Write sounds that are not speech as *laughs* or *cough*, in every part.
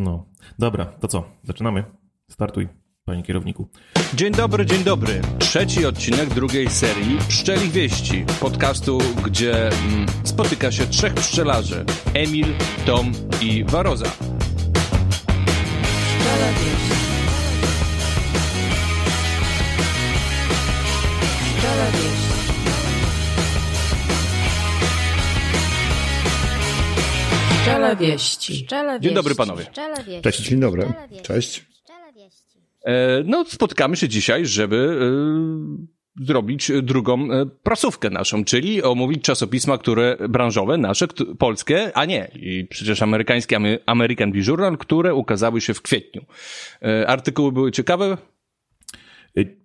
No, dobra, to co? Zaczynamy. Startuj, panie kierowniku. Dzień dobry, dzień dobry. Trzeci odcinek drugiej serii Pszczelich Wieści, podcastu, gdzie mm, spotyka się trzech pszczelarzy. Emil, Tom i Waroza. Pszczele wieści. Pszczele wieści. Pszczele Dzień dobry, panowie. Cześć. Dzień dobry. Cześć. E, no, spotykamy się dzisiaj, żeby e, zrobić drugą e, prasówkę naszą, czyli omówić czasopisma, które branżowe, nasze, kt- polskie, a nie, i przecież amerykańskie American Bee Journal, które ukazały się w kwietniu. E, artykuły były ciekawe,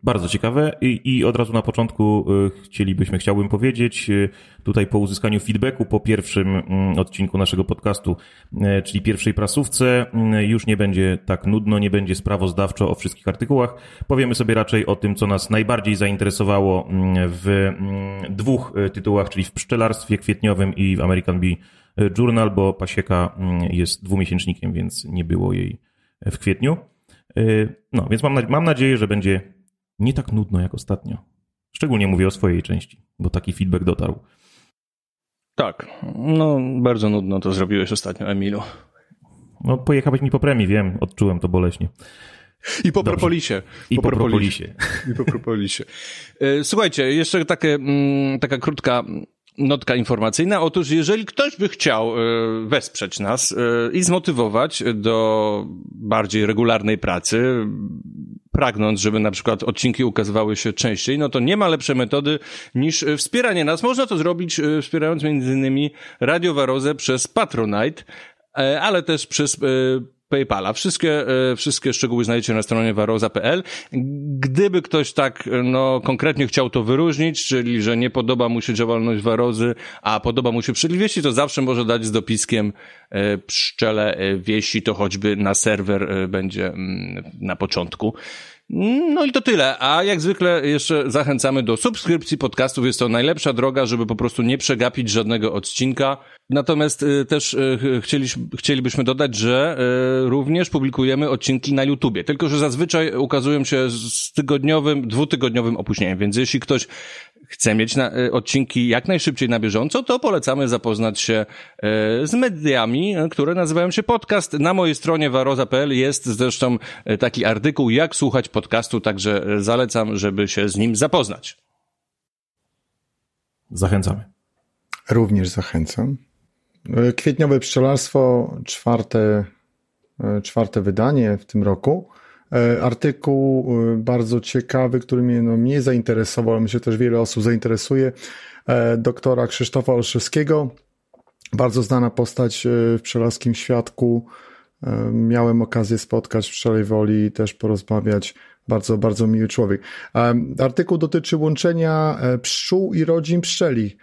Bardzo ciekawe i, i od razu na początku y, chcielibyśmy, chciałbym powiedzieć, y, tutaj po uzyskaniu feedbacku po pierwszym mm, odcinku naszego podcastu, y, czyli pierwszej prasówce, y, już nie będzie tak nudno, nie będzie sprawozdawczo o wszystkich artykułach. Powiemy sobie raczej o tym, co nas najbardziej zainteresowało mm, w mm, dwóch y, tytułach, czyli w pszczelarstwie kwietniowym i w American Bee Journal, bo pasieka jest dwumiesięcznikiem, więc nie było jej w kwietniu. Y, No, więc mam, mam nadzieję, że będzie nie tak nudno jak ostatnio. Szczególnie mówię o swojej części, bo taki feedback dotarł. Tak, no bardzo nudno to zrobiłeś ostatnio, Emilu. No, pojechałeś mi po premii, wiem, odczułem to boleśnie. I po Dobrze. propolisie. I po propolisie. I po propolisie. E, *laughs* Słuchajcie, jeszcze takie, mm, taka krótka notka informacyjna. Otóż, jeżeli ktoś by chciał e, wesprzeć nas e, i zmotywować do bardziej regularnej pracy, pragnąc, żeby na przykład odcinki ukazywały się częściej, no to nie ma lepszej metody niż e, wspieranie nas. Można to zrobić wspierając między innymi Radio Warozę przez Patronite, ale też przez PayPala. Wszystkie, e, wszystkie szczegóły znajdziecie na stronie waroza.pl. Gdyby ktoś tak e, no, konkretnie chciał to wyróżnić, czyli że nie podoba mu się działalność Warozy, a podoba mu się Pszczeli to zawsze może dać z dopiskiem e, pszczele wieści, to choćby na serwer będzie mm, na początku. No i to tyle. A jak zwykle jeszcze zachęcamy do subskrypcji podcastów. Jest to najlepsza droga, żeby po prostu nie przegapić żadnego odcinka. Natomiast y, też y, chcielibyśmy dodać, że y, również publikujemy odcinki na YouTubie. Tylko, że zazwyczaj ukazują się z tygodniowym, dwutygodniowym opóźnieniem. Więc jeśli ktoś chce mieć na, y, odcinki jak najszybciej na bieżąco, to polecamy zapoznać się y, z mediami, y, które nazywają się podcast. Na mojej stronie waroza.pl jest zresztą taki artykuł, jak słuchać podcastu, także zalecam, żeby się z nim zapoznać. Zachęcamy. Również zachęcam. E, Kwietniowe pszczelarstwo, czwarte, e, czwarte wydanie w tym roku. E, Artykuł e, bardzo ciekawy, który mnie, no, mnie zainteresował, ale myślę też wiele osób zainteresuje. e, Doktora Krzysztofa Olszewskiego. Bardzo znana postać w pszczelarskim świadku. Miałem okazję spotkać w Pszczelej Woli i też porozmawiać. Bardzo, bardzo miły człowiek. Artykuł dotyczy łączenia e, pszczół i rodzin pszczeli.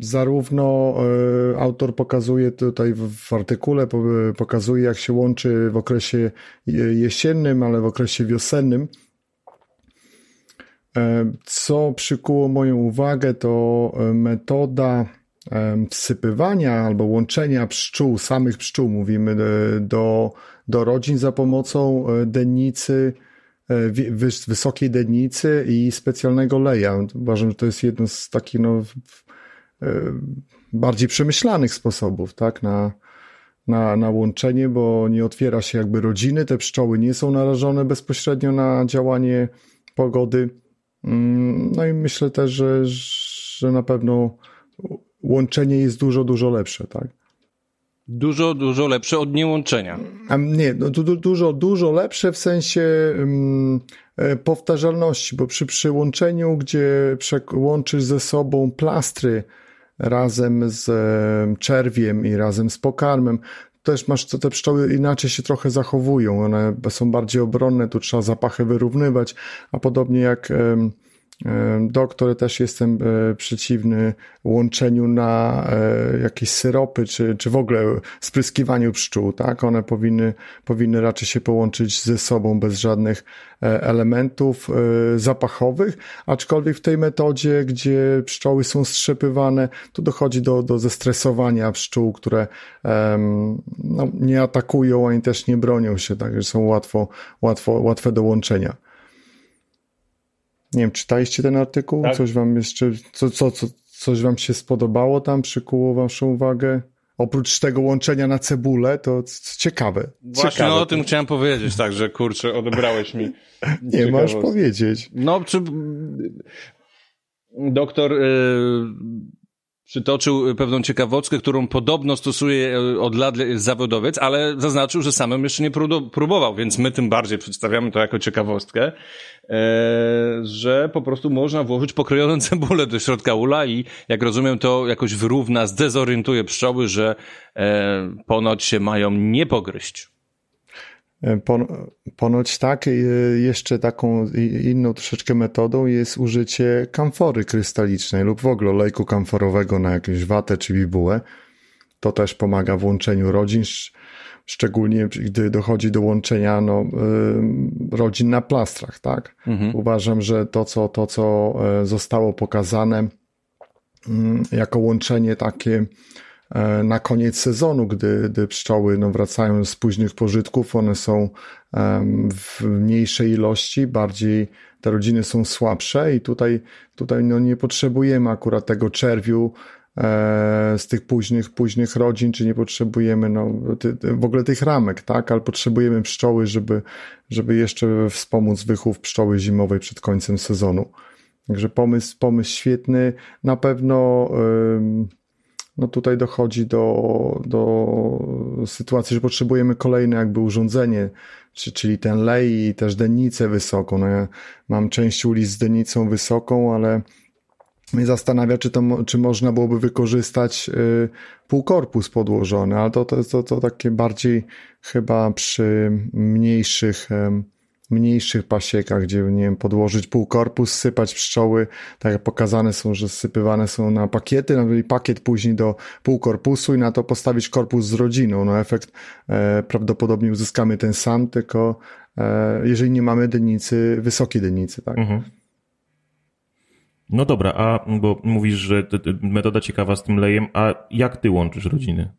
Zarówno e, autor pokazuje tutaj w artykule, po- pokazuje jak się łączy w okresie je- jesiennym, ale w okresie wiosennym. E, Co przykuło moją uwagę, to metoda wsypywania albo łączenia pszczół, samych pszczół, mówimy do, do rodzin za pomocą dennicy, wysokiej dennicy i specjalnego leja. Uważam, że to jest jeden z takich no, e, bardziej przemyślanych sposobów tak, na, na, na łączenie, bo nie otwiera się jakby rodziny, te pszczoły nie są narażone bezpośrednio na działanie pogody. Mm, No i myślę też, że, że na pewno łączenie jest dużo, dużo lepsze, tak? Dużo, dużo lepsze od niełączenia. A nie, no, du, du, dużo, dużo lepsze w sensie e, powtarzalności, bo przy przyłączeniu, gdzie łączysz ze sobą plastry razem z e, czerwiem i razem z pokarmem, też masz, te pszczoły inaczej się trochę zachowują, one są bardziej obronne, tu trzeba zapachy wyrównywać, a podobnie jak em, Doktor też jestem e, przeciwny łączeniu na e, jakieś syropy, czy, czy w ogóle spryskiwaniu pszczół, tak? One powinny, powinny raczej się połączyć ze sobą bez żadnych e, elementów zapachowych, aczkolwiek w tej metodzie, gdzie pszczoły są strzepywane, to dochodzi do, do zestresowania pszczół, które no, nie atakują, ani też nie bronią się, także są łatwo, łatwo, łatwe do łączenia. Nie wiem, czytaliście ten artykuł? Tak. Coś wam jeszcze, co, co, co, coś wam się spodobało tam, przykuło waszą uwagę? Oprócz tego łączenia na cebulę, to ciekawe. Właśnie ciekawe o tym chciałem powiedzieć, tak, że kurczę, odebrałeś mi. *laughs* Nie masz powiedzieć. No, czy doktor yy, przytoczył pewną ciekawostkę, którą podobno stosuje e, od lat zawodowiec, ale zaznaczył, że samym jeszcze nie próbował, więc my tym bardziej przedstawiamy to jako ciekawostkę, e, że po prostu można włożyć pokrojoną *laughs* cebulę do środka ula i jak rozumiem to jakoś wyrówna, zdezorientuje pszczoły, że e, ponoć się mają nie pogryźć. Ponoć tak. Jeszcze taką inną troszeczkę metodą jest użycie kamfory krystalicznej lub w ogóle olejku kamforowego na jakąś watę czy bibułę. To też pomaga w łączeniu rodzin, szczególnie gdy dochodzi do łączenia no, rodzin na plastrach. Tak? Mhm. Uważam, że to co, to, co e, zostało pokazane mm, jako łączenie takie E, na koniec sezonu, gdy, gdy pszczoły no, wracają z późnych pożytków, one są w mniejszej ilości, bardziej te rodziny są słabsze i tutaj, tutaj no, nie potrzebujemy akurat tego czerwiu e, z tych późnych, późnych rodzin, czy nie potrzebujemy no, ty, w ogóle tych ramek, tak, ale potrzebujemy pszczoły, żeby, żeby jeszcze wspomóc wychów pszczoły zimowej przed końcem sezonu. Także pomysł, pomysł świetny, na pewno no tutaj dochodzi do, do sytuacji, że potrzebujemy kolejne jakby urządzenie, czyli ten lej i też dennicę wysoką. No ja mam część ulic z dennicą wysoką, ale mnie zastanawia, czy, to, czy można byłoby wykorzystać y, półkorpus podłożony, ale to, to, to, to takie bardziej chyba przy mniejszych mniejszych pasiekach, gdzie, nie wiem, podłożyć pół korpus, sypać pszczoły, tak jak pokazane są, że sypywane są na pakiety, no i pakiet później do pół korpusu i na to postawić korpus z rodziną. No efekt e, prawdopodobnie uzyskamy ten sam, tylko e, jeżeli nie mamy dynicy, wysokiej dynicy, tak. Mhm. No dobra, a bo mówisz, że metoda ciekawa z tym lejem, a jak ty łączysz rodziny?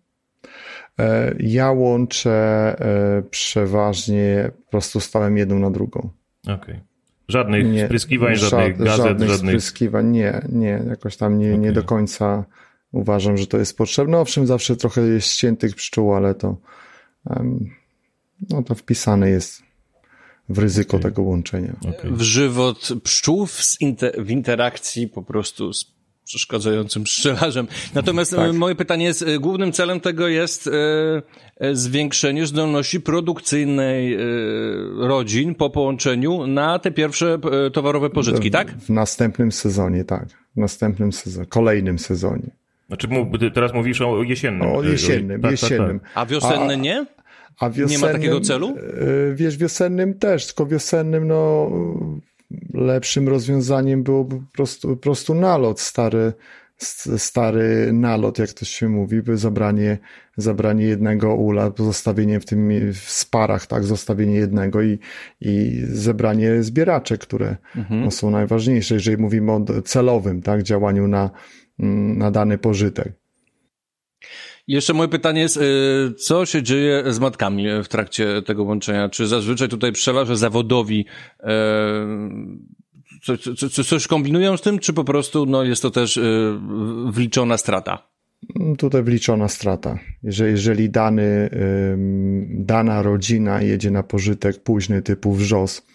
E, ja łączę e, przeważnie po prostu stałem jedną na drugą. Okej. Okay. Żadnych nie, spryskiwań, żadnych gazet, żadnych... Żadnych spryskiwań, nie, nie, jakoś tam nie, okay. nie do końca uważam, że to jest potrzebne. Owszem, zawsze trochę jest ściętych pszczół, ale to no to wpisane jest w ryzyko okay. tego łączenia. Okay. W żywot pszczół w, inter w interakcji po prostu z przeszkadzającym pszczelarzem. Natomiast tak. E, moje pytanie jest, e, głównym celem tego jest e, zwiększenie zdolności produkcyjnej rodzin po połączeniu na te pierwsze towarowe pożytki, tak? W następnym sezonie, tak. W następnym sezonie, kolejnym sezonie. Znaczy, teraz mówisz o jesiennym. O jesiennym, tak, jesiennym. Tak, tak. A wiosenny nie? A wiosennym, nie ma takiego celu? Wiesz, wiosennym też, tylko wiosennym, no lepszym rozwiązaniem byłoby po prostu, po prostu nalot, stary, stary nalot, jak to się mówi, by zabranie, zabranie jednego ula, zostawienie w tym w sparach, tak, zostawienie jednego i, i zebranie zbieraczek, które mhm. no, są najważniejsze, jeżeli mówimy o celowym, tak, działaniu na, na dany pożytek. Jeszcze moje pytanie jest, y, co się dzieje z matkami w trakcie tego łączenia? Czy zazwyczaj tutaj pszczelarze zawodowi co, co, coś kombinują z tym, czy po prostu no, jest to też y, wliczona strata? Tutaj wliczona strata. Jeżeli, jeżeli dany, dana rodzina jedzie na pożytek późny typu wrzos,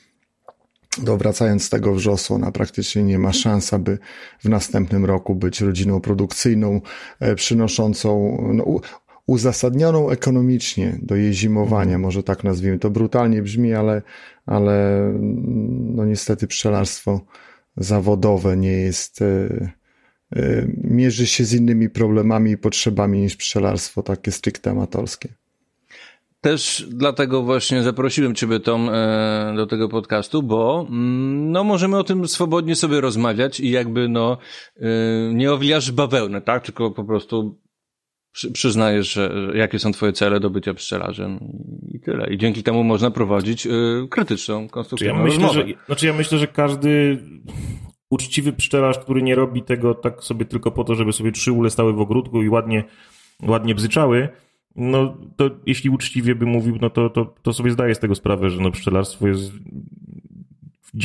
to wracając z tego wrzosu, ona praktycznie nie ma szans, aby w następnym roku być rodziną produkcyjną, e, przynoszącą, no, uzasadnioną ekonomicznie do jej zimowania, mhm. może tak nazwijmy. To brutalnie brzmi, ale, ale no niestety pszczelarstwo zawodowe nie jest, e, e, mierzy się z innymi problemami i potrzebami niż pszczelarstwo takie stricte amatorskie. Też dlatego właśnie zaprosiłem Ciebie, Tom, e, do tego podcastu, bo mm, no, możemy o tym swobodnie sobie rozmawiać i jakby no, e, nie owijasz bawełnę, tak? Tylko po prostu przy, przyznajesz, że, jakie są Twoje cele do bycia pszczelarzem i tyle. I dzięki temu można prowadzić e, krytyczną, Czy ja konstruktywną myślę, rozmowę. że, znaczy ja myślę, że każdy uczciwy pszczelarz, który nie robi tego tak sobie tylko po to, żeby sobie trzy ule stały w ogródku i ładnie, ładnie bzyczały, no to jeśli uczciwie by mówił, no to, to, to sobie zdaje z tego sprawę, że no pszczelarstwo jest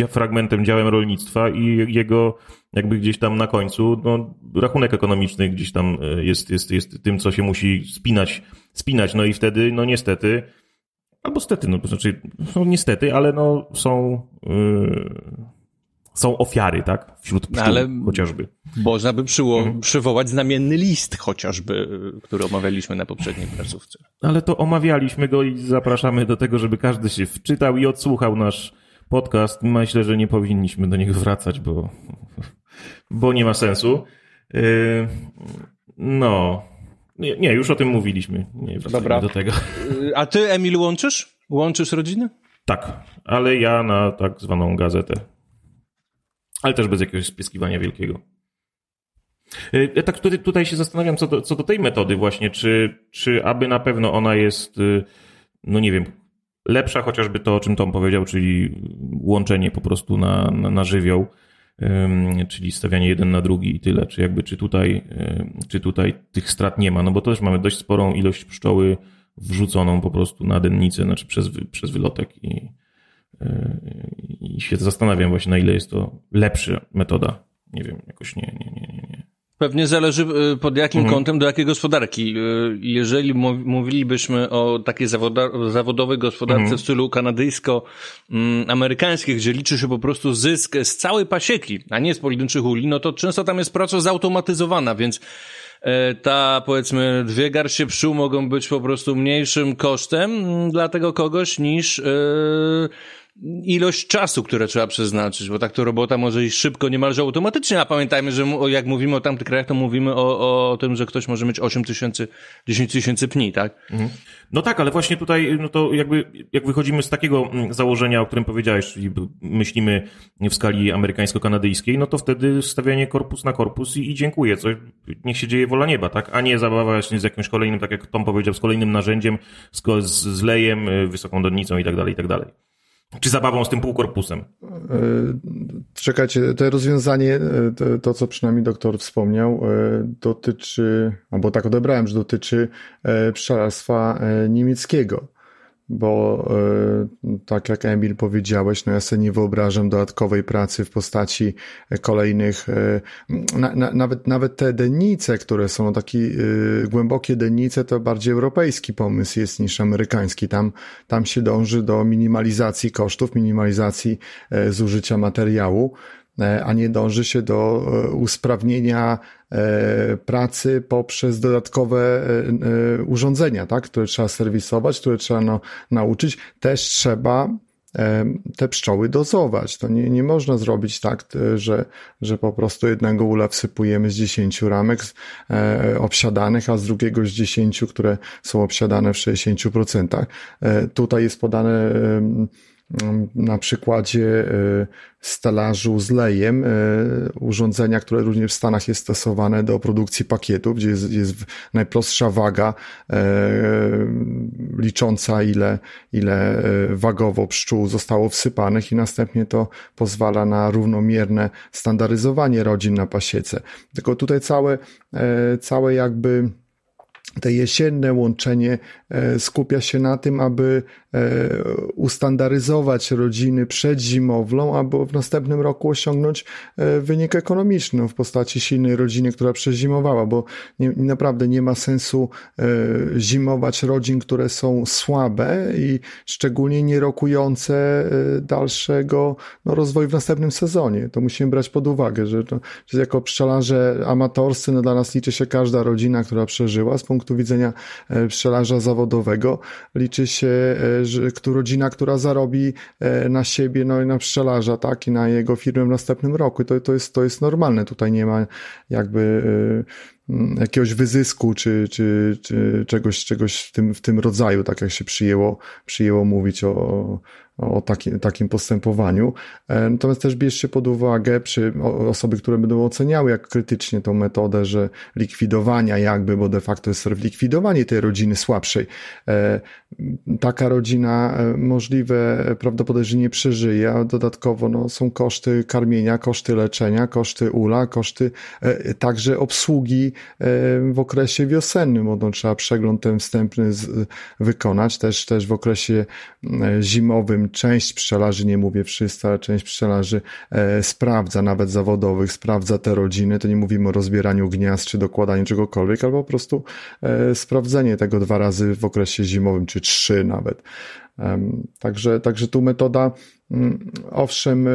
fragmentem, działem rolnictwa i jego jakby gdzieś tam na końcu, no rachunek ekonomiczny gdzieś tam e, jest, jest, jest tym, co się musi spinać, spinać, no i wtedy, no niestety, albo stety, no to znaczy, no niestety, ale no są, yy, są ofiary, tak? Wśród pszczół ale- chociażby. Można by przyło- Mhm. przywołać znamienny list chociażby, który omawialiśmy na poprzedniej prasówce. Ale to omawialiśmy go i zapraszamy do tego, żeby każdy się wczytał i odsłuchał nasz podcast. Myślę, że nie powinniśmy do niego wracać, bo, bo nie ma sensu. Yy, no. Nie, nie, już o tym mówiliśmy. Nie Dobra. do tego. A ty, Emil, łączysz? Łączysz rodziny? Tak, ale ja na tak zwaną gazetę. Ale też bez jakiegoś spieskiwania wielkiego. Y, Ja tak tutaj, tutaj się zastanawiam, co do, co do tej metody właśnie, czy, czy aby na pewno ona jest, y, no nie wiem, lepsza chociażby to, o czym Tom powiedział, czyli łączenie po prostu na, na, na żywioł, czyli stawianie jeden na drugi i tyle, czy jakby, czy tutaj, ym, czy tutaj tych strat nie ma, no bo też mamy dość sporą ilość pszczoły wrzuconą po prostu na dennicę, znaczy przez, przez wylotek i, i się zastanawiam właśnie, na ile jest to lepsza metoda. Nie wiem, jakoś nie, nie, nie, nie. nie. Pewnie zależy y, pod jakim Mhm. kątem, do jakiej gospodarki. Y, Jeżeli mówilibyśmy o takiej zawoda- zawodowej gospodarce Mhm. w stylu kanadyjsko-amerykańskiej, gdzie liczy się po prostu zysk z całej pasieki, a nie z pojedynczych uli, no to często tam jest praca zautomatyzowana, więc e, ta powiedzmy dwie garście pszczół mogą być po prostu mniejszym kosztem mm, dla tego kogoś niż e, ilość czasu, które trzeba przeznaczyć, bo tak to robota może iść szybko, niemalże automatycznie, a pamiętajmy, że jak mówimy o tamtych krajach, to mówimy o, o tym, że ktoś może mieć 8 tysięcy, 10 tysięcy pni, tak? No tak, ale właśnie tutaj, no to jakby, jak wychodzimy z takiego mm, założenia, o którym powiedziałeś, czyli myślimy w skali amerykańsko-kanadyjskiej, no to wtedy stawianie korpus na korpus i, i dziękuję, coś, niech się dzieje wola nieba, tak? A nie zabawa właśnie z jakimś kolejnym, tak jak Tom powiedział, z kolejnym narzędziem, z, z lejem, y, wysoką donnicą i tak dalej, i tak dalej. Czy zabawą z tym półkorpusem. E, Czekajcie, to rozwiązanie, e, to, to co przynajmniej doktor wspomniał, e, dotyczy, albo tak odebrałem, że dotyczy pszczelarstwa niemieckiego. Bo e, tak jak Emil powiedziałeś, no ja sobie nie wyobrażam dodatkowej pracy w postaci e, kolejnych, e, na, na, nawet, nawet te dennice, które są takie głębokie dennice, to bardziej europejski pomysł jest niż amerykański. Tam, tam się dąży do minimalizacji kosztów, minimalizacji zużycia materiału, a nie dąży się do e, usprawnienia e, pracy poprzez dodatkowe e, e, urządzenia, tak, które trzeba serwisować, które trzeba no, nauczyć. Też trzeba e, te pszczoły dozować. To nie, nie można zrobić tak, e, że, że po prostu jednego ula wsypujemy z 10 ramek e, obsiadanych, a z drugiego z 10, które są obsiadane w 60%. E, tutaj jest podane na przykładzie e, stelażu z lejem, e, urządzenia, które również w Stanach jest stosowane do produkcji pakietów, gdzie jest, jest najprostsza waga e, licząca ile, ile wagowo pszczół zostało wsypanych i następnie to pozwala na równomierne standaryzowanie rodzin na pasiece. Tylko tutaj całe, całe jakby te jesienne łączenie skupia się na tym, aby ustandaryzować rodziny przed zimowlą, aby w następnym roku osiągnąć e, wynik ekonomiczny w postaci silnej rodziny, która przezimowała, bo nie, naprawdę nie ma sensu e, zimować rodzin, które są słabe i szczególnie nie rokujące e, dalszego no, rozwoju w następnym sezonie. To musimy brać pod uwagę, że, to, że jako pszczelarze amatorscy, no dla nas liczy się każda rodzina, która przeżyła. Z punktu widzenia e, pszczelarza zawodowego liczy się e, rodzina, która zarobi e, na siebie, no i na pszczelarza, tak, i na jego firmę w następnym roku. To, to, jest, to jest normalne. Tutaj nie ma jakby mm, jakiegoś wyzysku, czy, czy, czy czegoś, czegoś w tym, w tym rodzaju, tak jak się przyjęło, przyjęło mówić o, o takim, takim postępowaniu. E, natomiast też bierzcie pod uwagę przy osoby, które będą oceniały jak krytycznie tą metodę, że likwidowania jakby, bo de facto jest likwidowanie tej rodziny słabszej. E, taka rodzina e, możliwe prawdopodobnie, że nie przeżyje, a dodatkowo no, są koszty karmienia, koszty leczenia, koszty ula, koszty także obsługi w okresie wiosennym, bo no, trzeba przegląd ten wstępny wykonać, też, też w okresie zimowym część pszczelarzy, nie mówię wszyscy, ale część pszczelarzy e, sprawdza, nawet zawodowych, sprawdza te rodziny, to nie mówimy o rozbieraniu gniazd czy dokładaniu czegokolwiek, albo po prostu e, sprawdzenie tego dwa razy w okresie zimowym, czy trzy nawet. Także, także tu metoda, mm, owszem, e,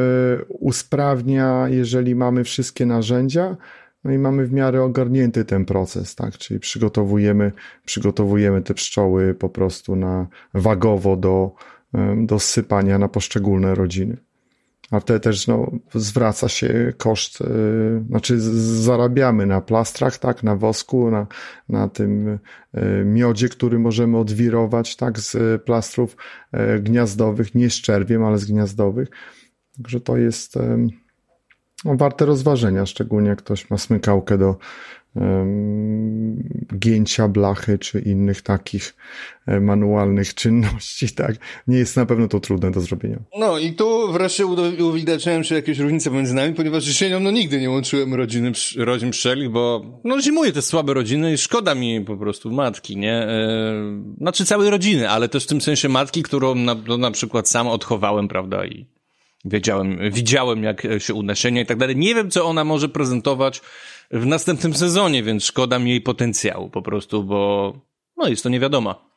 usprawnia, jeżeli mamy wszystkie narzędzia, no i mamy w miarę ogarnięty ten proces, tak? Czyli przygotowujemy, przygotowujemy te pszczoły po prostu na wagowo do, do sypania na poszczególne rodziny. A wtedy też no, zwraca się koszt, yy, znaczy zarabiamy na plastrach, tak, na wosku, na, na tym yy, miodzie, który możemy odwirować, tak, z plastrów yy, gniazdowych, nie z czerwiem, ale z gniazdowych. Także to jest no, warte rozważenia, szczególnie jak ktoś ma smykałkę do gięcia blachy czy innych takich e, manualnych czynności, *laughs* tak. Nie jest na pewno to trudne do zrobienia. No i tu wreszcie uwidaczyłem się jakieś różnice między nami, ponieważ jesienią no nigdy nie łączyłem rodziny, rodzin pszczelich, bo no zimuję te słabe rodziny i szkoda mi po prostu matki, nie? E, znaczy całej rodziny, ale też w tym sensie matki, którą na, no, na przykład sam odchowałem, prawda, i wiedziałem, widziałem jak się unasienia i tak dalej. Nie wiem, co ona może prezentować w następnym sezonie, więc szkoda mi jej potencjału po prostu, bo no jest to niewiadoma.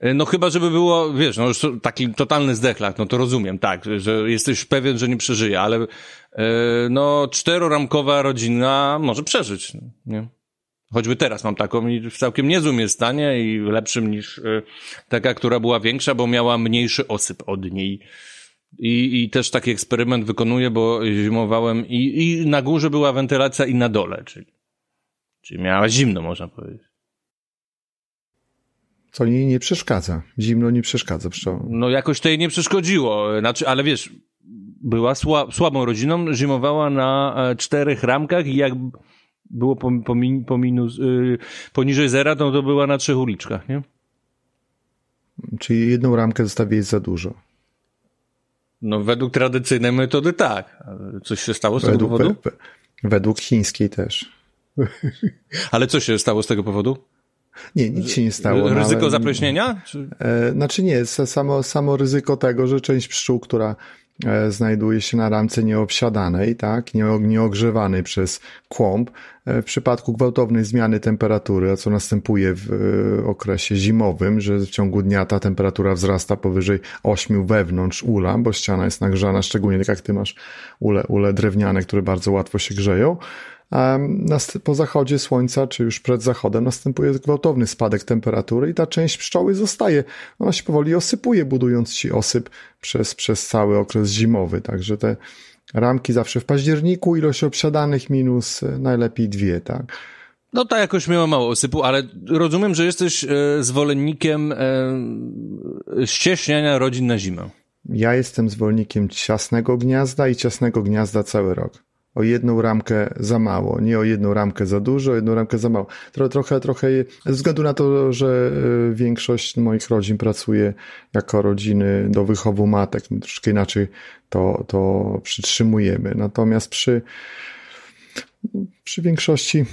E, no chyba, żeby było, wiesz, no już taki totalny zdechlak, no to rozumiem, tak, że jesteś pewien, że nie przeżyje, ale e, no czteroramkowa rodzina może przeżyć, nie? Choćby teraz mam taką i w całkiem niezłym jest stanie i lepszym niż e, taka, która była większa, bo miała mniejszy osyp od niej. I, I też taki eksperyment wykonuję, bo zimowałem i, i na górze była wentylacja i na dole, czyli, czyli miała zimno, można powiedzieć. Co jej nie przeszkadza. Zimno nie przeszkadza pszczołom. No jakoś to jej nie przeszkodziło. Znaczy, ale wiesz, była sła, słabą rodziną, zimowała na e, czterech ramkach i jak było po, po, po minus, yy, poniżej zera, to, to była na trzech uliczkach, nie? Czyli jedną ramkę zostawiłeś za dużo. No według tradycyjnej metody tak. Coś się stało z według, tego powodu? We, według chińskiej też. *laughs* Ale co się stało z tego powodu? Nie, nic się nie stało. Ryzyko ale, zapleśnienia? Czy... E, znaczy nie, samo, samo ryzyko tego, że część pszczół, która znajduje się na ramce nieobsiadanej, tak, nieogrzewanej przez kłąb. E, w przypadku gwałtownej zmiany temperatury, a co następuje w e, okresie zimowym, że w ciągu dnia ta temperatura wzrasta powyżej 8 wewnątrz ula, bo ściana jest nagrzana, szczególnie tak jak ty masz ule, ule drewniane, które bardzo łatwo się grzeją, po zachodzie słońca, czy już przed zachodem, następuje gwałtowny spadek temperatury i ta część pszczoły zostaje. Ona się powoli osypuje, budując ci osyp przez, przez cały okres zimowy. Także te ramki zawsze w październiku, ilość obsiadanych minus e, najlepiej dwie, tak. No to jakoś miało mało osypu, ale rozumiem, że jesteś e, zwolennikiem e, ścieśniania rodzin na zimę. Ja jestem zwolennikiem ciasnego gniazda i ciasnego gniazda cały rok o jedną ramkę za mało, nie o jedną ramkę za dużo, o jedną ramkę za mało. Trochę, trochę, trochę ze względu na to, że e, większość moich rodzin pracuje jako rodziny do wychowu matek, troszkę inaczej to, to przytrzymujemy. Natomiast przy, przy większości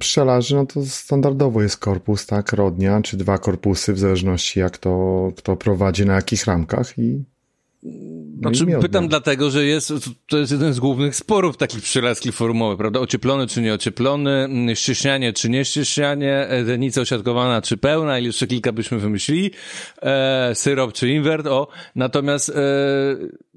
pszczelarzy, no to standardowo jest korpus, tak, rodnia, czy dwa korpusy, w zależności jak to kto prowadzi, na jakich ramkach i znaczy, pytam dlatego, że jest, to jest jeden z głównych sporów takich przylaskich formułowych, prawda? Ocieplony czy nieocieplony, mm, ścieśnianie czy nieścieśnianie, denica osiadkowana czy pełna, i jeszcze kilka byśmy wymyślili, e, syrop czy invert, o. Natomiast, e,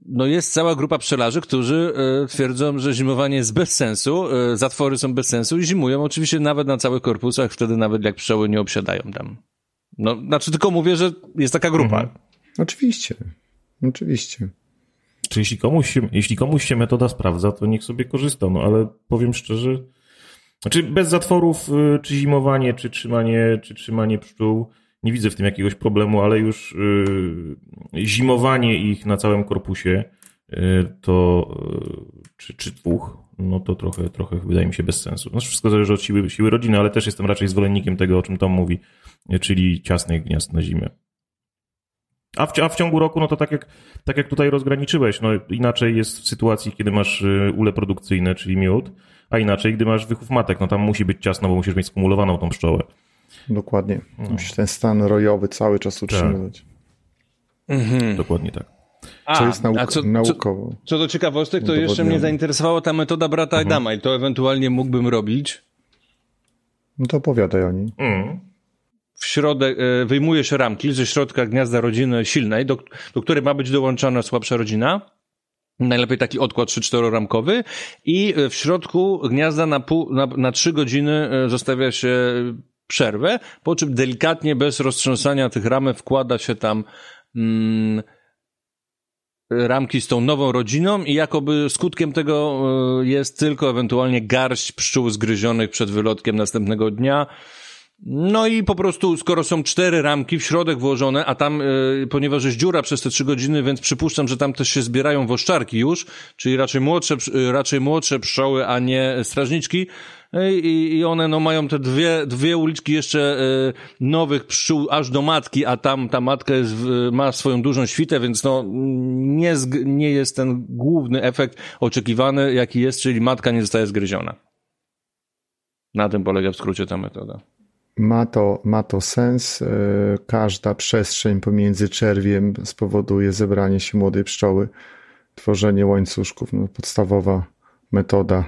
no jest cała grupa pszczelarzy, którzy e, twierdzą, że zimowanie jest bez sensu, e, zatwory są bez sensu i zimują oczywiście nawet na całych korpusach, wtedy nawet jak pszczoły nie obsiadają tam. No, znaczy tylko mówię, że jest taka grupa. Mhm. Oczywiście. Oczywiście. Czy jeśli komuś, się, jeśli komuś się metoda sprawdza, to niech sobie korzysta, no ale powiem szczerze, Znaczy bez zatworów, y, czy zimowanie, czy trzymanie, czy trzymanie pszczół, nie widzę w tym jakiegoś problemu, ale już y, zimowanie ich na całym korpusie y, to czy, czy dwóch, no to trochę, trochę wydaje mi się bez sensu. No wszystko zależy od siły, siły rodziny, ale też jestem raczej zwolennikiem tego, o czym Tom mówi, czyli ciasnych gniazd na zimę. A w, a w ciągu roku, no to tak jak, tak jak tutaj rozgraniczyłeś, no inaczej jest w sytuacji, kiedy masz ule produkcyjne, czyli miód, a inaczej, gdy masz wychów matek, no tam musi być ciasno, bo musisz mieć skumulowaną tą pszczołę. Dokładnie. No. Musisz ten stan rojowy cały czas utrzymywać. Tak. Mhm. Dokładnie tak. A, co jest nauk- co, naukowo. Co, co, do ciekawostek, to jeszcze mnie zainteresowała ta metoda brata mhm. Adama i to ewentualnie mógłbym robić. No to opowiadaj o niej. Mhm. W środek, e, wyjmujesz ramki ze środka gniazda rodziny silnej, do, do której ma być dołączona słabsza rodzina. Najlepiej taki odkład 3-4 ramkowy i w środku gniazda na, pół, na, na 3 godziny e, zostawia się przerwę, po czym delikatnie, bez roztrząsania tych ramek wkłada się tam mm, ramki z tą nową rodziną i jakoby skutkiem tego e, jest tylko ewentualnie garść pszczół zgryzionych przed wylotkiem następnego dnia, no i po prostu, skoro są cztery ramki w środek włożone, a tam, y, ponieważ jest dziura przez te trzy godziny, więc przypuszczam, że tam też się zbierają woszczarki już, czyli raczej młodsze, y, raczej młodsze pszczoły, a nie strażniczki. Y, I, one no, mają te dwie, dwie uliczki jeszcze nowych pszczół aż do matki, a tam ta matka jest, ma swoją dużą świtę, więc no, nie, nie jest ten główny efekt oczekiwany, jaki jest, czyli matka nie zostaje zgryziona. Na tym polega w skrócie ta metoda. Ma to, ma to sens. E, każda przestrzeń pomiędzy czerwiem spowoduje zebranie się młodej pszczoły, tworzenie łańcuszków. No, podstawowa metoda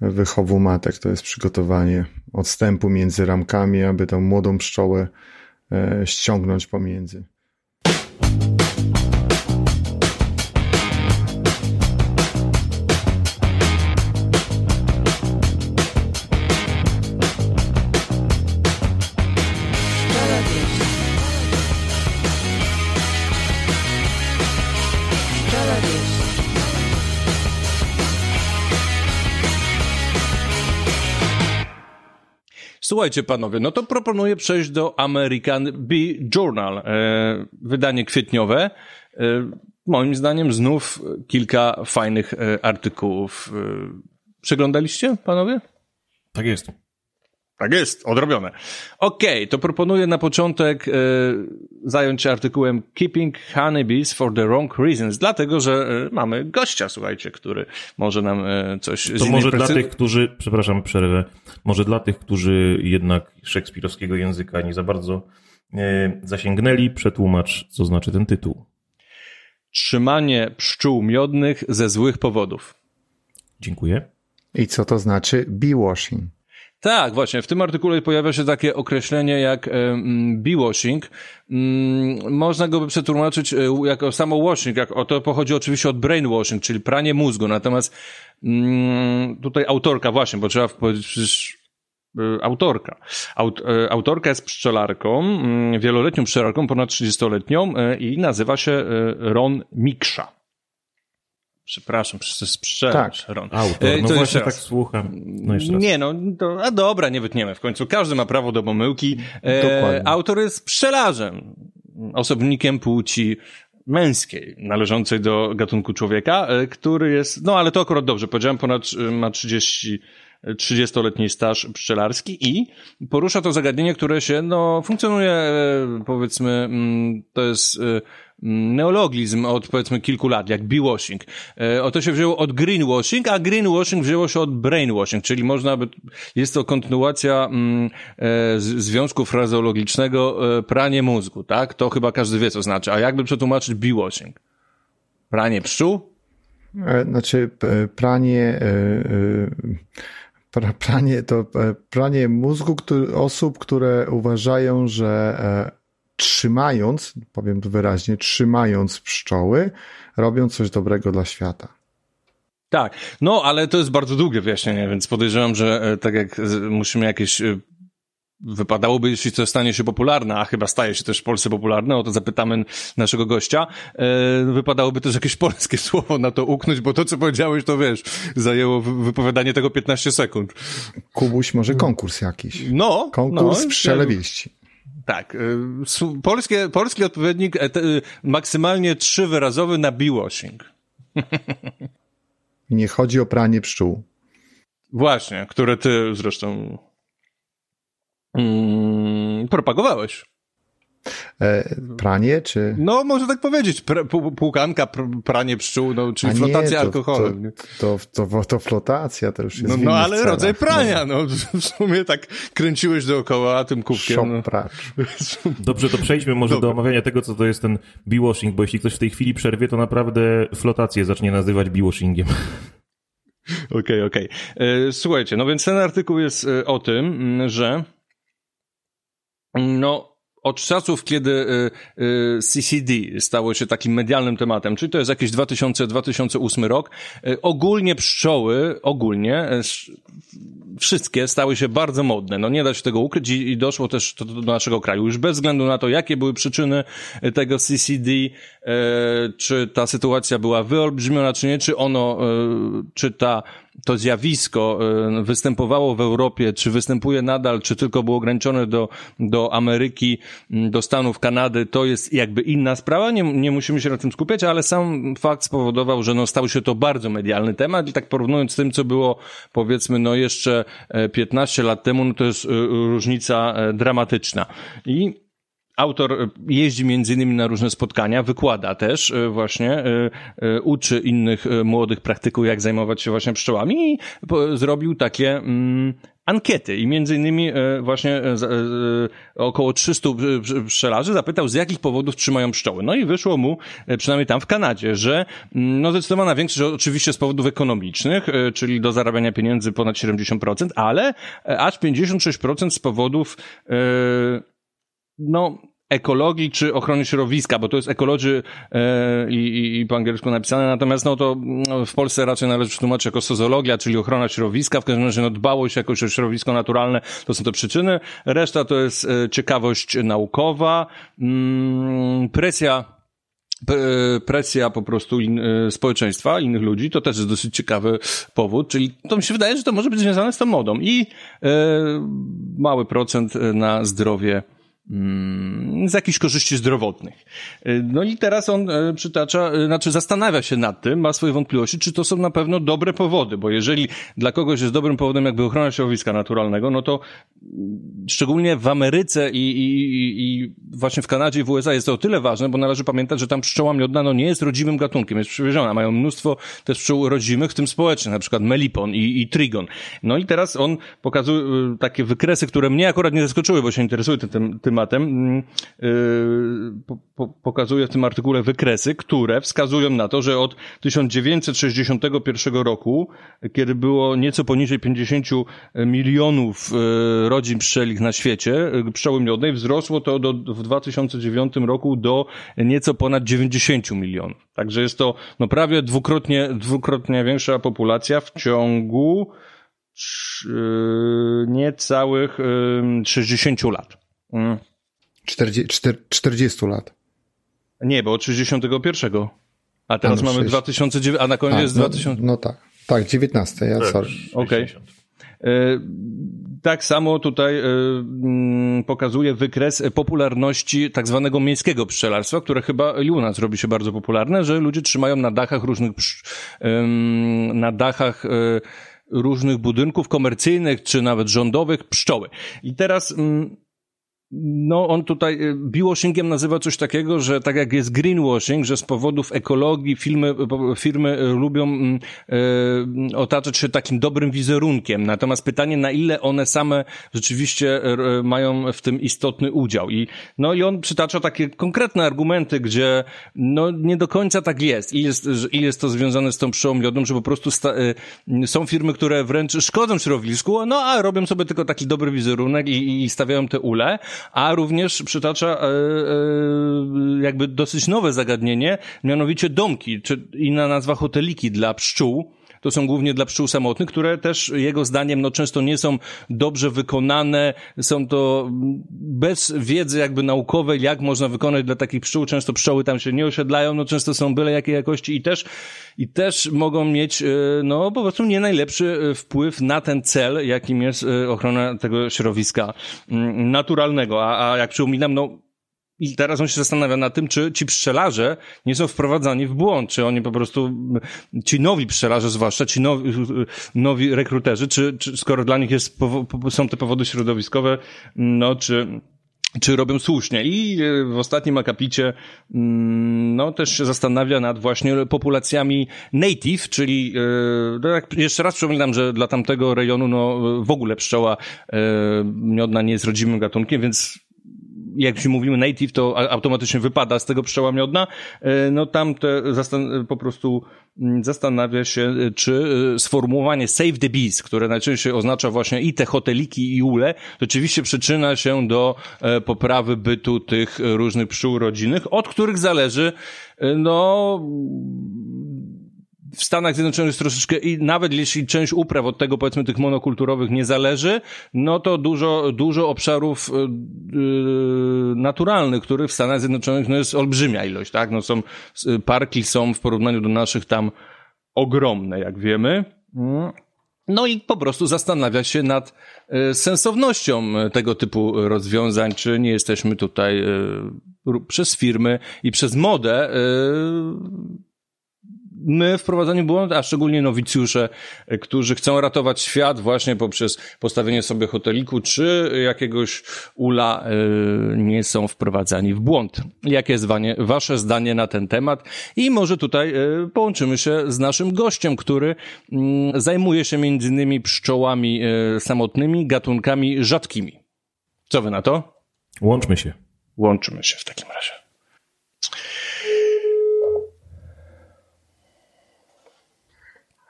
wychowu matek to jest przygotowanie odstępu między ramkami, aby tą młodą pszczołę e, ściągnąć pomiędzy. Słuchajcie, panowie, no to proponuję przejść do American Bee Journal, e, wydanie kwietniowe. E, moim zdaniem znów kilka fajnych e, artykułów. Przeglądaliście, panowie? Tak jest. Tak jest, odrobione. Okej, okay, to proponuję na początek e, zająć się artykułem Keeping Honeybees for the Wrong Reasons, dlatego, że e, mamy gościa, słuchajcie, który może nam e, coś... To może dla tych, którzy, przepraszam, przerwę, może dla tych, którzy jednak szekspirowskiego języka nie za bardzo e, zasięgnęli, przetłumacz, co znaczy ten tytuł. Trzymanie pszczół miodnych ze złych powodów. Dziękuję. I co to znaczy bee washing? Tak, właśnie. W tym artykule pojawia się takie określenie jak bee-washing. Mm, można go by przetłumaczyć e, jako samo washing, jak, o to pochodzi oczywiście od brainwashing, czyli pranie mózgu. Natomiast mm, tutaj autorka, właśnie, bo trzeba powiedzieć przecież e, autorka. Aut, e, autorka jest pszczelarką, mm, wieloletnią pszczelarką, ponad 30-letnią i nazywa się Ron Miksza. Przepraszam, przecież to jest pszczelarz, tak. Ron. Autor, no to właśnie tak słucham. No nie no, to, a dobra, nie wytniemy w końcu. Każdy ma prawo do pomyłki. E, autor jest pszczelarzem, osobnikiem płci męskiej, należącej do gatunku człowieka, e, który jest, no ale to akurat dobrze, powiedziałem, ponad e, ma 30 30-letni staż pszczelarski i porusza to zagadnienie, które się, no, funkcjonuje, e, powiedzmy, mm, to jest neologizm od powiedzmy kilku lat, jak bee-washing. E, to się wzięło od greenwashing, a greenwashing wzięło się od brainwashing, czyli można by, jest to kontynuacja mm, e, związku frazeologicznego e, pranie mózgu, tak? To chyba każdy wie, co znaczy. A jakby przetłumaczyć bee-washing? Pranie pszczół? E, znaczy, pranie, pranie to pranie mózgu który, osób, które uważają, że trzymając, powiem to wyraźnie, trzymając pszczoły, robią coś dobrego dla świata. Tak, no ale to jest bardzo długie wyjaśnienie, więc podejrzewam, że e, tak jak musimy jakieś e, wypadałoby, jeśli to stanie się popularne, a chyba staje się też w Polsce popularne, o to zapytamy naszego gościa, e, wypadałoby też jakieś polskie *laughs* słowo na to uknąć, bo to, co powiedziałeś, to wiesz, zajęło wy- wypowiadanie tego 15 sekund. Kubuś, może konkurs jakiś. No, Konkurs no, w Pszczele Wieści. Tak, y, polskie, polski odpowiednik e, y, maksymalnie trzywyrazowy na biwashing. *laughs* Nie chodzi o pranie pszczół. Właśnie, które ty zresztą mm, propagowałeś. E, pranie czy... No, można tak powiedzieć. Pr, półkanka, pr, pranie pszczół, no, czyli A nie, flotacja to- alkoholem. nie? To, to, to, to flotacja, to już jest No, no ale celach. rodzaj prania, no. W sumie tak kręciłeś dookoła tym kubkiem. No. Szok pracz. *laughs* Dobrze, to przejdźmy może Dobra. do omawiania tego, co to jest ten biwashing, bo jeśli ktoś w tej chwili przerwie, to naprawdę flotację zacznie nazywać biwashingiem. *laughs* Okej, okej. E, Słuchajcie, no więc ten artykuł jest e, o tym, m, że mm, no od czasów, kiedy e, e, CCD stało się takim medialnym tematem, czyli to jest jakiś 2000-2008 rok, e, ogólnie pszczoły, ogólnie sz- wszystkie stały się bardzo modne. No nie da się tego ukryć i, doszło też do naszego kraju. Już bez względu na to, jakie były przyczyny tego CCD, czy ta sytuacja była wyolbrzymiona, czy nie, czy ono, czy ta, to zjawisko e, występowało w Europie, czy występuje nadal, czy tylko było ograniczone do, do Ameryki, do Stanów, Kanady, to jest jakby inna sprawa, nie, nie musimy się na tym skupiać, ale sam fakt spowodował, że no, stał się to bardzo medialny temat i tak porównując z tym, co było powiedzmy no jeszcze e, 15 lat temu, no to jest e, różnica e, dramatyczna. I Autor e, jeździ między innymi na różne spotkania, wykłada też e, właśnie, e, uczy innych młodych praktyków, jak zajmować się właśnie pszczołami i zrobił takie mm, ankiety i między innymi właśnie około 300 psz- pszczelarzy zapytał, z jakich powodów trzymają pszczoły. No i wyszło mu, przynajmniej tam w Kanadzie, że mm, no zdecydowana większość oczywiście z powodów ekonomicznych, czyli do zarabiania pieniędzy ponad 70%, ale aż 56% z powodów no, ekologii czy ochrony środowiska, bo to jest ekolodzy e, i, i, po angielsku napisane, natomiast no to no, w Polsce raczej należy tłumaczyć jako sozologia, czyli ochrona środowiska, w każdym razie no, dbałość jakoś o środowisko naturalne, to są te przyczyny, reszta to jest e, ciekawość naukowa, mm, presja presja po prostu in, y, społeczeństwa, innych ludzi, to też jest dosyć ciekawy powód, czyli to mi się wydaje, że to może być związane z tą modą. I e, mały procent e, na zdrowie z jakichś korzyści zdrowotnych. E, No i teraz on e, przytacza, e, znaczy zastanawia się nad tym, ma swoje wątpliwości, czy to są na pewno dobre powody, bo jeżeli dla kogoś jest dobrym powodem jakby ochrona środowiska naturalnego, no to szczególnie w Ameryce i, i, i- właśnie w Kanadzie i w USA jest to o tyle ważne, bo należy pamiętać, że tam pszczoła miodna no, nie jest rodzimym gatunkiem, jest przywieziona. Mają mnóstwo też pszczół rodzimych, w tym społecznych, na przykład melipon i, i trigon. No i teraz on pokazuje y, takie wykresy, które mnie akurat nie zaskoczyły, bo się interesuję tym, tym tematem. Mm, y, po, po, pokazuje w tym artykule wykresy, które wskazują na to, że od 1961 roku, kiedy było nieco poniżej 50 milionów y, rodzin pszczelich na świecie, y, pszczoły miodnej, wzrosło to do, w 2009 roku do nieco ponad 90 milionów. Także jest to no, prawie dwukrotnie, dwukrotnie większa populacja w ciągu niecałych y, 60 lat. Mm. 40, czter- 40 lat. Nie, bo od 61. A teraz A, no, mamy sześć. 2009, a na koniec A, jest no, 2000. no tak. Tak, 19, ja sorry. Okej. E, Tak samo tutaj e, mm, pokazuje wykres popularności tak zwanego miejskiego pszczelarstwa, które chyba i u nas robi się bardzo popularne, że ludzie trzymają na dachach różnych na dachach e, różnych budynków komercyjnych czy nawet rządowych pszczoły. I teraz mm, no, on tutaj y, biwashingiem nazywa coś takiego, że tak jak jest greenwashing, że z powodów ekologii firmy, firmy y, lubią y, otaczać się takim dobrym wizerunkiem. Natomiast pytanie, na ile one same rzeczywiście y, mają w tym istotny udział. I, no i on przytacza takie konkretne argumenty, gdzie no nie do końca tak jest. I jest, i jest to związane z tą pszczołą miodną, że po prostu sta, y, są firmy, które wręcz szkodzą środowisku, no a robią sobie tylko taki dobry wizerunek i, i stawiają te ule, a również przytacza e, e, jakby dosyć nowe zagadnienie, mianowicie domki, czy inna nazwa hoteliki dla pszczół, to są głównie dla pszczół samotnych, które też jego zdaniem no, często nie są dobrze wykonane, są to bez wiedzy jakby naukowej, jak można wykonać dla takich pszczół, często pszczoły tam się nie osiedlają, no często są byle jakiej jakości i też, i też mogą mieć, e, no po prostu nie najlepszy e, wpływ na ten cel, jakim jest e, ochrona tego środowiska mm, naturalnego, a, a jak przypominam, no i teraz on się zastanawia nad tym, czy ci pszczelarze nie są wprowadzani w błąd, czy oni po prostu, ci nowi pszczelarze zwłaszcza, ci nowi, nowi rekruterzy, czy, czy skoro dla nich jest, są te powody środowiskowe, no czy, czy robią słusznie. I e, w ostatnim akapicie mm, no, też się zastanawia nad właśnie populacjami native, czyli e, no, jeszcze raz przypominam, że dla tamtego rejonu no, w ogóle pszczoła e, miodna nie jest rodzimym gatunkiem, więc jak się mówimy native, to automatycznie wypada z tego pszczoła miodna, e, no tam te po prostu mm, zastanawia się, e, czy e, sformułowanie save the bees, które najczęściej oznacza właśnie i te hoteliki i ule, rzeczywiście przyczyna się do poprawy bytu tych różnych pszczół rodzinnych, od których zależy no w Stanach Zjednoczonych jest troszeczkę i nawet jeśli część upraw od tego powiedzmy tych monokulturowych nie zależy, no to dużo, dużo obszarów yy, naturalnych, których w Stanach Zjednoczonych no jest olbrzymia ilość, tak? No są, parki są w porównaniu do naszych tam ogromne, jak wiemy. No i po prostu zastanawia się nad sensownością tego typu rozwiązań, czy nie jesteśmy tutaj przez firmy i przez modę my wprowadzani błąd, a szczególnie nowicjusze, e, którzy chcą ratować świat właśnie poprzez postawienie sobie hoteliku czy jakiegoś ula, e, nie są wprowadzani w błąd. Jakie jest wasze zdanie na ten temat? I może tutaj e, połączymy się z naszym gościem, który mm, zajmuje się między innymi pszczołami samotnymi, gatunkami rzadkimi. Co wy na to? Łączmy się. Łączymy się w takim razie.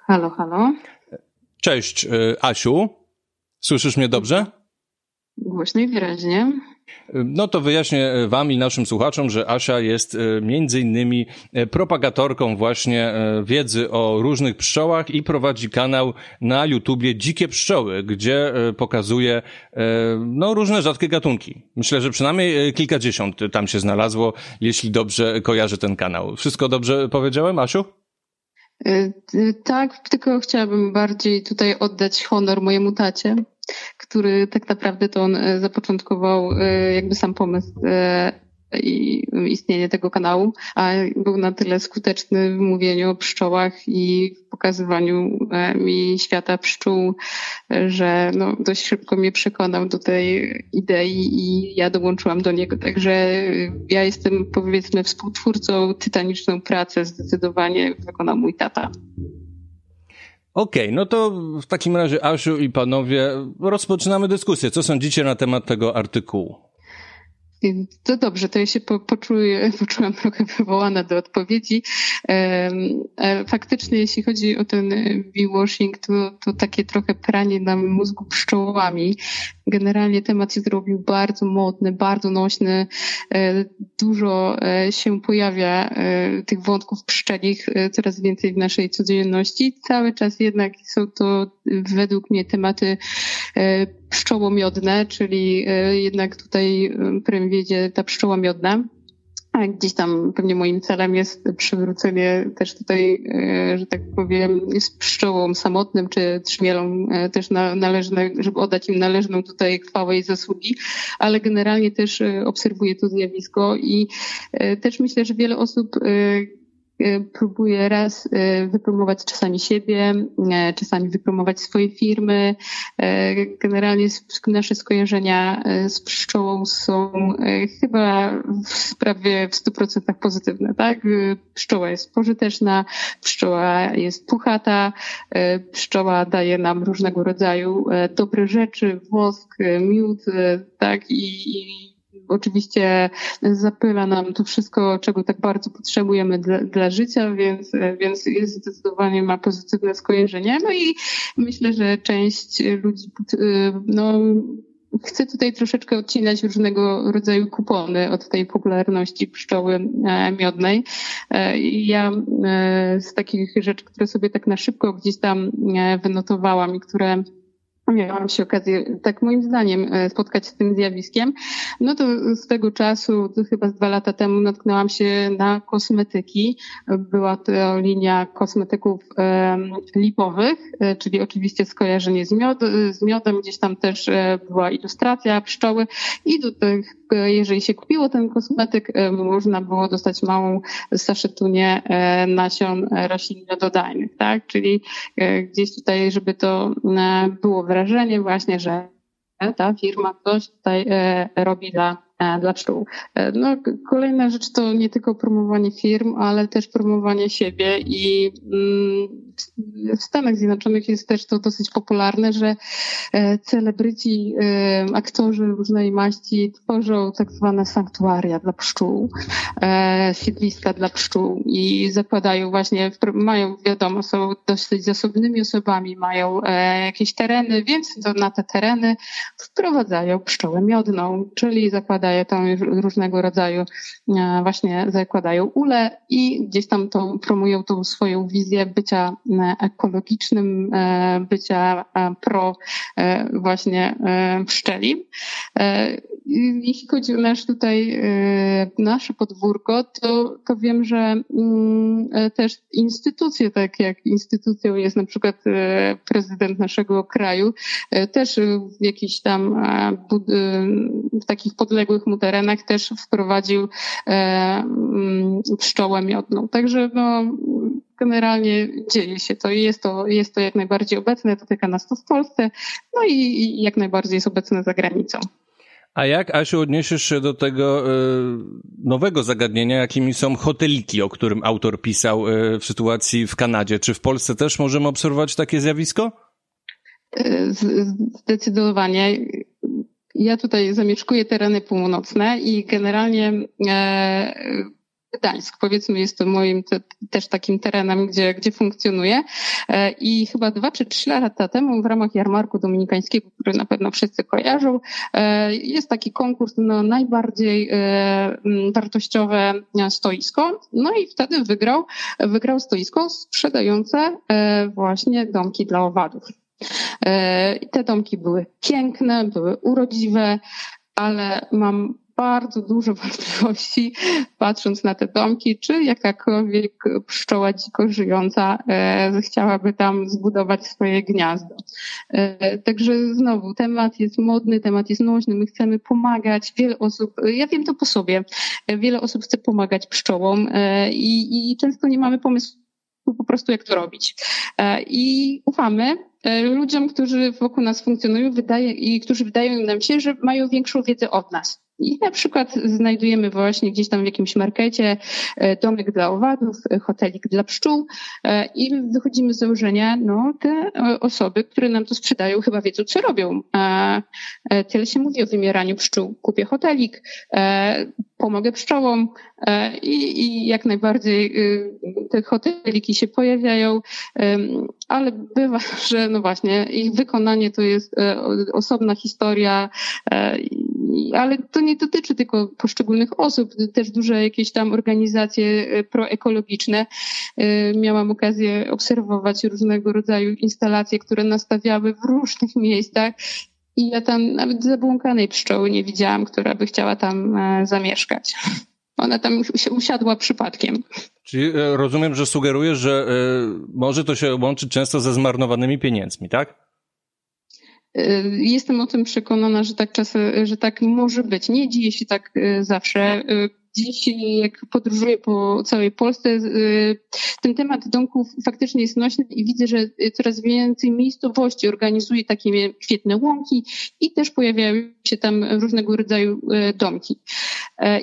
Halo, halo. Cześć, y, Asiu. Słyszysz mnie dobrze? Głośno i wyraźnie. No to wyjaśnię Wam i naszym słuchaczom, że Asia jest y, między innymi y, propagatorką właśnie wiedzy o różnych pszczołach i prowadzi kanał na YouTubie Dzikie Pszczoły, gdzie pokazuje no, różne rzadkie gatunki. Myślę, że przynajmniej kilkadziesiąt tam się znalazło, jeśli dobrze kojarzę ten kanał. Wszystko dobrze powiedziałem, Asiu? Y, y, tak, tylko chciałabym bardziej tutaj oddać honor mojemu tacie, który tak naprawdę to on y, zapoczątkował jakby sam pomysł i istnienie tego kanału, a był na tyle skuteczny w mówieniu o pszczołach i w pokazywaniu e, mi świata pszczół, że no, dość szybko mnie przekonał do tej idei i ja dołączyłam do niego. Także ja jestem powiedzmy współtwórcą, tytaniczną pracę zdecydowanie wykonał mój tata. Okej, okay, no to w takim razie Asiu i panowie rozpoczynamy dyskusję. Co sądzicie na temat tego artykułu? To dobrze, to ja się po, poczuję, *laughs* poczułam trochę wywołana do odpowiedzi. E, faktycznie, jeśli chodzi o ten bee-washing, to, to takie trochę pranie nam mózgu pszczołami. Generalnie temat się zrobił bardzo modny, bardzo nośny. E, dużo e, się pojawia tych wątków pszczelich coraz więcej w naszej codzienności. Cały czas jednak są to według mnie tematy pszczołomiodne, czyli e, jednak tutaj e, prym wiedzie ta pszczoła miodna. A gdzieś tam pewnie moim celem jest przywrócenie też tutaj, e, że tak powiem, z pszczołą samotnym czy trzmielą też należne, żeby oddać im należną tutaj chwałę i zasługi, ale generalnie też obserwuję to zjawisko i też myślę, że wiele osób Y, próbuję raz y, wypromować czasami siebie, y, czasami wypromować swoje firmy. Generalnie nasze skojarzenia z pszczołą są chyba w prawie w 100% pozytywne, tak? Pszczoła jest pożyteczna, pszczoła jest puchata, pszczoła daje nam różnego rodzaju dobre rzeczy, wosk, miód, tak? I, oczywiście zapyla nam to wszystko, czego tak bardzo potrzebujemy dla, dla życia, więc, więc jest zdecydowanie ma pozytywne skojarzenie. No i myślę, że część ludzi no, chcę tutaj troszeczkę odcinać różnego rodzaju kupony od tej popularności pszczoły miodnej. Ja z takich rzeczy, które sobie tak na szybko gdzieś tam wynotowałam i które miałam się okazję, tak moim zdaniem, e, spotkać z tym zjawiskiem, no to z tego czasu, chyba z dwa lata temu, natknęłam się na kosmetyki. Była to linia kosmetyków lipowych, e, czyli oczywiście skojarzenie z, miod, z miodem, gdzieś tam też e, była ilustracja pszczoły. I do tych, jeżeli się kupiło ten kosmetyk, e, można było dostać małą saszetunię nasion roślin miododajnych, tak? Czyli gdzieś tutaj, żeby to było wrażenie właśnie, że ta firma coś tutaj e, robi dla E, dla pszczół. E, no, kolejna rzecz to nie tylko promowanie firm, ale też promowanie siebie i mm, w Stanach Zjednoczonych jest też to dosyć popularne, że e, celebryci, aktorzy różnej maści tworzą tak zwane sanktuaria dla pszczół, siedliska dla pszczół i zakładają właśnie, mają, wiadomo, są dosyć zasobnymi osobami, mają jakieś tereny, więc na te tereny wprowadzają pszczołę miodną, czyli zakładają daje tam różnego rodzaju e, właśnie zakładają ule i gdzieś tam to promują tą swoją wizję bycia e, ekologicznym, e, bycia pro właśnie pszczeli. Jeśli chodzi o nasz tutaj, nasze podwórko, to, to wiem, że mm, też instytucje, tak jak instytucją jest na przykład prezydent naszego kraju, też w jakichś tam w takich podległych mu terenach też wprowadził e, mm, pszczołę miodną. Także no, generalnie dzieje się to i jest to, jest to jak najbardziej obecne, dotyka nas to w Polsce, no i, i jak najbardziej jest obecne za granicą. A jak, Asiu, odniesiesz się do tego y, nowego zagadnienia, jakimi są hoteliki, o którym autor pisał y, w sytuacji w Kanadzie? Czy w Polsce też możemy obserwować takie zjawisko? Zdecydowanie. Ja tutaj zamieszkuję tereny północne i generalnie e, Gdańsk, powiedzmy, jest to moim te, też takim terenem, gdzie, gdzie funkcjonuję. E, I chyba dwa czy trzy lata temu w ramach jarmarku dominikańskiego, który na pewno wszyscy kojarzą, e, jest taki konkurs na najbardziej e, wartościowe stoisko. No i wtedy wygrał, wygrał stoisko sprzedające właśnie domki dla owadów. E, te domki były piękne, były urodziwe, ale mam bardzo dużo *laughs* wątpliwości, patrząc na te domki, czy jakakolwiek pszczoła dziko żyjąca e, chciałaby tam zbudować swoje gniazdo. E, także znowu, temat jest modny, temat jest nośny, my chcemy pomagać. Wiele osób, ja wiem to po sobie, wiele osób chce pomagać pszczołom i, i często nie mamy pomysłu po prostu jak to robić. E, I ufamy e, ludziom, którzy wokół nas funkcjonują wydaje, i którzy wydają nam się, że mają większą wiedzę od nas. I na przykład znajdujemy właśnie gdzieś tam w jakimś markecie e, domek dla owadów, e, hotelik dla pszczół e, i wychodzimy z założenia, no te osoby, które nam to sprzedają chyba wiedzą, co robią. Tyle się mówi o wymieraniu pszczół. Kupię hotelik, pomogę pszczołom i, i jak najbardziej te hoteliki się pojawiają, ale bywa, *laughs* że no właśnie ich wykonanie to jest osobna historia, ale to nie dotyczy tylko poszczególnych osób, też duże jakieś tam organizacje e, proekologiczne. E, miałam okazję obserwować różnego rodzaju instalacje, które nastawiały w różnych *laughs* miejscach i ja tam nawet zabłąkanej pszczoły nie widziałam, która by chciała tam e, zamieszkać. *laughs* Ona tam usiadła przypadkiem. Czyli rozumiem, że sugerujesz, że może to się łączyć często ze zmarnowanymi pieniędzmi, tak? Y, jestem o tym przekonana, że tak czasem, że tak może być. Nie dzieje się tak y, zawsze. Y, dziś, jak podróżuję po całej Polsce, ten temat domków faktycznie jest nośny i widzę, że coraz więcej miejscowości organizuje takie kwietne łąki i też pojawiają się tam różnego rodzaju domki.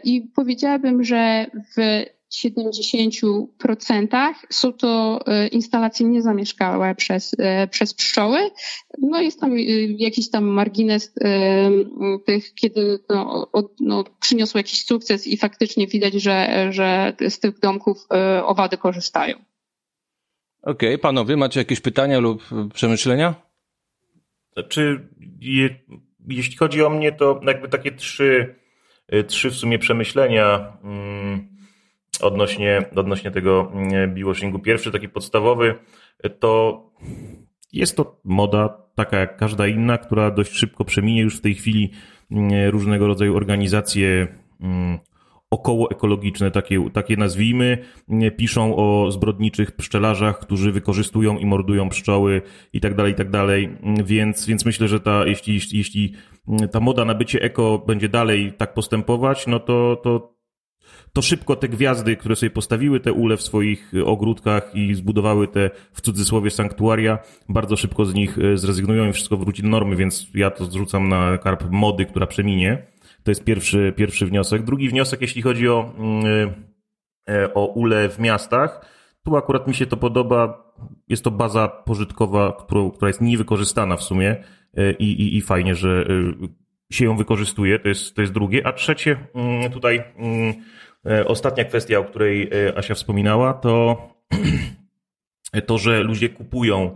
I powiedziałabym, że w 70% są to e, instalacje niezamieszkałe przez, e, przez pszczoły. No jest tam e, jakiś tam margines tych, kiedy no, no, przyniosło jakiś sukces i faktycznie widać, że, że z tych domków owady korzystają. Okej, okay, panowie, macie jakieś pytania lub przemyślenia? Czy je, jeśli chodzi o mnie, to jakby takie trzy, trzy w sumie przemyślenia mm, odnośnie, odnośnie tego mm, biwashingu. Pierwszy, taki podstawowy, to jest to moda taka jak każda inna, która dość szybko przeminie już w tej chwili mm, różnego rodzaju organizacje okołoekologiczne, takie, takie nazwijmy, piszą o zbrodniczych pszczelarzach, którzy wykorzystują i mordują pszczoły i tak dalej, i tak dalej. Więc, więc myślę, że ta, jeśli, jeśli ta moda na bycie eko będzie dalej tak postępować, no to, to, to szybko te gwiazdy, które sobie postawiły te ule w swoich ogródkach i zbudowały te w cudzysłowie sanktuaria, bardzo szybko z nich e, zrezygnują i wszystko wróci do normy, więc ja to zrzucam na karp mody, która przeminie. To jest pierwszy, pierwszy wniosek. Drugi wniosek, jeśli chodzi o, mm, e, o ule w miastach, tu akurat mi się to podoba. Jest to baza pożytkowa, która jest niewykorzystana w sumie e, i, i, i fajnie, że e, się ją wykorzystuje. To jest, to jest drugie. A trzecie, mm, tutaj mm, ostatnia kwestia, o której Asia wspominała, to *clears throat* to, że ludzie kupują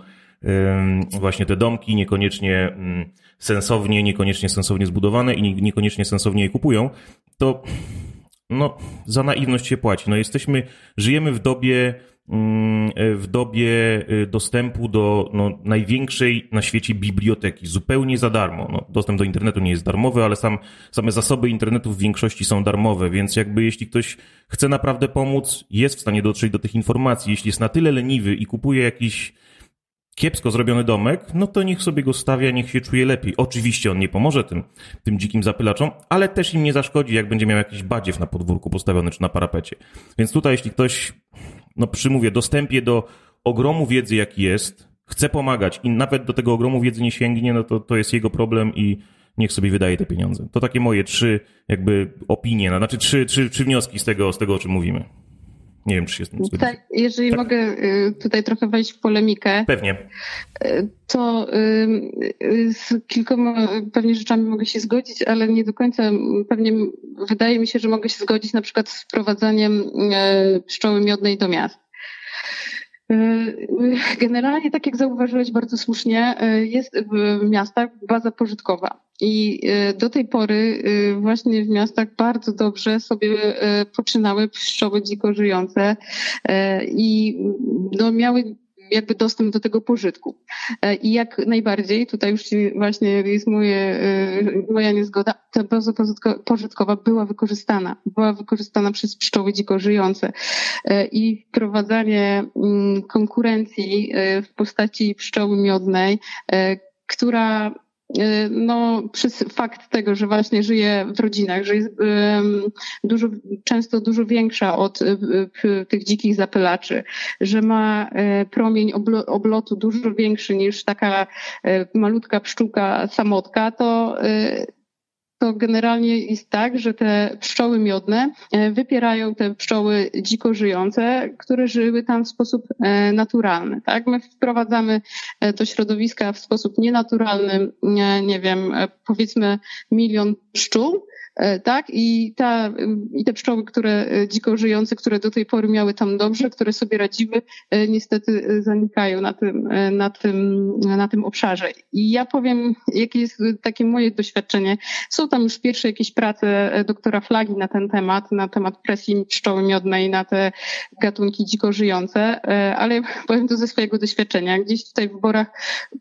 właśnie te domki, niekoniecznie sensownie, niekoniecznie sensownie zbudowane i niekoniecznie sensownie je kupują, to no, za naiwność się płaci. No, jesteśmy, żyjemy w dobie, mm, w dobie y, dostępu do no, największej na świecie biblioteki, zupełnie za darmo. No, dostęp do internetu nie jest darmowy, ale sam, same zasoby internetu w większości są darmowe, więc jakby jeśli ktoś chce naprawdę pomóc, jest w stanie dotrzeć do tych informacji. Jeśli jest na tyle leniwy i kupuje jakiś kiepsko zrobiony domek, no to niech sobie go stawia, niech się czuje lepiej. Oczywiście on nie pomoże tym, tym dzikim zapylaczom, ale też im nie zaszkodzi, jak będzie miał jakiś badziew na podwórku postawiony czy na parapecie. Więc tutaj, jeśli ktoś, no przymówię, dostępie do ogromu wiedzy, jaki jest, chce pomagać i nawet do tego ogromu wiedzy nie sięgnie, no to, to jest jego problem i niech sobie wydaje te pieniądze. To takie moje trzy jakby opinie, no, znaczy trzy, trzy, trzy wnioski z tego, z tego, o czym mówimy. Nie wiem, czy się tym Tak, jeżeli tak. mogę y, tutaj trochę wejść w polemikę. Pewnie. Y, to y, z kilkoma pewnie rzeczami mogę się zgodzić, ale nie do końca pewnie wydaje mi się, że mogę się zgodzić na przykład z wprowadzaniem pszczoły miodnej do miast. Generalnie, tak jak zauważyłeś bardzo słusznie, jest w miastach baza pożytkowa. I do tej pory właśnie w miastach bardzo dobrze sobie poczynały pszczoły dziko żyjące i no, miały jakby dostęp do tego pożytku. I jak najbardziej, tutaj już właśnie jest moje, moja niezgoda, ta baza pożytkowa była wykorzystana. Była wykorzystana przez pszczoły dziko żyjące. I wprowadzanie mm, konkurencji w postaci pszczoły miodnej, która no, przez fakt tego, że właśnie żyje w rodzinach, że jest dużo, często dużo większa od y, y, tych dzikich zapylaczy, że ma promień oblotu dużo większy niż taka malutka pszczółka samotka, to to generalnie jest tak, że te pszczoły miodne e, wypierają te pszczoły dziko żyjące, które żyły tam w sposób e, naturalny. Tak? My wprowadzamy e, do środowiska w sposób nienaturalny, nie wiem, powiedzmy milion pszczół, E, tak? I, ta, I te pszczoły, które e, dziko żyjące, które do tej pory miały tam dobrze, które sobie radziły, e, niestety zanikają na tym, na tym, na tym obszarze. I ja powiem, jakie jest takie moje doświadczenie. Są tam już pierwsze jakieś prace doktora Flagi na ten temat, na temat presji pszczoły miodnej na te gatunki dziko żyjące, ale *laughs* powiem to ze swojego doświadczenia. Gdzieś tutaj w borach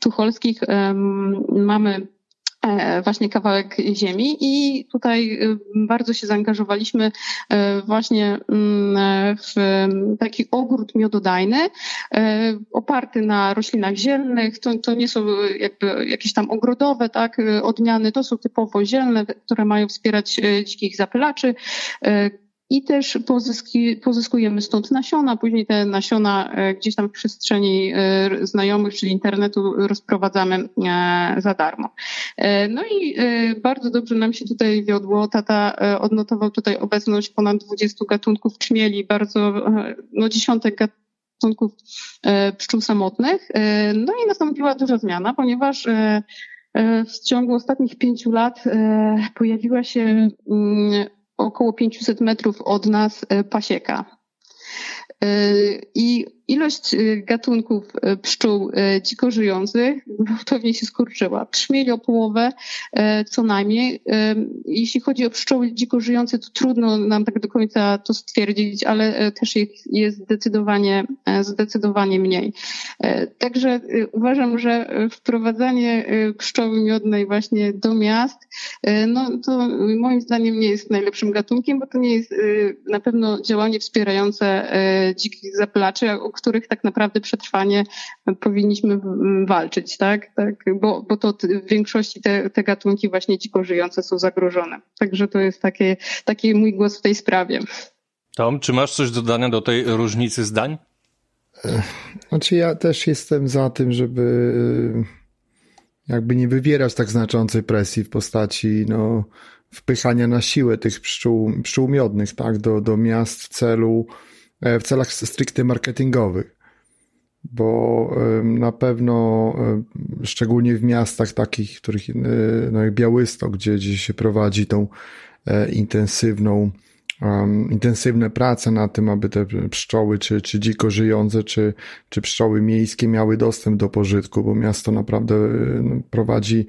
tucholskich um, mamy E, właśnie kawałek ziemi i tutaj y, bardzo się zaangażowaliśmy e, właśnie mm, w taki ogród miododajny e, oparty na roślinach zielnych. To, to nie są jakby jakieś tam ogrodowe tak, odmiany, to są typowo zielne, które mają wspierać dzikich zapylaczy, i też pozyski, pozyskujemy stąd nasiona, później te nasiona e, gdzieś tam w przestrzeni e, znajomych, czyli internetu rozprowadzamy e, za darmo. No i bardzo dobrze nam się tutaj wiodło. Tata odnotował tutaj obecność ponad 20 gatunków czmieli, bardzo, no dziesiątek gatunków pszczół samotnych. No i nastąpiła duża zmiana, ponieważ w ciągu ostatnich pięciu lat pojawiła się mm, około 500 metrów od nas e, pasieka. E, I ilość y, gatunków y, pszczół y, dziko żyjących gwałtownie się skurczyła. Trzmieli o połowę co najmniej. Jeśli chodzi o pszczoły dziko żyjące, to trudno nam tak do końca to stwierdzić, ale też ich jest zdecydowanie, zdecydowanie mniej. Także uważam, że wprowadzanie pszczoły miodnej właśnie do miast, no to moim zdaniem nie jest najlepszym gatunkiem, bo to nie jest na pewno działanie wspierające dzikich zaplaczy, o których tak naprawdę przetrwanie powinniśmy walczyć, tak? tak? Bo, bo to w większości te, te gatunki właśnie dziko żyjące są zagrożone. Także to jest takie, taki mój głos w tej sprawie. Tom, czy masz coś dodania do tej różnicy zdań? Znaczy ja też jestem za tym, żeby jakby nie wywierać tak znaczącej presji w postaci no, wpychania na siłę tych pszczół, pszczół miodnych tak, do, do miast w celu E, w celach stricte marketingowych, bo na pewno, szczególnie w miastach takich, których, e, no jak Białystok, gdzie, gdzie się prowadzi tą e, intensywną, um, intensywne prace na tym, aby te pszczoły, czy, czy dziko żyjące, czy, czy pszczoły miejskie miały dostęp do pożytku, bo miasto naprawdę no, prowadzi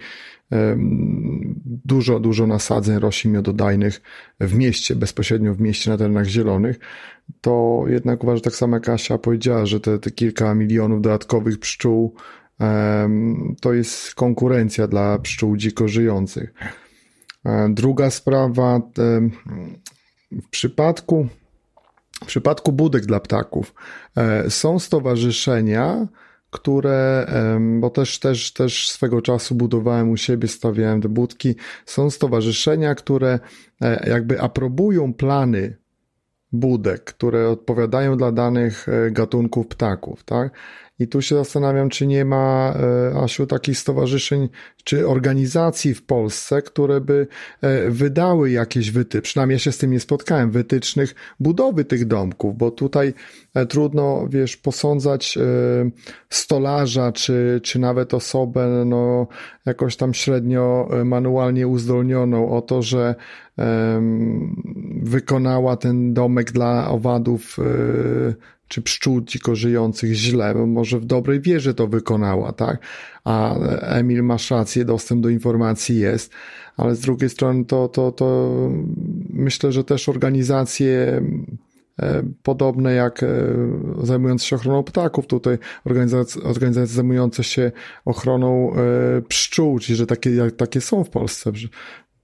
dużo, dużo nasadzeń roślin miododajnych w mieście, bezpośrednio w mieście na terenach zielonych, to jednak uważam, tak samo jak Asia powiedziała, że te, te kilka milionów dodatkowych pszczół to jest konkurencja dla pszczół dziko żyjących. E, druga sprawa, w przypadku, w przypadku budek dla ptaków e, są stowarzyszenia, które, bo też, też, też swego czasu budowałem u siebie, stawiałem te budki, są stowarzyszenia, które e, jakby aprobują plany budek, które odpowiadają dla danych e, gatunków ptaków, tak? I tu się zastanawiam, czy nie ma, e, Asiu, takich stowarzyszeń czy organizacji w Polsce, które by e, wydały jakieś wytyczne, przynajmniej ja się z tym nie spotkałem, wytycznych budowy tych domków, bo tutaj e, trudno, wiesz, posądzać stolarza, czy, czy nawet osobę, no, jakoś tam średnio manualnie uzdolnioną o to, że wykonała ten domek dla owadów czy pszczół dziko żyjących źle, bo może w dobrej wierze to wykonała, tak? A Emil masz rację, dostęp do informacji jest, ale z drugiej strony to, to, to myślę, że też organizacje e, podobne jak e, zajmujące się ochroną ptaków, tutaj organizacje, organizacje zajmujące się ochroną e, pszczół, czyli że takie, takie są w Polsce,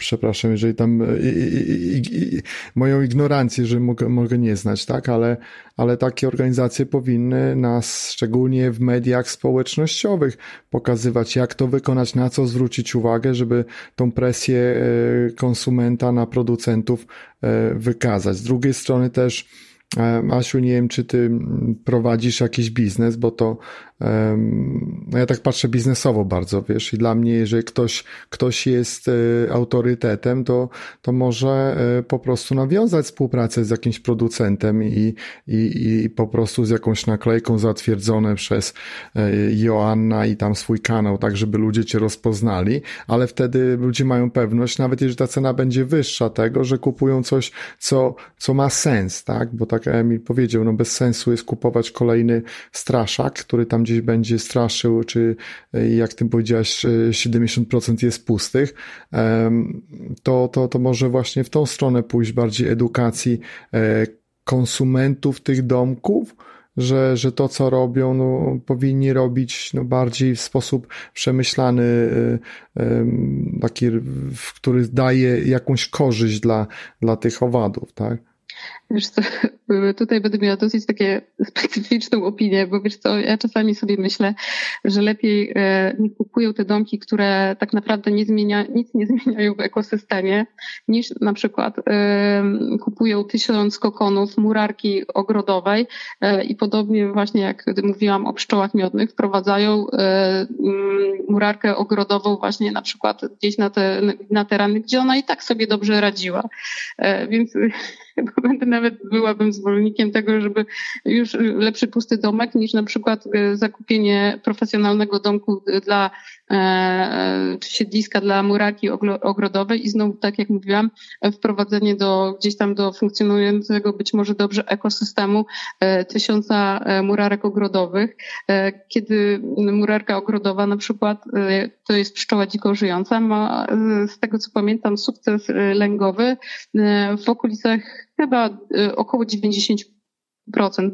przepraszam, jeżeli tam i, i, i, moją ignorancję, że mogę, mogę nie znać, tak, ale, ale takie organizacje powinny nas, szczególnie w mediach społecznościowych, pokazywać, jak to wykonać, na co zwrócić uwagę, żeby tą presję e, konsumenta na producentów e, wykazać. Z drugiej strony też, e, Asiu, nie wiem, czy ty prowadzisz jakiś biznes, bo to no ja tak patrzę biznesowo bardzo, wiesz, i dla mnie, jeżeli ktoś, ktoś jest e, autorytetem, to, to może e, po prostu nawiązać współpracę z jakimś producentem i, i, i po prostu z jakąś naklejką zatwierdzone przez e, Joanna i tam swój kanał, tak, żeby ludzie cię rozpoznali, ale wtedy ludzie mają pewność, nawet jeżeli ta cena będzie wyższa tego, że kupują coś, co, co ma sens, tak, bo tak Emil powiedział, no bez sensu jest kupować kolejny straszak, który tam gdzieś będzie straszył, czy e, jak ty powiedziałaś, 70% jest pustych, to, to, to może właśnie w tą stronę pójść bardziej edukacji e, konsumentów tych domków, że, że to, co robią, no, powinni robić no, bardziej w sposób przemyślany, e, taki, który daje jakąś korzyść dla, dla tych owadów, tak? Wiesz co, *laughs* tutaj będę miała dosyć takie *laughs* specyficzną opinię, bo wiesz co, ja czasami sobie myślę, że lepiej e, nie kupują te domki, które tak naprawdę nie zmienia, nic nie *laughs* zmieniają w ekosystemie, niż na przykład e, kupują tysiąc kokonów murarki ogrodowej e, i podobnie właśnie jak mówiłam o pszczołach miodnych, wprowadzają murarkę ogrodową właśnie na przykład gdzieś na te, na gdzie ona i tak sobie dobrze radziła. Więc będę nawet byłabym zwolennikiem tego, żeby już lepszy pusty domek niż na przykład e, zakupienie profesjonalnego domku dla e, czy siedliska dla muraki ogrodowej i znowu, tak jak mówiłam, wprowadzenie do gdzieś tam do funkcjonującego być może dobrze ekosystemu tysiąca murarek ogrodowych, kiedy murarka ogrodowa na przykład to jest pszczoła dziko żyjąca, ma z tego co pamiętam sukces lęgowy w okolicach chyba y, około 90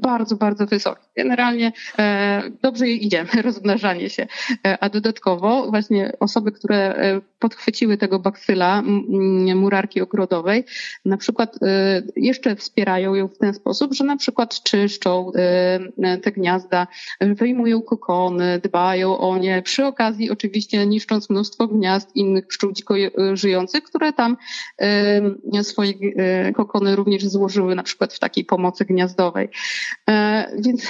bardzo, bardzo wysoki. Generalnie e, dobrze idzie *laughs* rozmnażanie się. E, a dodatkowo właśnie osoby, które e, podchwyciły tego baksyla murarki ogrodowej, na przykład e, jeszcze wspierają ją w ten sposób, że na przykład czyszczą e, te gniazda, wyjmują kokony, dbają o nie, przy okazji oczywiście niszcząc mnóstwo gniazd innych pszczół dziko żyjących, które tam swoje kokony również złożyły na przykład w takiej pomocy gniazdowej. E, więc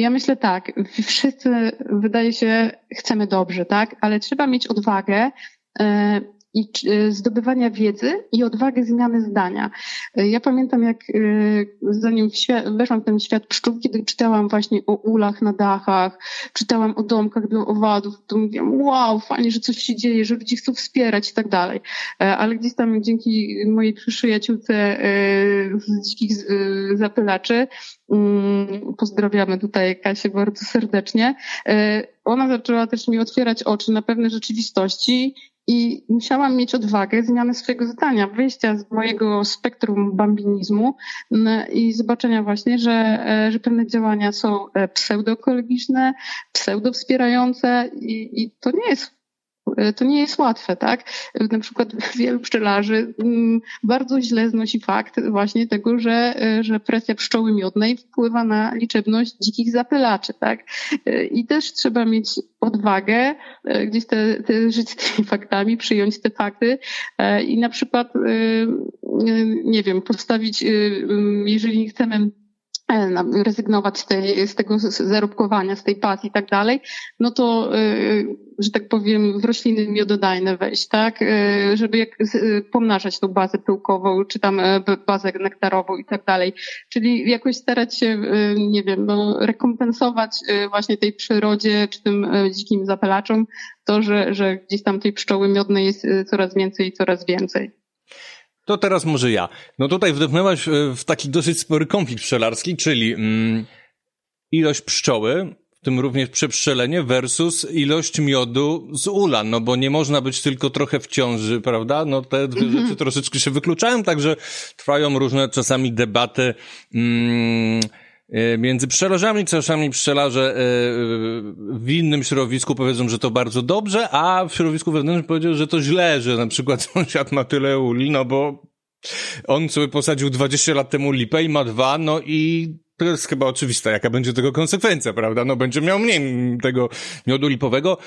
ja myślę tak, wszyscy wydaje się chcemy dobrze, tak, ale trzeba mieć odwagę e, i e, zdobywania wiedzy i odwagę zmiany zdania. E, ja pamiętam, jak e, zanim weszłam w ten świat pszczół, kiedy czytałam właśnie o ulach na dachach, czytałam o domkach dla owadów, to mówiłam, wow, fajnie, że coś się dzieje, że ludzie chcą wspierać i tak dalej. Ale gdzieś tam dzięki mojej przyjaciółce z dzikich zapylaczy, mm, pozdrawiamy tutaj Kasię bardzo serdecznie, ona zaczęła też mi otwierać oczy na pewne rzeczywistości i musiałam mieć odwagę zmiany swojego zdania, wyjścia z mojego spektrum bambinizmu i zobaczenia właśnie, że, e, że pewne działania są e, pseudoekologiczne, pseudowspierające i, i to nie jest to nie jest łatwe, tak? Na przykład *laughs* wielu pszczelarzy mm, bardzo źle znosi fakt właśnie tego, że, e, że presja pszczoły miodnej wpływa na liczebność dzikich zapylaczy, tak? E, I też trzeba mieć odwagę gdzieś te, te żyć z tymi faktami, przyjąć te fakty i na przykład, nie wiem, postawić, jeżeli chcemy E, rezygnować z, tej, z tego zarobkowania, z tej pasji i tak dalej, no to, e, że tak powiem, w rośliny miododajne wejść, tak, e, żeby jak pomnażać tą bazę pyłkową, czy tam bazę nektarową i tak dalej. Czyli jakoś starać się, nie wiem, no, rekompensować właśnie tej przyrodzie, czy tym dzikim zapalaczom to, że, że gdzieś tam tej pszczoły miodnej jest coraz więcej i coraz więcej. To teraz może ja. No tutaj wdepnęłaś w taki dosyć spory konflikt pszczelarski, czyli mm, ilość pszczoły, w tym również przepszczelenie versus ilość miodu z ula, no bo nie można być tylko trochę w ciąży, prawda? No te dwie mm -hmm. rzeczy troszeczkę się wykluczają, także trwają różne czasami debaty mm, e, między pszczelarzami, czasami pszczelarze e, w innym środowisku powiedzą, że to bardzo dobrze, a w środowisku wewnętrznym powiedział, że to źle, że na przykład *laughs* sąsiad ma tyle uli, no bo on sobie posadził 20 lat temu lipę i ma dwa, no i to jest chyba oczywiste, jaka będzie tego konsekwencja, prawda? No będzie miał mniej tego miodu lipowego.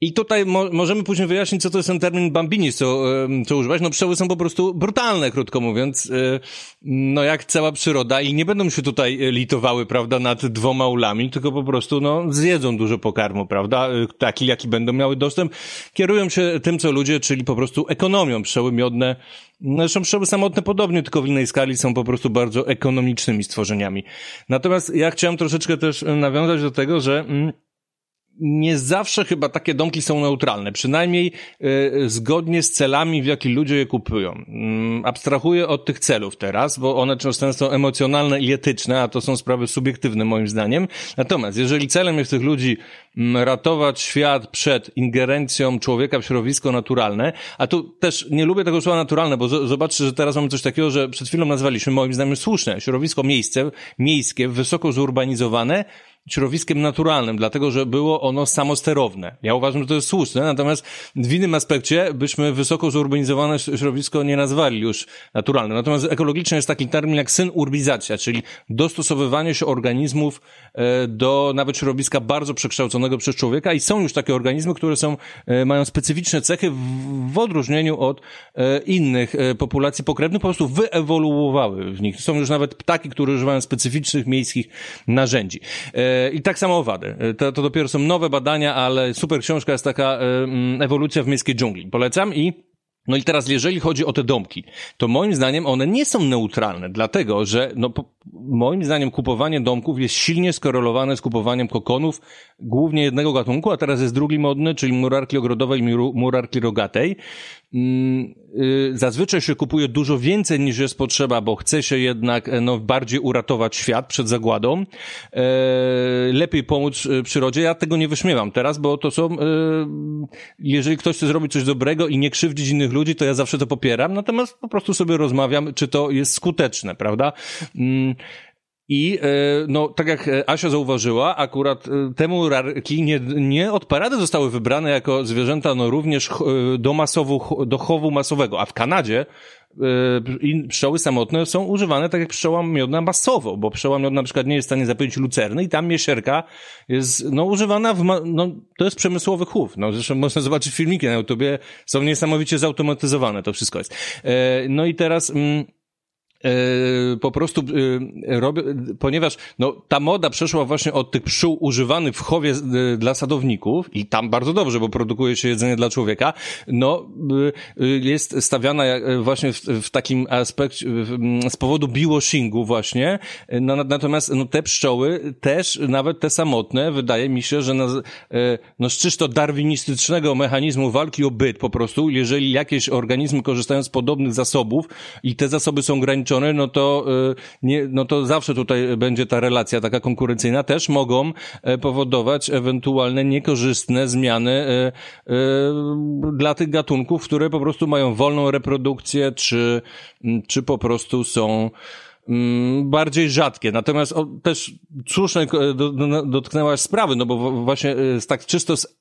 I tutaj mo możemy później wyjaśnić, co to jest ten termin bambinis, co, co używać. No pszczoły są po prostu brutalne, krótko mówiąc. E, no jak cała przyroda i nie będą się tutaj litowały, prawda, nad dwoma ulami, tylko po prostu, no, zjedzą dużo pokarmu, prawda, e, taki, jaki będą miały dostęp. Kierują się tym, co ludzie, czyli po prostu ekonomią. Pszczoły miodne, zresztą pszczoły samotne podobnie, tylko w innej skali są po prostu bardzo ekonomicznymi stworzeniami. Natomiast ja chciałem troszeczkę też nawiązać do tego, że... Mm, nie zawsze chyba takie domki są neutralne, przynajmniej y, zgodnie z celami, w jakich ludzie je kupują. Mm, abstrahuję od tych celów teraz, bo one często są emocjonalne i etyczne, a to są sprawy subiektywne moim zdaniem. Natomiast jeżeli celem jest tych ludzi mm, ratować świat przed ingerencją człowieka w środowisko naturalne, a tu też nie lubię tego słowa naturalne, bo zobaczcie, że teraz mamy coś takiego, że przed chwilą nazwaliśmy moim zdaniem słuszne, środowisko miejsce, miejskie, wysoko zurbanizowane, środowiskiem naturalnym, dlatego że było ono samosterowne. Ja uważam, że to jest słuszne, natomiast w innym aspekcie byśmy wysoko zurbanizowane środowisko nie nazwali już naturalnym. Natomiast ekologiczny jest taki termin jak synurbizacja, czyli dostosowywanie się organizmów e, do nawet środowiska bardzo przekształconego przez człowieka i są już takie organizmy, które są, e, mają specyficzne cechy w odróżnieniu od e, innych populacji pokrewnych, po prostu wyewoluowały w nich. Są już nawet ptaki, które używają specyficznych miejskich narzędzi. I tak samo owady. To, to dopiero są nowe badania, ale super książka jest taka mm, ewolucja w miejskiej dżungli. Polecam i No i teraz, jeżeli chodzi o te domki, to moim zdaniem one nie są neutralne, dlatego że, no, po, moim zdaniem kupowanie domków jest silnie skorelowane z kupowaniem kokonów, głównie jednego gatunku, a teraz jest drugi modny, czyli murarki ogrodowej i murarki rogatej. Mm, y, zazwyczaj się kupuje dużo więcej niż jest potrzeba, bo chce się jednak e, no, bardziej uratować świat przed zagładą. E, lepiej pomóc e, przyrodzie. Ja tego nie wyśmiewam teraz, bo to są, jeżeli ktoś chce zrobić coś dobrego i nie krzywdzić innych ludzi, to ja zawsze to popieram, natomiast po prostu sobie rozmawiam, czy to jest skuteczne, prawda? I e, no, tak jak e, Asia zauważyła, akurat e, te murarki nie, nie od parady zostały wybrane jako zwierzęta no, również do, masowu, do chowu masowego, a w Kanadzie i pszczoły samotne są używane tak jak pszczoła miodna masowo, bo pszczoła miodna na przykład nie jest w stanie zapylić lucerny i tam miesierka jest no, używana w, no, to jest przemysłowy chów. No, zresztą można zobaczyć filmiki na YouTubie, są niesamowicie zautomatyzowane, to wszystko jest. No i teraz... Mm, po prostu e, robię, ponieważ no, ta moda przeszła właśnie od tych pszczół używanych w chowie e, dla sadowników i tam bardzo dobrze, bo produkuje się jedzenie dla człowieka, no jest stawiana właśnie w, w takim aspekcie z powodu biwashingu właśnie, no, natomiast no, te pszczoły też, nawet te samotne, wydaje mi się, że na, no, z czysto darwinistycznego mechanizmu walki o byt po prostu, jeżeli jakieś organizmy korzystają z podobnych zasobów i te zasoby są no to, y, nie, no to zawsze tutaj będzie ta relacja taka konkurencyjna, też mogą e, powodować ewentualne niekorzystne zmiany e, e, dla tych gatunków, które po prostu mają wolną reprodukcję, czy, czy po prostu są mm, bardziej rzadkie. Natomiast o, też słusznie dotknęłaś sprawy, no bo właśnie z tak czysto z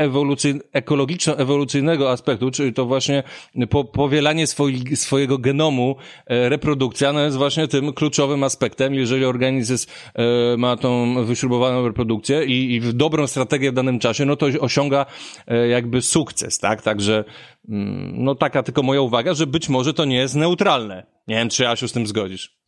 ewolucyj, ekologiczno-ewolucyjnego aspektu, czyli to właśnie po, powielanie swoi, swojego genomu, e, reprodukcja, no jest właśnie tym kluczowym aspektem. Jeżeli organizm jest, ma tą wyśrubowaną reprodukcję i, i dobrą strategię w danym czasie, no to osiąga e, jakby sukces, tak? Także, mm, no taka tylko moja uwaga, że być może to nie jest neutralne. Nie wiem, czy Asiu z tym zgodzisz.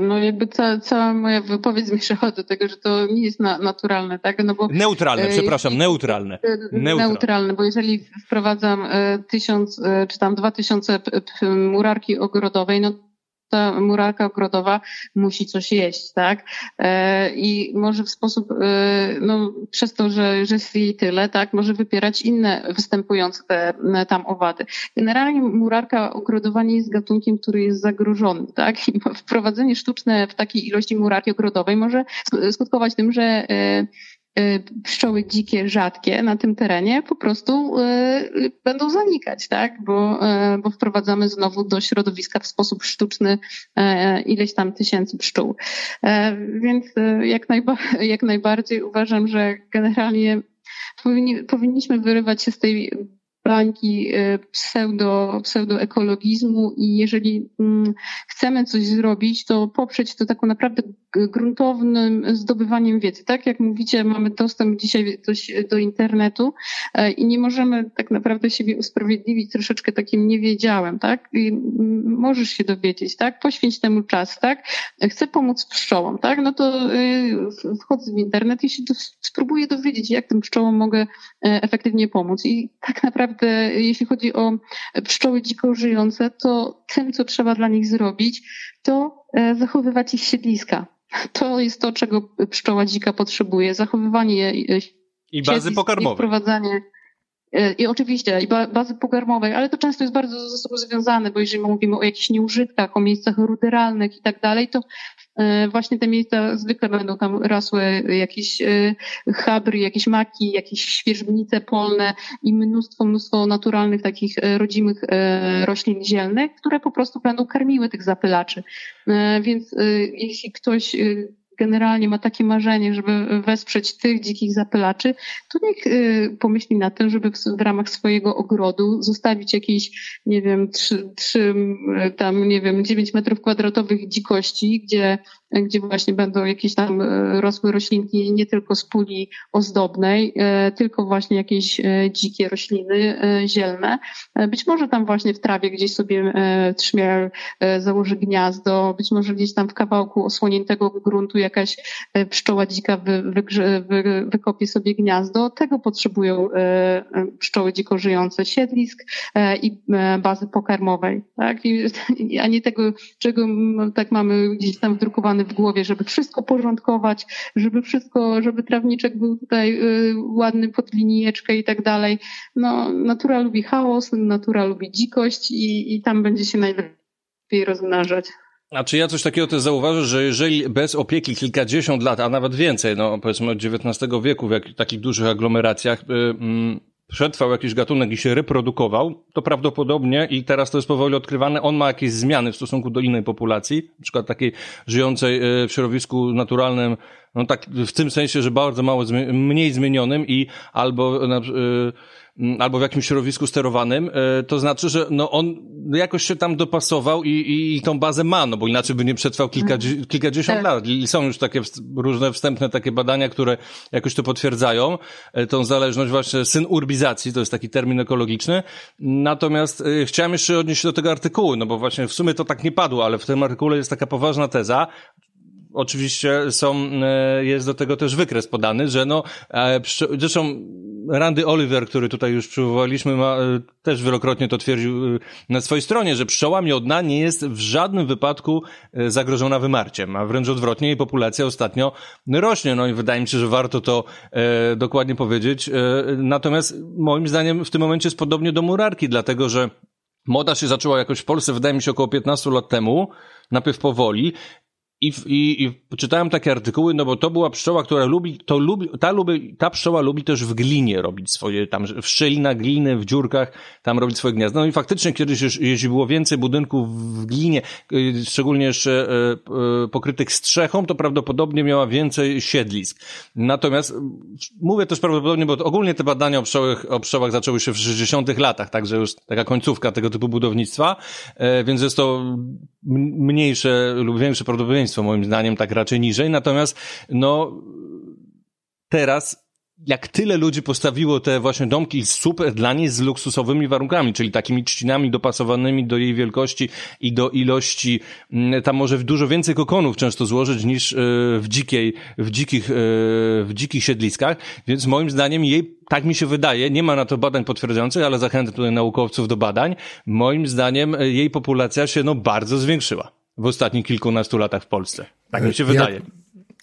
No jakby ca, cała moja wypowiedź zmierzała do tego, że to nie jest na, naturalne, tak? No bo, neutralne, przepraszam, neutralne. neutralne. Neutralne, bo jeżeli wprowadzam e, tysiąc e, czy tam dwa tysiące murarki ogrodowej, no ta murarka ogrodowa musi coś jeść, tak? E, I może w sposób, e, no, przez to, że, że jest jej tyle, tak, może wypierać inne występujące te, tam owady. Generalnie murarka ogrodowa nie jest gatunkiem, który jest zagrożony, tak? I wprowadzenie sztuczne w takiej ilości murarki ogrodowej może skutkować tym, że e, pszczoły dzikie, rzadkie na tym terenie po prostu y, będą zanikać, tak? Bo, y, bo wprowadzamy znowu do środowiska w sposób sztuczny ileś tam tysięcy pszczół. Więc jak, najba *laughs* jak najbardziej uważam, że generalnie powinni, powinniśmy wyrywać się z tej bańki y, pseudo, pseudoekologizmu i jeżeli mm, chcemy coś zrobić, to poprzeć to taką naprawdę gruntownym zdobywaniem wiedzy. Tak jak mówicie, mamy dostęp dzisiaj do, internetu e, i nie możemy tak naprawdę siebie usprawiedliwić troszeczkę takim niewiedziałem, tak? I możesz się dowiedzieć, tak? Poświęć temu czas, tak? Chcę pomóc pszczołom, tak? No to y, wchodzę w internet i się spróbuję dowiedzieć, jak tym pszczołom mogę e, efektywnie pomóc. I tak naprawdę naprawdę, jeśli chodzi o pszczoły dziko żyjące, to tym, co trzeba dla nich zrobić, to e, zachowywać ich siedliska. To jest to, czego pszczoła dzika potrzebuje. Zachowywanie e, i bazy pokarmowej. I wprowadzanie e, i oczywiście, i bazy pokarmowej, ale to często jest bardzo ze sobą związane, bo jeżeli mówimy o jakichś nieużytkach, o miejscach ruderalnych i tak dalej, to właśnie te miejsca zwykle będą tam rosły jakieś e, chabry, jakieś maki, jakieś świeżbnice polne i mnóstwo, mnóstwo naturalnych takich e, rodzimych roślin zielnych, które po prostu będą karmiły tych zapylaczy. Więc jeśli ktoś generalnie ma takie marzenie, żeby wesprzeć tych dzikich zapylaczy, to niech y, pomyśli na tym, żeby w ramach swojego ogrodu zostawić jakieś, nie wiem, trzy, trzy tam, nie wiem, dziewięć metrów kwadratowych dzikości, gdzie, gdzie właśnie będą jakieś tam y, rosły roślinki nie tylko z puli ozdobnej, y, tylko właśnie jakieś dzikie rośliny zielne. Być może tam właśnie w trawie gdzieś sobie trzmiel założy gniazdo, być może gdzieś tam w kawałku osłoniętego gruntu jak jakaś e, pszczoła dzika wy, wy, wykopie sobie gniazdo. Tego potrzebują e, e, pszczoły dziko żyjące, siedlisk i bazy pokarmowej, tak? A nie tego, czego tak mamy gdzieś tam wdrukowane w głowie, żeby wszystko porządkować, żeby wszystko, żeby trawniczek był tutaj ładny pod linijeczkę i tak dalej. No, natura lubi chaos, natura lubi dzikość i, i tam będzie się najlepiej rozmnażać. A czy ja coś takiego też zauważę, że jeżeli bez opieki kilkadziesiąt lat, a nawet więcej, no powiedzmy od XIX wieku w takich dużych aglomeracjach, y, mm, przetrwał jakiś gatunek i się reprodukował, to prawdopodobnie, i teraz to jest powoli odkrywane, on ma jakieś zmiany w stosunku do innej populacji, na przykład takiej żyjącej y, w środowisku naturalnym, no tak w tym sensie, że bardzo mało, mniej zmienionym i albo y, Mm, albo w jakimś środowisku sterowanym, e, to znaczy, że no on jakoś się tam dopasował i, i, i tą bazę ma, no bo inaczej by nie przetrwał kilka, mhm. kilkadziesiąt tak. lat. I są już takie różne wstępne takie badania, które jakoś to potwierdzają, e, tą zależność właśnie syn urbizacji, to jest taki termin ekologiczny. Natomiast e, chciałem jeszcze odnieść się do tego artykułu, no bo właśnie w sumie to tak nie padło, ale w tym artykule jest taka poważna teza, oczywiście są, jest do tego też wykres podany, że no, zresztą Randy Oliver, który tutaj już przywołaliśmy, ma, e, też wielokrotnie to twierdził e, na swojej stronie, że pszczoła miodna nie jest w żadnym wypadku e, zagrożona wymarciem, a wręcz odwrotnie jej populacja ostatnio rośnie. No i wydaje mi się, że warto to e, dokładnie powiedzieć. E, natomiast moim zdaniem w tym momencie jest podobnie do murarki, dlatego że Moda się zaczęła jakoś w Polsce, wydaje mi się, około 15 lat temu, najpierw powoli i, i, I czytałem takie artykuły, no bo to była pszczoła, która lubi, to lubi, ta, lubi, ta pszczoła lubi też w glinie robić swoje, tam w szczelinach gliny, w dziurkach, tam robić swoje gniazda. No i faktycznie kiedyś, jeśli było więcej budynków w glinie, y, szczególnie jeszcze y, y, pokrytych strzechą, to prawdopodobnie miała więcej siedlisk. Natomiast mówię też prawdopodobnie, bo ogólnie te badania o pszczołach, o pszczołach zaczęły się w 60 latach, także już taka końcówka tego typu budownictwa, więc jest to mniejsze lub większe prawdopodobieństwo moim zdaniem tak raczej niżej. Natomiast no teraz jak tyle ludzi postawiło te właśnie domki super dla niej z luksusowymi warunkami, czyli takimi trzcinami dopasowanymi do jej wielkości i do ilości, mm, tam może dużo więcej kokonów często złożyć niż e, w dzikiej, w dzikich, e, w dzikich siedliskach, więc moim zdaniem jej, tak mi się wydaje, nie ma na to badań potwierdzających, ale zachęcam tutaj naukowców do badań, moim zdaniem e, jej populacja się no bardzo zwiększyła w ostatnich kilkunastu latach w Polsce. Tak mi się wydaje.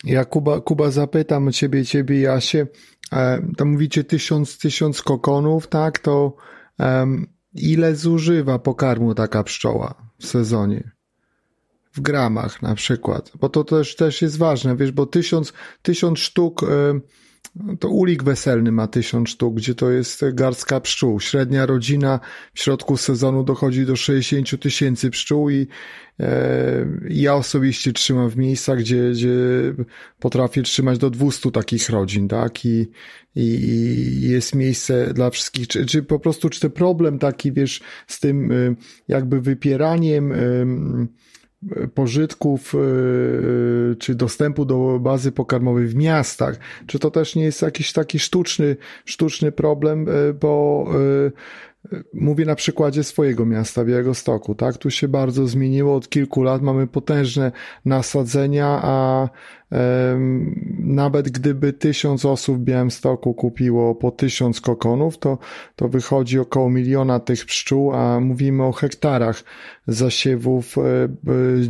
Ja, ja Kuba, Kuba zapytam ciebie, ciebie Jasie, e, tam mówicie tysiąc, tysiąc kokonów, tak, to um, ile zużywa pokarmu taka pszczoła w sezonie? W gramach na przykład, bo to też, też jest ważne, wiesz, bo tysiąc, tysiąc sztuk to ulik weselny ma tysiąc sztuk, gdzie to jest garstka pszczół. Średnia rodzina w środku sezonu dochodzi do 60 tysięcy pszczół i e, ja osobiście trzymam w miejscach, gdzie, gdzie potrafię trzymać do 200 takich rodzin, tak? I, i, i jest miejsce dla wszystkich. Czy, czy po prostu, czy ten problem taki, wiesz, z tym y, jakby wypieraniem, y, pożytków e, czy dostępu do bazy pokarmowej w miastach, czy to też nie jest jakiś taki sztuczny, sztuczny problem, e, bo Mówię na przykładzie swojego miasta, Białegostoku, tak? Tu się bardzo zmieniło od kilku lat, mamy potężne nasadzenia, a nawet gdyby tysiąc osób w Białymstoku kupiło po tysiąc kokonów, to, to wychodzi około miliona tych pszczół, a mówimy o hektarach zasiewów e,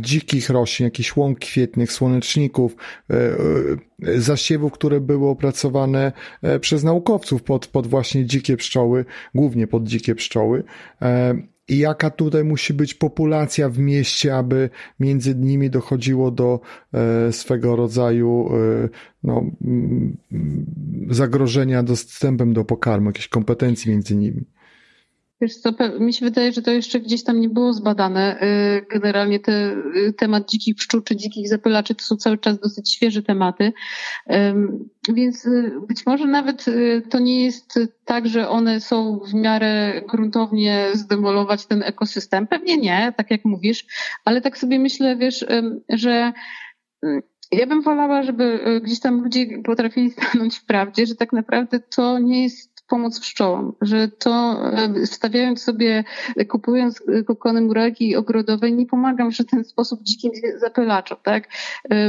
dzikich roślin, jakichś łąk kwietnych, słoneczników, e, e, zasiewów, które były opracowane przez naukowców pod, pod właśnie dzikie pszczoły, głównie pod dzikie pszczoły i jaka tutaj musi być populacja w mieście, aby między nimi dochodziło do e, swego rodzaju e, no, zagrożenia dostępem do pokarmu, jakiejś kompetencji między nimi. Wiesz co, mi się wydaje, że to jeszcze gdzieś tam nie było zbadane. Y, generalnie te, y, temat dzikich pszczół czy dzikich zapylaczy to są cały czas dosyć świeże tematy. Więc y, być może nawet to nie jest tak, że one są w miarę gruntownie zdemolować ten ekosystem. Pewnie nie, tak jak mówisz, ale tak sobie myślę, wiesz, że ja bym wolała, żeby gdzieś tam ludzie potrafili stanąć w prawdzie, że tak naprawdę to nie jest pomóc pszczołom, że to e, stawiając sobie, e, kupując e, kokony muraki ogrodowe, nie pomagam w żaden sposób dzikim zapylaczom, tak?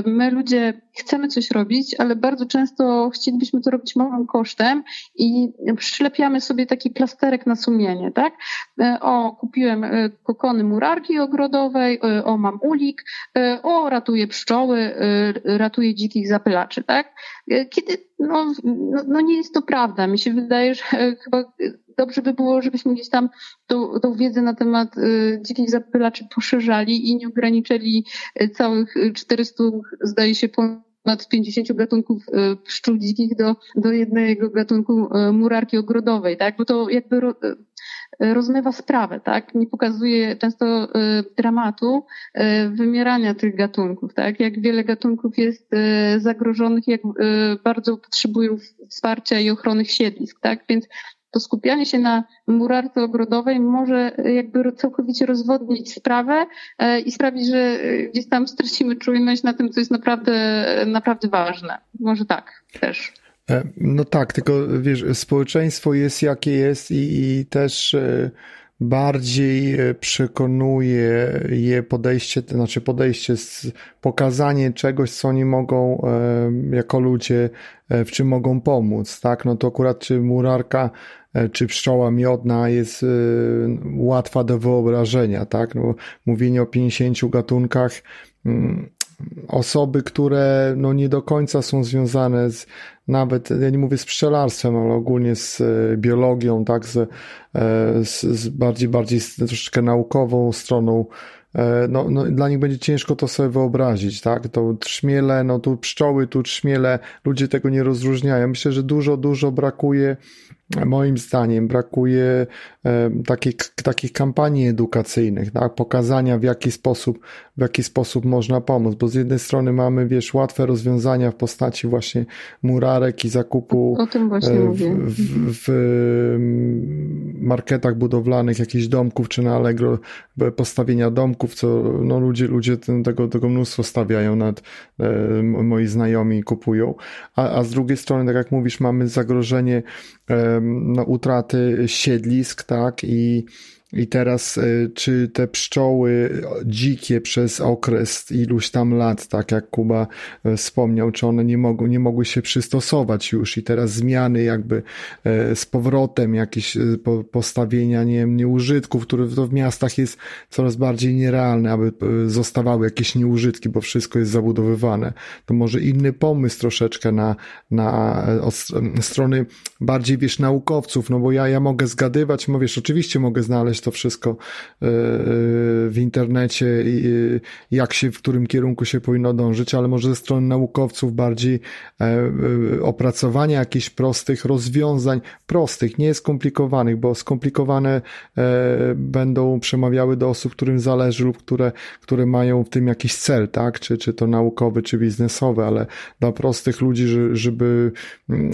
My ludzie chcemy coś robić, ale bardzo często chcielibyśmy to robić małym kosztem i przylepiamy sobie taki plasterek na sumienie, tak? O, kupiłem kokony murarki ogrodowej, o, mam ulik, o, ratuję pszczoły, ratuję dzikich zapylaczy, tak? Kiedy, no, no, no nie jest to prawda. Mi się wydaje, że *laughs* chyba dobrze by było, żebyśmy gdzieś tam tą, tą wiedzę na temat y, dzikich zapylaczy poszerzali i nie ograniczyli y, całych 400, zdaje się, ponad 50 gatunków y, pszczół dzikich do, do jednego gatunku murarki ogrodowej, tak? Bo to jakby rozmywa sprawę, tak? Nie pokazuje często dramatu wymierania tych gatunków, tak? Jak wiele gatunków jest zagrożonych, jak bardzo potrzebują wsparcia i ochrony siedlisk, tak? Więc to skupianie się na murarce ogrodowej może jakby całkowicie rozwodnić sprawę e, i sprawić, że gdzieś tam stracimy czujność na tym, co jest naprawdę, naprawdę ważne. Może tak też. E, no tak, tylko wiesz, społeczeństwo jest jakie jest i, i też e, bardziej przekonuje je podejście, znaczy podejście, pokazanie czegoś, co oni mogą jako ludzie, w czym mogą pomóc, tak? No to akurat czy murarka E, czy pszczoła miodna jest e, łatwa do wyobrażenia, tak? No, mówienie o 50 gatunkach, mm, osoby, które no nie do końca są związane z nawet, ja nie mówię z pszczelarstwem, ale ogólnie z e, biologią, tak, z, z, z bardziej, bardziej z troszeczkę naukową stroną no, no, dla nich będzie ciężko to sobie wyobrazić, tak? To trzmiele, no tu pszczoły, tu trzmiele, ludzie tego nie rozróżniają. Myślę, że dużo, dużo brakuje moim zdaniem brakuje takich, takich kampanii edukacyjnych, tak? pokazania w jaki sposób, w jaki sposób można pomóc, bo z jednej strony mamy, wiesz, łatwe rozwiązania w postaci właśnie murarek i zakupu o tym właśnie w, mówię. W, w marketach budowlanych jakichś domków, czy na Allegro postawienia domków, co no ludzie, ludzie tego, tego mnóstwo stawiają, nad moi znajomi kupują, a, a z drugiej strony, tak jak mówisz, mamy zagrożenie no, utraty siedlisk, tak, i i teraz, e, czy te pszczoły dzikie przez okres iluś tam lat, tak jak Kuba e, wspomniał, czy one nie, nie mogły się przystosować już i teraz zmiany jakby e, z powrotem jakieś postawienia, nie wiem, nieużytków, które w miastach jest coraz bardziej nierealne, aby zostawały jakieś nieużytki, bo wszystko jest zabudowywane. To może inny pomysł troszeczkę na, na od strony bardziej, wiesz, naukowców, no bo ja, ja mogę zgadywać, mówisz, oczywiście mogę znaleźć to wszystko e, e, w internecie, jak się, w którym kierunku się powinno dążyć, ale może ze strony naukowców bardziej e, opracowania jakichś prostych rozwiązań, prostych, nie skomplikowanych, bo skomplikowane będą przemawiały do osób, którym zależy lub które, które mają w tym jakiś cel, tak? Czy, czy to naukowy, czy biznesowy, ale dla prostych ludzi, żeby, mm,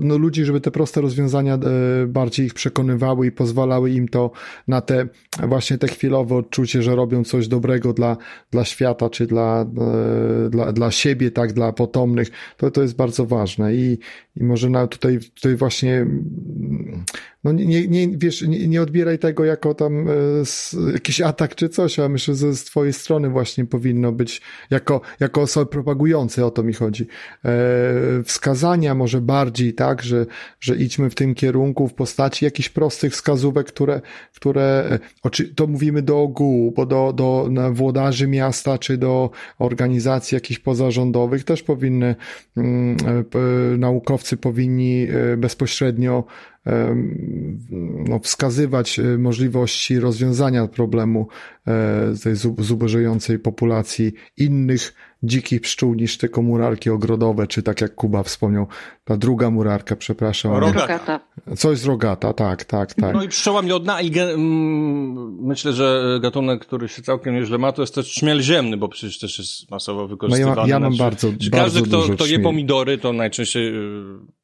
no ludzi, żeby te proste rozwiązania bardziej ich przekonywały i pozwalały im to na te właśnie te chwilowe odczucie, że robią coś dobrego dla, dla świata, czy dla, e, dla, dla siebie, tak, dla potomnych, to, to jest bardzo ważne. I, i może na tutaj, tutaj właśnie no nie, nie, wiesz, nie, nie odbieraj tego jako tam e, jakiś atak czy coś, ale myślę, że z twojej strony właśnie powinno być jako, jako osoby propagujące, o to mi chodzi. E, wskazania może bardziej, tak, że, że idźmy w tym kierunku w postaci jakichś prostych wskazówek, które, które e, to mówimy do ogółu, bo do, do włodarzy miasta, czy do organizacji jakichś pozarządowych też powinny, mm, e, naukowcy powinni bezpośrednio no, wskazywać e, możliwości rozwiązania problemu e, tej zubożejącej populacji innych dzikich pszczół niż tylko murarki ogrodowe, czy tak jak Kuba wspomniał, ta druga murarka, przepraszam. Rogata. Coś z rogata, tak, tak, tak. No i pszczoła miodna i mm, myślę, że gatunek, który się całkiem nieźle ma, to jest też trzmiel ziemny, bo przecież też jest masowo wykorzystywany. No ja, ja mam bardzo, znaczy, bardzo Każdy, kto, dużo kto je pomidory, to najczęściej y,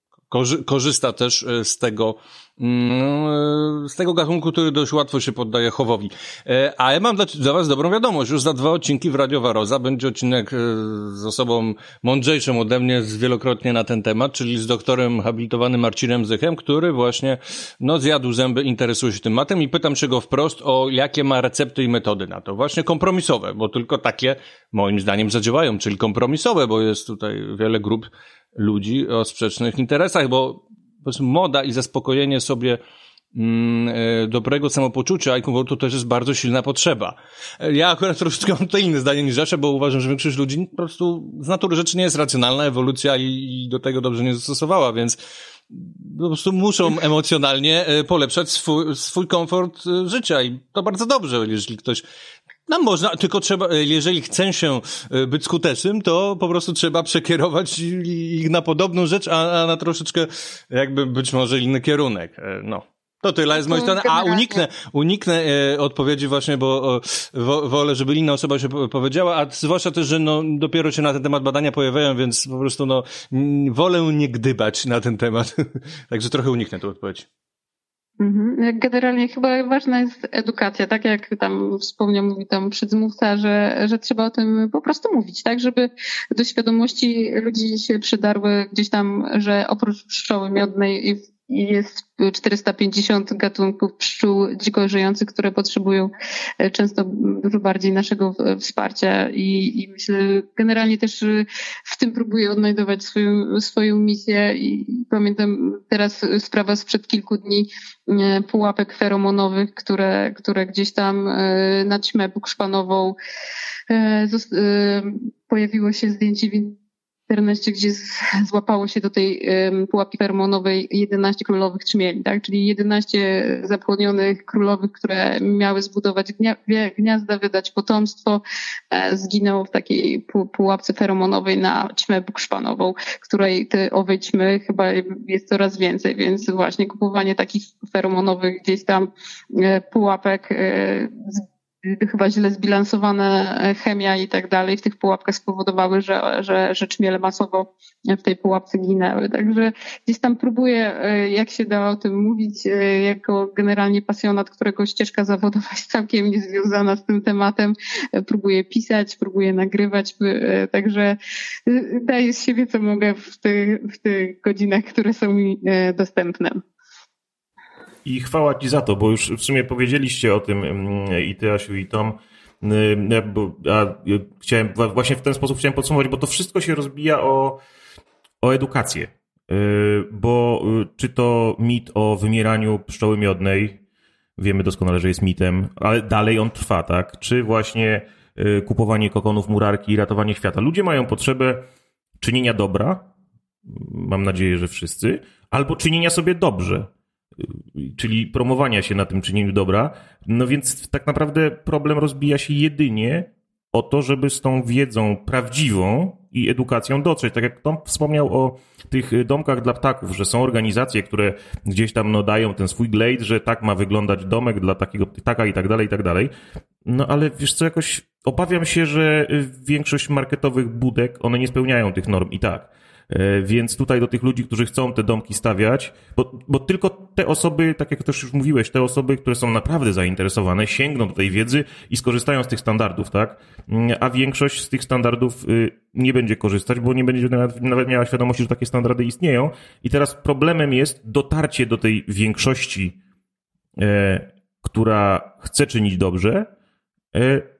korzysta też e, z tego, mm, z tego gatunku, który dość łatwo się poddaje chowowi. E, a ja mam dla, dla was dobrą wiadomość. Już za dwa odcinki w Radio Waroza będzie odcinek e, z osobą mądrzejszą ode mnie wielokrotnie na ten temat, czyli z doktorem habilitowanym Marcinem Zychem, który właśnie no, zjadł zęby, interesuje się tematem i pytam się go wprost o jakie ma recepty i metody na to. Właśnie kompromisowe, bo tylko takie moim zdaniem zadziałają, czyli kompromisowe, bo jest tutaj wiele grup ludzi o sprzecznych interesach, bo moda i zaspokojenie sobie mm, e, dobrego samopoczucia i komfortu też jest bardzo silna potrzeba. Ja akurat troszeczkę mam to inne zdanie niż Rzesze, bo uważam, że większość ludzi po prostu z natury rzeczy nie jest racjonalna, ewolucja i, i do tego dobrze nie zastosowała, więc po prostu muszą *laughs* emocjonalnie e, polepszać swój, swój komfort e, życia i to bardzo dobrze, jeżeli ktoś no można, tylko trzeba, jeżeli chce się e, być skutecznym, to po prostu trzeba przekierować ich na podobną rzecz, a, a na troszeczkę jakby być może inny kierunek. E, no. To tyle z mojej strony, a uniknę, uniknę e, odpowiedzi właśnie, bo wo, wolę, żeby inna osoba się powiedziała, a zwłaszcza też, że no, dopiero się na ten temat badania pojawiają, więc po prostu no, wolę nie gdybać na ten temat. *laughs* Także trochę uniknę tu odpowiedzi. Mhm. Generalnie chyba ważna jest edukacja, tak jak tam wspomniał mówi tam przedmówca, że, że trzeba o tym po prostu mówić, tak, żeby do świadomości ludzi się przydarły gdzieś tam, że oprócz pszczoły miodnej jest 450 gatunków pszczół dziko żyjących, które potrzebują e, często dużo bardziej naszego wsparcia i, i myślę, generalnie też w tym próbuję odnajdować swoją, swoją misję i pamiętam teraz sprawa sprzed kilku dni e, pułapek feromonowych, które, które gdzieś tam e, na ćmę bukszpanową pojawiło się zdjęcie w internecie, gdzie złapało się do tej pułapki feromonowej 11 królowych trzmieli, tak? Czyli 11 zapłonionych królowych, które miały zbudować gniazda, wydać potomstwo, e, zginęło w takiej pułapce feromonowej na ćmę bukszpanową, której te owej ćmy chyba jest coraz więcej, więc właśnie kupowanie takich feromonowych gdzieś tam e, pułapek e, chyba źle zbilansowana chemia i tak dalej w tych pułapkach spowodowały, że, że, że czmiele masowo w tej pułapce ginęły. Także gdzieś tam próbuję, e, jak się da o tym mówić, e, jako generalnie pasjonat, którego ścieżka zawodowa jest całkiem niezwiązana z tym tematem, e, próbuję pisać, próbuję nagrywać, także daję z siebie co mogę w tych, w tych godzinach, które są mi dostępne. I chwała Ci za to, bo już w sumie powiedzieliście o tym mm, i Ty, Asiu, i Tom. Mm, a chciałem, właśnie w ten sposób chciałem podsumować, bo to wszystko się rozbija o, o edukację. Y, bo czy to mit o wymieraniu pszczoły miodnej, wiemy doskonale, że jest mitem, ale dalej on trwa, tak? Czy właśnie kupowanie kokonów murarki i ratowanie świata. Ludzie mają potrzebę czynienia dobra, mam nadzieję, że wszyscy, albo czynienia sobie dobrze czyli promowania się na tym czynieniu dobra. No więc tak naprawdę problem rozbija się jedynie o to, żeby z tą wiedzą prawdziwą i edukacją dotrzeć. Tak jak Tom wspomniał o tych domkach dla ptaków, że są organizacje, które gdzieś tam no, dają ten swój glade, że tak ma wyglądać domek dla takiego ptaka i tak dalej, i tak dalej. No ale wiesz co, jakoś obawiam się, że większość marketowych budek, one nie spełniają tych norm i tak. E, więc tutaj do tych ludzi, którzy chcą te domki stawiać, bo, bo tylko te osoby, tak jak też już mówiłeś, te osoby, które są naprawdę zainteresowane, sięgną do tej wiedzy i skorzystają z tych standardów, tak? Mm, a większość z tych standardów y, nie będzie korzystać, bo nie będzie nawet miała świadomości, że takie standardy istnieją. I teraz problemem jest dotarcie do tej większości, e, która chce czynić dobrze, e,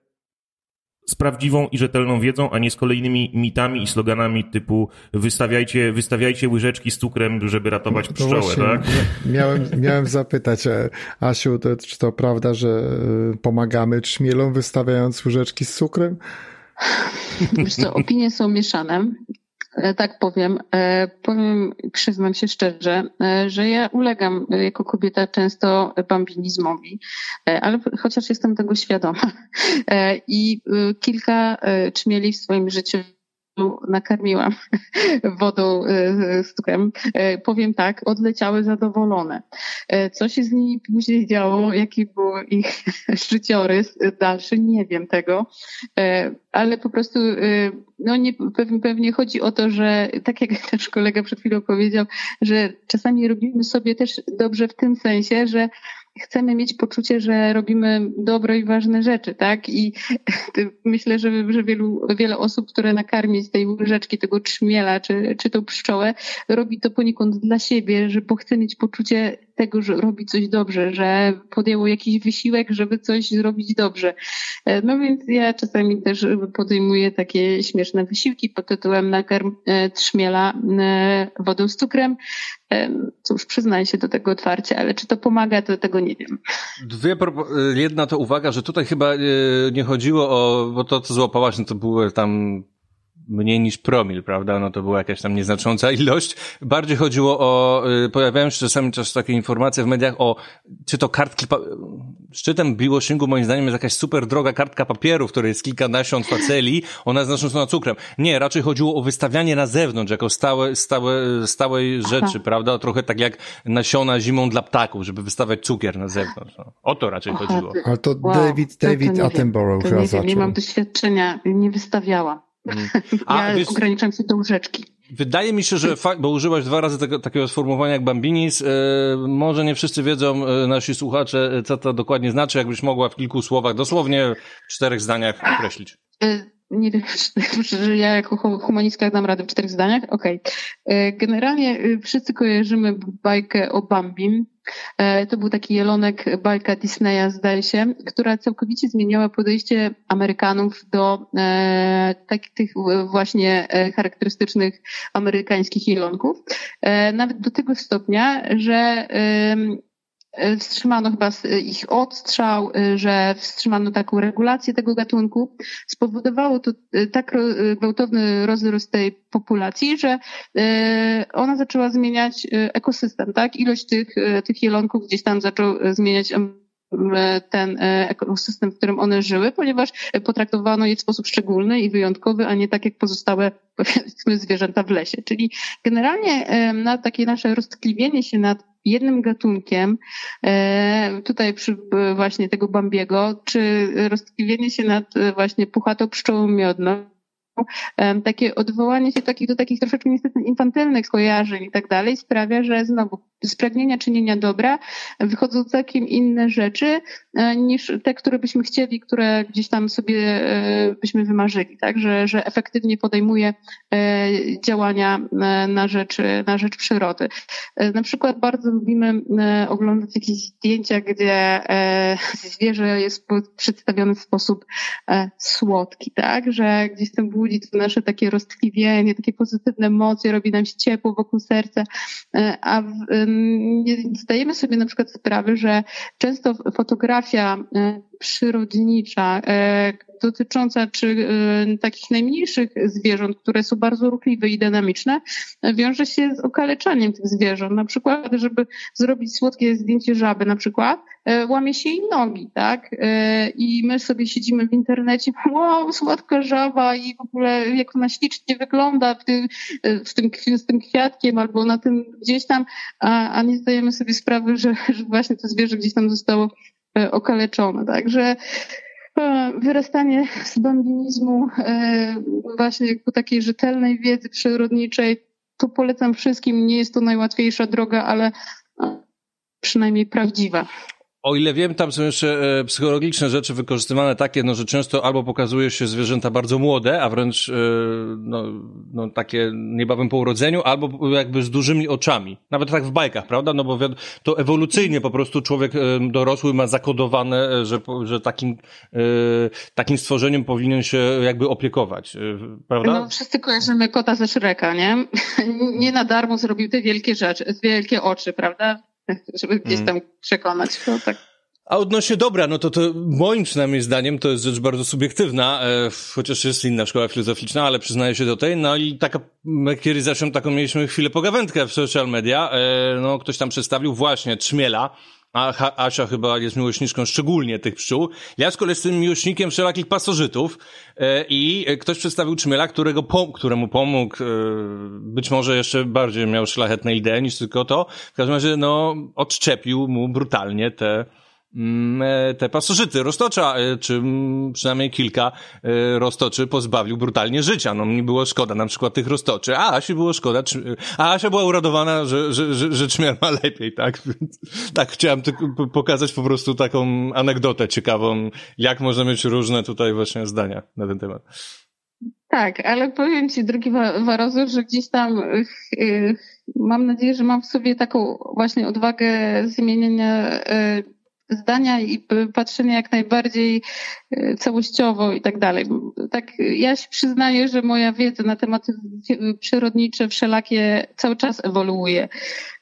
z prawdziwą i rzetelną wiedzą, a nie z kolejnymi mitami i sloganami typu wystawiajcie, wystawiajcie łyżeczki z cukrem, żeby ratować pszczołę, no właśnie, tak? Miałem, miałem zapytać, e, Asiu, to, czy to prawda, że e, pomagamy trzmielom wystawiając łyżeczki z cukrem? Wiesz co, opinie są mieszane. E, tak powiem. E, powiem, przyznam się szczerze, e, że ja ulegam jako kobieta często bambinizmowi, ale chociaż jestem tego świadoma. *laughs* I kilka czmieli w swoim życiu nakarmiłam *laughs* wodą e, z cukrem, e, powiem tak, odleciały zadowolone. E, Co się z nimi później działo, jaki był ich *laughs* życiorys dalszy, nie wiem tego, E, ale po prostu e, no nie, pewnie, pewnie chodzi o to, że tak jak *laughs* też kolega przed chwilą powiedział, że czasami robimy sobie też dobrze w tym sensie, że chcemy mieć poczucie, że robimy dobre i ważne rzeczy, tak? I myślę, że, że wielu, wiele osób, które nakarmi z tej łyżeczki tego trzmiela, czy, czy tą pszczołę, robi to poniekąd dla siebie, że bo chce mieć poczucie tego, że robi coś dobrze, że podjęło jakiś wysiłek, żeby coś zrobić dobrze. E, No więc ja czasami też podejmuję takie śmieszne wysiłki pod tytułem nakarm e, trzmiela e, wodą z cukrem. Cóż, przyznaję się do tego otwarcie, ale czy to pomaga, to tego nie wiem. Dwie, jedna to uwaga, że tutaj chyba nie chodziło o, bo to co złapałaś, no to były tam mniej niż promil, prawda? No to była jakaś tam nieznacząca *laughs* ilość. Bardziej chodziło o, y, pojawiają się czasami też takie informacje w mediach o, czy to kartki, pa- szczytem biwashingu moim zdaniem jest jakaś super droga kartka papieru, w której jest kilka nasion faceli, ona jest naznaczona cukrem. Nie, raczej chodziło o wystawianie na zewnątrz, jako stałe, stałe, stałej rzeczy, prawda? Trochę tak jak nasiona zimą dla ptaków, żeby wystawiać cukier na zewnątrz. No. O to raczej Aha, chodziło. Ale to Wow, David, to- to David nie wiem. Attenborough To chyba nie wiem, nie zaczął. mam doświadczenia, nie wystawiałam. *laughs* A, ja wiesz- ograniczam się do łyżeczki. Wydaje mi się, że fakt, bo użyłaś dwa razy tego, takiego sformułowania jak bambinis, e, może nie wszyscy wiedzą, e, nasi słuchacze, e, co to dokładnie znaczy, jakbyś mogła w kilku słowach, dosłownie w czterech zdaniach określić. Nie wiem, *laughs* czy że ja jako hu- humanistka dam radę w czterech zdaniach. Okej. Y, Generalnie y, wszyscy kojarzymy bajkę o Bambim. E, To był taki jelonek, bajka Disneya, zdaje się, która całkowicie zmieniała podejście Amerykanów do e, takich tych właśnie e, charakterystycznych amerykańskich jelonków. Nawet do tego stopnia, że wstrzymano chyba s- ich odstrzał, e, że wstrzymano taką regulację tego gatunku. Spowodowało to tak gwałtowny rozrost tej populacji, że ona zaczęła zmieniać ekosystem, tak? Ilość tych, tych jelonków gdzieś tam zaczął zmieniać ten e, ekosystem, w którym one żyły, ponieważ e, potraktowano je w sposób szczególny i wyjątkowy, a nie tak jak pozostałe *laughs* powiedzmy zwierzęta w lesie. Czyli generalnie e, na takie nasze roztkliwienie się nad jednym gatunkiem, e, tutaj przy e, właśnie tego Bambiego, czy roztkliwienie się nad e, właśnie puchatą pszczołą miodną, takie odwołanie się do takich troszeczkę niestety infantylnych skojarzeń i tak dalej sprawia, że znowu z pragnienia czynienia dobra wychodzą całkiem inne rzeczy e, niż te, które byśmy chcieli, które gdzieś tam sobie e, byśmy wymarzyli, tak, że, że efektywnie podejmuje e, działania na rzecz, na rzecz przyrody. Na przykład bardzo lubimy oglądać jakieś zdjęcia, gdzie zwierzę jest przedstawione w sposób słodki, tak? Że gdzieś tam budzi to nasze takie roztkliwienie, takie pozytywne emocje, robi nam się ciepło wokół serca, a w, nie zdajemy sobie na przykład sprawy, że często fotografia e, przyrodnicza, e, dotycząca czy e, takich najmniejszych zwierząt, które są bardzo ruchliwe i dynamiczne, wiąże się z okaleczaniem tych zwierząt. Na przykład, żeby zrobić słodkie zdjęcie żaby na przykład, łamie się jej nogi, tak? E, I my sobie siedzimy w internecie, *laughs* wow, słodka żaba i w ogóle jak ona ślicznie wygląda w tym, e, w tym, z tym kwiatkiem albo na tym gdzieś tam, a, a nie zdajemy sobie sprawy, że, *laughs* że właśnie to zwierzę gdzieś tam zostało e, okaleczone. Także e, wyrastanie z bambinizmu e, właśnie ku takiej rzetelnej wiedzy przyrodniczej, to polecam wszystkim. Nie jest to najłatwiejsza droga, ale e, przynajmniej prawdziwa. O ile wiem, tam są jeszcze e, psychologiczne rzeczy wykorzystywane takie, no, że często albo pokazuje się zwierzęta bardzo młode, a wręcz e, no, no, takie niebawem po urodzeniu, albo jakby z dużymi oczami. Nawet tak w bajkach, prawda? No bo to ewolucyjnie po prostu człowiek e, dorosły ma zakodowane, że, że takim, takim stworzeniem powinien się jakby opiekować, prawda? No, wszyscy kojarzymy kota ze Szreka, nie? *laughs* Nie na darmo zrobił te wielkie rzeczy, wielkie oczy, prawda? *laughs* Żeby gdzieś tam przekonać. To tak. A odnośnie dobra, no to, to moim przynajmniej zdaniem to jest rzecz bardzo subiektywna, e, chociaż jest inna szkoła filozoficzna, ale przyznaję się do tej. No i taka, my kiedyś zresztą taką mieliśmy chwilę pogawędkę w social media, e, no ktoś tam przedstawił właśnie Trzmiela, a Asia chyba jest miłośniczką szczególnie tych pszczół. Ja z kolei jestem miłośnikiem wszelakich pasożytów e, i e, ktoś przedstawił czmiela, którego pom- któremu pomógł, e, być może jeszcze bardziej miał szlachetne idee niż tylko to. W każdym razie, no, odszczepił mu brutalnie te te pasożyty roztocza, e, czy mm, przynajmniej kilka e, roztoczy pozbawił brutalnie życia. No mi było szkoda na przykład tych roztoczy, a Asi było szkoda, a Asia była uradowana, że, że, że, że czmiel ma lepiej, tak? *laughs* Tak, chciałem pokazać po prostu taką anegdotę ciekawą, jak można mieć różne tutaj właśnie zdania na ten temat. Tak, ale powiem Ci, drugi wa- Warozu, że gdzieś tam ych, mam nadzieję, że mam w sobie taką właśnie odwagę zmienienia e, zdania i p- patrzenia jak najbardziej e, całościowo i tak dalej. Tak, ja się przyznaję, że moja wiedza na tematy przyrodnicze wszelakie cały czas ewoluuje.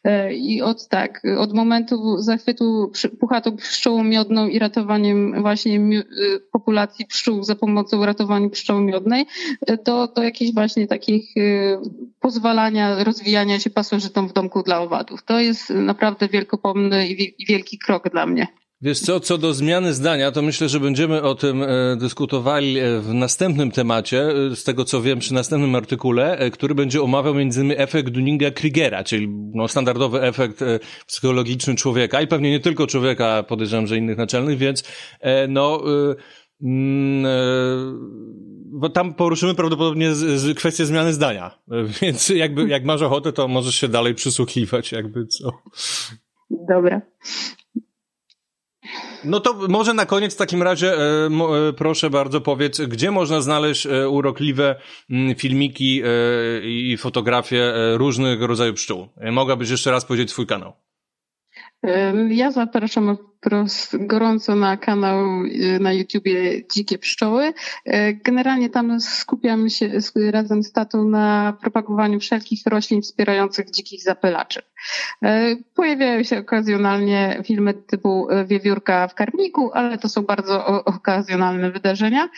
E, I od tak, od momentu zachwytu puchatą pszczołą miodną i ratowaniem właśnie y, populacji pszczół za pomocą ratowania pszczoły miodnej, do, do jakichś właśnie takich pozwalania, rozwijania się pasożytom w domku dla owadów. To jest naprawdę wielkopomny i wi- i wielki krok dla mnie. Wiesz co, co do zmiany zdania, to myślę, że będziemy o tym e, dyskutowali e, w następnym temacie, e, z tego co wiem, przy następnym artykule, który będzie omawiał między innymi efekt Dunninga-Krigera, czyli no, standardowy efekt psychologiczny człowieka i pewnie nie tylko człowieka, podejrzewam, że innych naczelnych, więc no... Mm, bo tam poruszymy prawdopodobnie z, z kwestię zmiany zdania, *laughs* więc jakby, jak masz ochotę, to możesz się dalej przysłuchiwać, jakby co. Dobra. No to może na koniec w takim razie e, e, proszę bardzo powiedz, gdzie można znaleźć e, urokliwe m, filmiki i fotografie różnych rodzajów pszczół? Mogłabyś jeszcze raz powiedzieć swój kanał? Ja zapraszam wprost gorąco na kanał y, na YouTubie Dzikie Pszczoły. Y, Generalnie tam skupiam się razem z tatą na propagowaniu wszelkich roślin wspierających dzikich zapylaczy. Y, Pojawiają się okazjonalnie filmy typu y, Wiewiórka w karmniku, ale to są bardzo okazjonalne wydarzenia.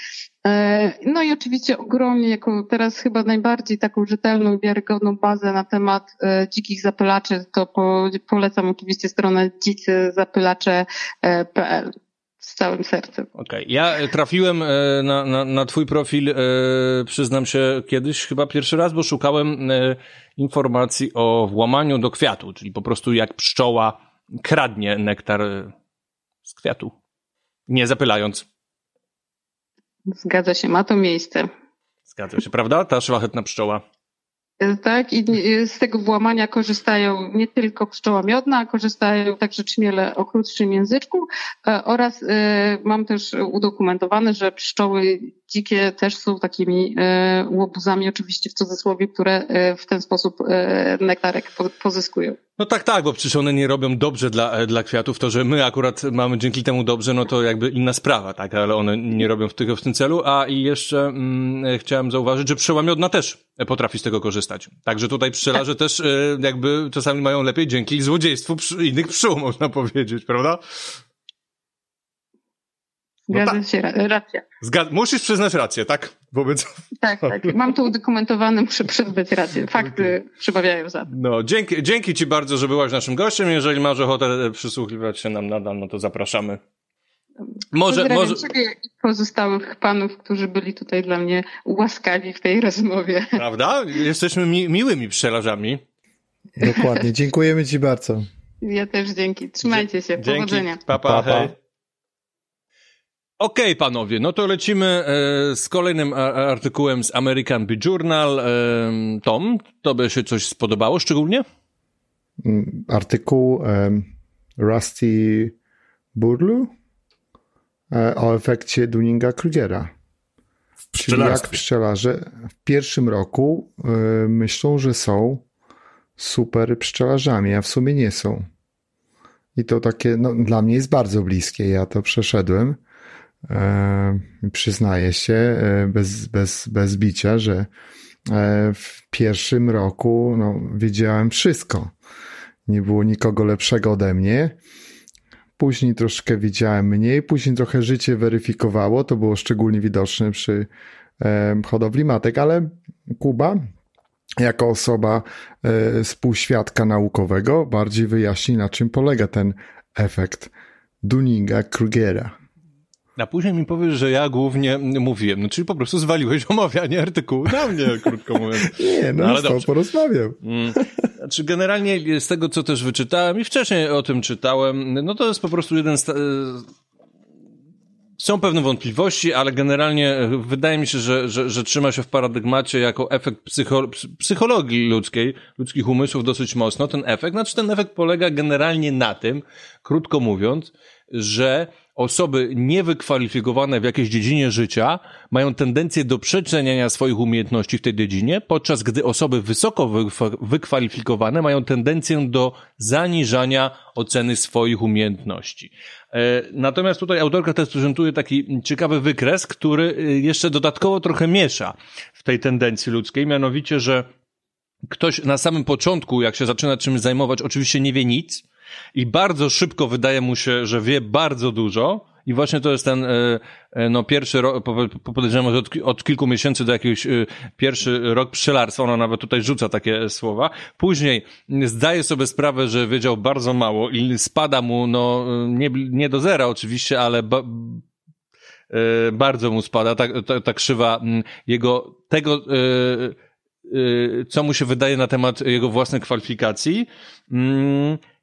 E, No i oczywiście ogromnie, jako teraz chyba najbardziej taką rzetelną i wiarygodną bazę na temat e, dzikich zapylaczy, to po, polecam oczywiście stronę dzicyzapylacze.pl z całym sercem. Okej, ja e, trafiłem e, na, na, na twój profil, e, przyznam się, kiedyś chyba pierwszy raz, bo szukałem e, informacji o włamaniu do kwiatu, czyli po prostu jak pszczoła kradnie nektar e, z kwiatu, nie zapylając. Zgadza się, ma to miejsce. Zgadza się, prawda? Ta szlachetna pszczoła. Tak, i z tego włamania korzystają nie tylko pszczoła miodna, korzystają także czmiele o krótszym języczku e, oraz e, mam też udokumentowane, że pszczoły dzikie też są takimi e, łobuzami, oczywiście w cudzysłowie, które e, w ten sposób e, nektarek po- pozyskują. No tak, tak, bo przecież one nie robią dobrze dla, dla kwiatów. To, że my akurat mamy dzięki temu dobrze, no to jakby inna sprawa, tak, ale one nie robią w tego w tym celu. A i jeszcze mm, chciałem zauważyć, że pszczoła miodna też potrafi z tego korzystać. Także tutaj pszczelarze też e, jakby czasami mają lepiej dzięki złodziejstwu innych pszczół, można powiedzieć, prawda? No Zgadza tak. się, ra- racja. Zgad- musisz przyznać rację, tak? Wobec... Tak, tak. Mam to udokumentowane, muszę przyznać rację. Fakty przebawiają za to. No, dzięki, dzięki ci bardzo, że byłaś naszym gościem. Jeżeli masz ochotę przysłuchiwać się nam nadal, no to zapraszamy. Może, Pozdrawiam może, ciebie i pozostałych panów, którzy byli tutaj dla mnie łaskawi w tej rozmowie. prawda? Jesteśmy mi, miłymi pszczelarzami. Dokładnie. Dziękujemy Ci bardzo. Ja też dzięki. Trzymajcie się. Dzięki. Powodzenia. Pa, pa, Pa, pa. Okej, panowie, no to lecimy e, z kolejnym a- artykułem z American Bee Journal. E, Tom, tobie się coś spodobało szczególnie? Mm, Artykuł em, Rusty Burlu e, o efekcie Dunninga-Krugera. W Czyli jak pszczelarze w pierwszym roku e, myślą, że są super pszczelarzami, a w sumie nie są. I to takie, no, dla mnie jest bardzo bliskie. Ja to przeszedłem. E, przyznaję się e, bez, bez, bez bicia, że e, w pierwszym roku no, wiedziałem wszystko. Nie było nikogo lepszego ode mnie. Później troszkę widziałem mniej, później trochę życie weryfikowało. To było szczególnie widoczne przy hodowli matek, ale Kuba, jako osoba współświadka naukowego, bardziej wyjaśni, na czym polega ten efekt Dunninga-Krugera. A później mi powiesz, że ja głównie mówiłem, no czyli po prostu zwaliłeś omawianie artykułu na mnie, *laughs* krótko mówiąc. Nie, no, No, ale dobrze. porozmawiam. Mm. Znaczy generalnie z tego, co też wyczytałem i wcześniej o tym czytałem, no to jest po prostu jeden z... Są pewne wątpliwości, ale generalnie wydaje mi się, że, że, że trzyma się w paradygmacie jako efekt psycho, psychologii ludzkiej, ludzkich umysłów dosyć mocno. Ten efekt, znaczy ten efekt polega generalnie na tym, krótko mówiąc, że osoby niewykwalifikowane w jakiejś dziedzinie życia mają tendencję do przeceniania swoich umiejętności w tej dziedzinie, podczas gdy osoby wysoko wykwa- wykwalifikowane mają tendencję do zaniżania oceny swoich umiejętności. E, Natomiast tutaj autorka też prezentuje taki ciekawy wykres, który e, jeszcze dodatkowo trochę miesza w tej tendencji ludzkiej, mianowicie, że ktoś na samym początku, jak się zaczyna czymś zajmować, oczywiście nie wie nic i bardzo szybko wydaje mu się, że wie bardzo dużo. I właśnie to jest ten, e, e, no, pierwszy rok, po- po- podejrzewam, że od, od kilku miesięcy do jakiegoś e, pierwszy rok pszczelarstwa, ona nawet tutaj rzuca takie słowa. Później zdaje sobie sprawę, że wiedział bardzo mało i spada mu, no, nie, nie do zera oczywiście, ale ba, bardzo mu spada ta, ta, ta krzywa mm, jego, tego, co mu się wydaje na temat jego własnych kwalifikacji.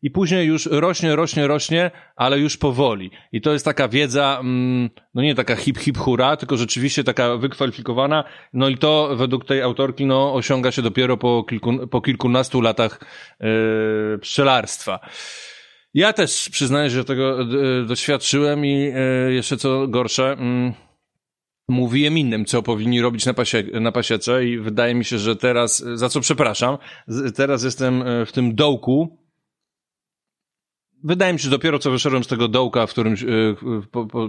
I później już rośnie, rośnie, rośnie, ale już powoli. I to jest taka wiedza, mm, no nie taka hip, hip, hura, tylko rzeczywiście taka wykwalifikowana. No i to według tej autorki, no osiąga się dopiero po, kilku, po kilkunastu latach e, pszczelarstwa. Ja też przyznaję, że tego e, doświadczyłem i e, jeszcze co gorsze, mm, mówiłem innym, co powinni robić na, pasie, na pasiece i wydaje mi się, że teraz, za co przepraszam, teraz jestem w tym dołku. Wydaje mi się, że dopiero co wyszedłem z tego dołka, w którym, e, po, po,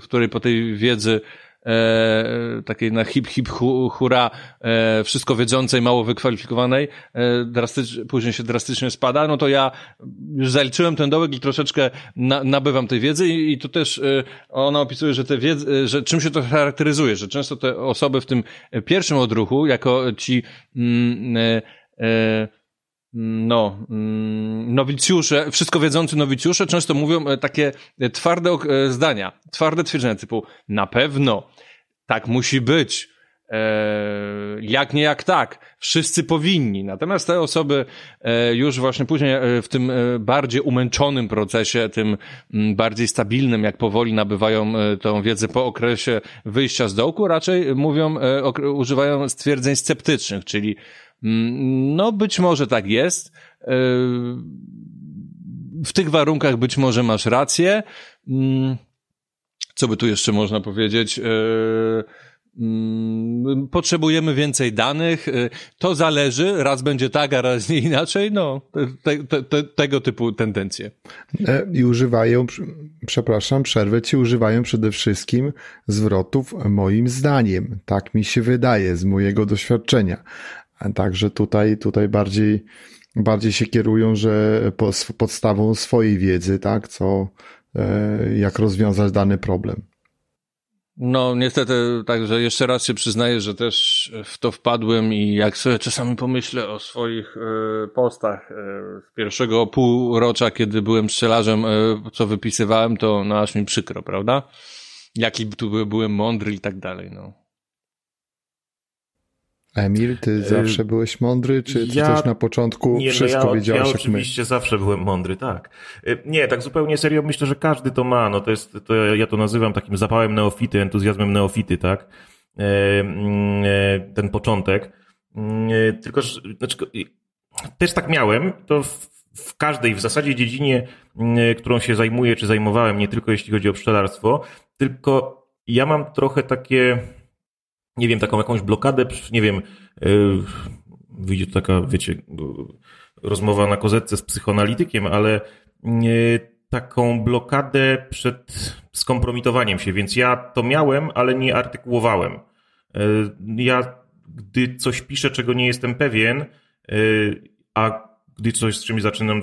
w której po tej wiedzy e, takiej na hip hip hu, hura, e, wszystko wiedzącej, mało wykwalifikowanej, e, drastycz, później się drastycznie spada, no to ja już zaliczyłem ten dołek i troszeczkę na, nabywam tej wiedzy i, i też e, ona opisuje, że te wiedzy, e, że czym się to charakteryzuje, że często te osoby w tym pierwszym odruchu, jako ci mm, e, e, no, mm, nowicjusze, wszystko wiedzący nowicjusze często mówią e, takie e, twarde e, zdania, twarde twierdzenia typu na pewno, tak musi być, jak nie jak tak, wszyscy powinni. Natomiast te osoby już właśnie później w tym bardziej umęczonym procesie, tym mm, bardziej stabilnym, jak powoli nabywają tą wiedzę po okresie wyjścia z dołku, raczej mówią, używają stwierdzeń sceptycznych, czyli no być może tak jest, e, w tych warunkach być może masz rację. Mm, Co by tu jeszcze można powiedzieć? E, mm, Potrzebujemy więcej danych. E, To zależy, raz będzie tak, a raz nie *laughs* inaczej. No, te, te, te, tego typu tendencje. E, I używają, pr- przepraszam, przerwę ci, używają przede wszystkim zwrotów moim zdaniem. Tak mi się wydaje z mojego doświadczenia. Także tutaj, tutaj bardziej, bardziej się kierują, że podstawą swojej wiedzy, tak, co, e, jak rozwiązać dany problem. No, niestety, także jeszcze raz się przyznaję, że też w to wpadłem i jak sobie czasami pomyślę o swoich e, postach e, z pierwszego półrocza, kiedy byłem strzelarzem, co wypisywałem, to no aż mi przykro, prawda? Jaki tu by- byłem mądry i tak dalej, no. Emil, ty zawsze byłeś mądry, czy ty ja- też na początku Nie, wszystko no ja, wiedziałeś ja jak my? oczywiście zawsze byłem mądry, tak. Y, Nie, tak zupełnie serio myślę, że każdy to ma. No to jest, to ja to nazywam takim zapałem neofity, entuzjazmem neofity, tak? E, mm, Ten początek. Tylko, że znaczy, y, też tak miałem, to w, w każdej w zasadzie dziedzinie, którą się zajmuję, czy zajmowałem, nie tylko jeśli chodzi o pszczelarstwo, tylko ja mam trochę takie, nie wiem, taką jakąś blokadę, nie wiem, yy, wyjdzie to taka, wiecie, rozmowa na kozetce z psychoanalitykiem, ale yy, taką blokadę przed skompromitowaniem się, więc ja to miałem, ale nie artykułowałem. Yy, Ja, gdy coś piszę, czego nie jestem pewien, a gdy coś z czymś zaczynam,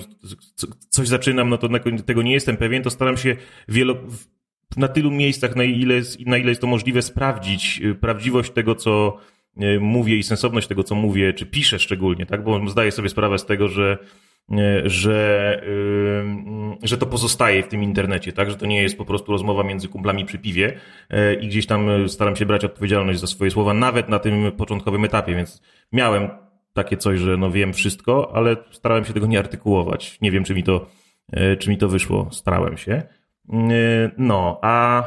co- coś zaczynam, no to tego nie jestem pewien, to staram się wielo, na tylu miejscach, na ile, jest, na ile jest to możliwe, sprawdzić y, prawdziwość tego, co y, mówię i sensowność tego, co mówię, czy piszę szczególnie, tak? Bo zdaję sobie sprawę z tego, że że, że to pozostaje w tym internecie, tak? Że to nie jest po prostu rozmowa między kumplami przy piwie i gdzieś tam staram się brać odpowiedzialność za swoje słowa, nawet na tym początkowym etapie, więc miałem takie coś, że no wiem wszystko, ale starałem się tego nie artykułować. Nie wiem, czy mi to, czy mi to wyszło. Starałem się. No, a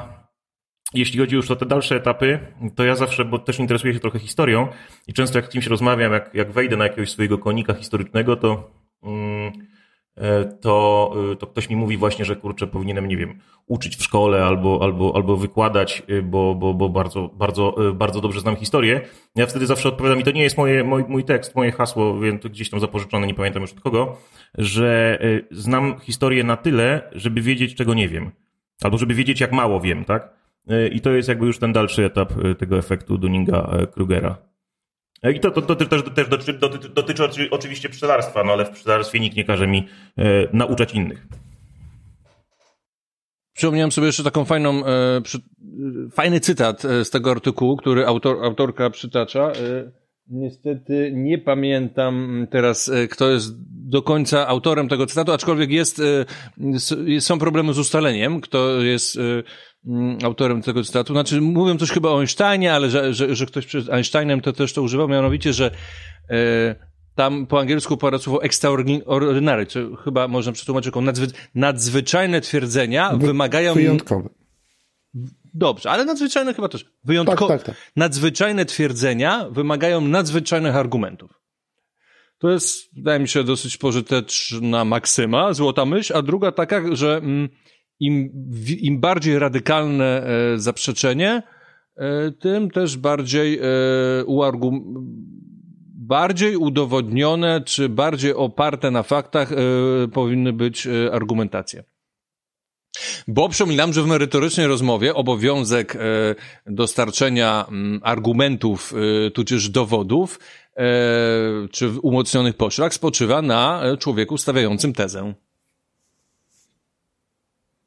jeśli chodzi już o te dalsze etapy, to ja zawsze, bo też interesuję się trochę historią i często jak z kimś rozmawiam, jak, jak wejdę na jakiegoś swojego konika historycznego, to, e, to, e, to ktoś mi mówi właśnie, że kurczę, powinienem, nie wiem, uczyć w szkole albo, albo, albo wykładać, e, bo, bo, bo bardzo, bardzo, bardzo dobrze znam historię. Ja wtedy zawsze odpowiadam, i to nie jest moje, mój, mój tekst, moje hasło, to gdzieś tam zapożyczone, nie pamiętam już od kogo, że znam historię na tyle, żeby wiedzieć, czego nie wiem. Albo żeby wiedzieć, jak mało wiem, tak? I to jest jakby już ten dalszy etap e, tego efektu Dunninga-Krugera. E, I to, to, to, to też, też dotyczy, dotyczy, oczywiście pszczelarstwa, no ale w pszczelarstwie nikt nie każe mi e, nauczać innych. Przypomniałem sobie jeszcze taką fajną, e, przy, fajny cytat z tego artykułu, który autor, autorka przytacza. E, niestety nie pamiętam teraz, kto jest do końca autorem tego cytatu, aczkolwiek jest, e, są problemy z ustaleniem, kto jest autorem tego cytatu. Znaczy, mówią coś chyba o Einsteinie, ale że, że, że ktoś przed Einsteinem to też to używał, mianowicie, że e, tam po angielsku pada słowo extraordinary, co chyba można przetłumaczyć jako nadzwy, nadzwyczajne twierdzenia wymagają... Wyjątkowe. Dobrze, ale nadzwyczajne chyba też. Wyjątkowe. Tak, tak, tak. Nadzwyczajne twierdzenia wymagają nadzwyczajnych argumentów. To jest, wydaje mi się, dosyć pożyteczna maksyma, złota myśl, a druga taka, że... Mm, im, im bardziej radykalne e, zaprzeczenie, e, tym też bardziej e, uargum bardziej udowodnione, czy bardziej oparte na faktach powinny być argumentacje. Bo przypominam, że w merytorycznej rozmowie obowiązek dostarczenia argumentów, tudzież dowodów, czy umocnionych poszlak spoczywa na człowieku stawiającym tezę.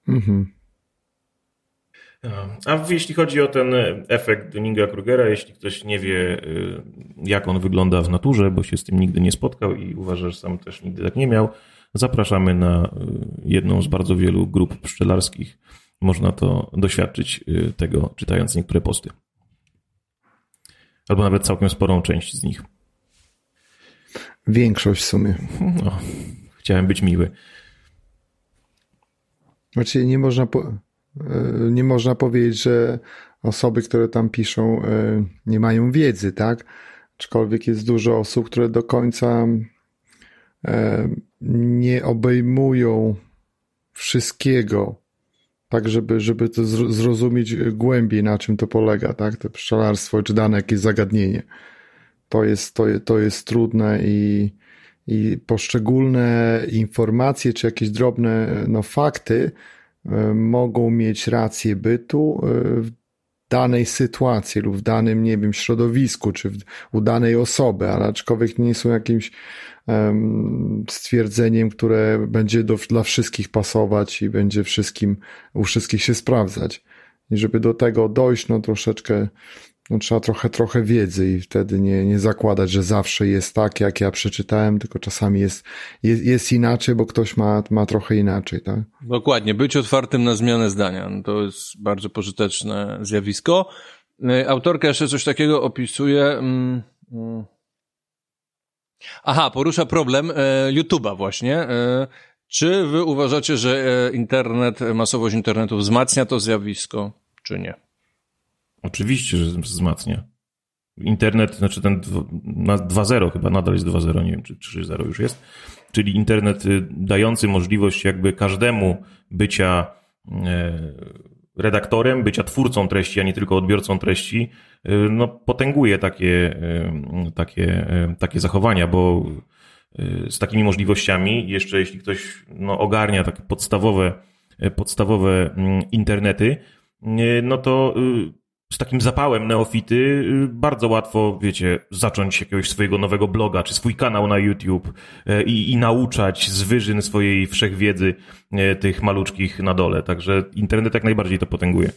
Mhm. A jeśli chodzi o ten efekt Dunninga-Krugera, jeśli ktoś nie wie, y, jak on wygląda w naturze, bo się z tym nigdy nie spotkał i uważa, że sam też nigdy tak nie miał, zapraszamy na y, jedną z bardzo wielu grup pszczelarskich. Można to doświadczyć y, tego, czytając niektóre posty. Albo nawet całkiem sporą część z nich. Większość w sumie. No, chciałem być miły. Znaczy nie można, po, e, nie można powiedzieć, że osoby, które tam piszą, e, nie mają wiedzy, tak? Aczkolwiek jest dużo osób, które do końca e, nie obejmują wszystkiego, tak żeby, żeby to zrozumieć głębiej, na czym to polega, tak? To pszczelarstwo, czy dane jakieś zagadnienie. To jest, to, to jest trudne i, i poszczególne informacje czy jakieś drobne no, fakty e, mogą mieć rację bytu e, w danej sytuacji lub w danym, nie wiem, środowisku, czy w, u danej osoby, ale aczkolwiek nie są jakimś um, stwierdzeniem, które będzie do, dla wszystkich pasować i będzie wszystkim, u wszystkich się sprawdzać. I żeby do tego dojść, no troszeczkę no, trzeba trochę, trochę wiedzy i wtedy nie, nie zakładać, że zawsze jest tak, jak ja przeczytałem, tylko czasami jest, jest, jest inaczej, bo ktoś ma, ma trochę inaczej, tak? Dokładnie. Być otwartym na zmianę zdania. No, to jest bardzo pożyteczne zjawisko. Y, autorka jeszcze coś takiego opisuje. Mm, mm. Aha, porusza problem e, YouTube'a właśnie. E, czy wy uważacie, że internet, masowość internetu wzmacnia to zjawisko, czy nie? Oczywiście, że wzmacnia. Internet, znaczy ten 2.0 chyba nadal jest 2.0, nie wiem czy 3.0 już jest, czyli internet y, dający możliwość jakby każdemu bycia e, redaktorem, bycia twórcą treści, a nie tylko odbiorcą treści, y, no potęguje takie, y, takie, takie zachowania, bo z takimi możliwościami, jeszcze jeśli ktoś no, ogarnia takie podstawowe, podstawowe mm, internety, no to z takim zapałem neofity y, bardzo łatwo, wiecie, zacząć jakiegoś swojego nowego bloga, czy swój kanał na YouTube e, i, i nauczać z wyżyn swojej wszechwiedzy e, tych maluczkich na dole. Także internet jak najbardziej to potęguje.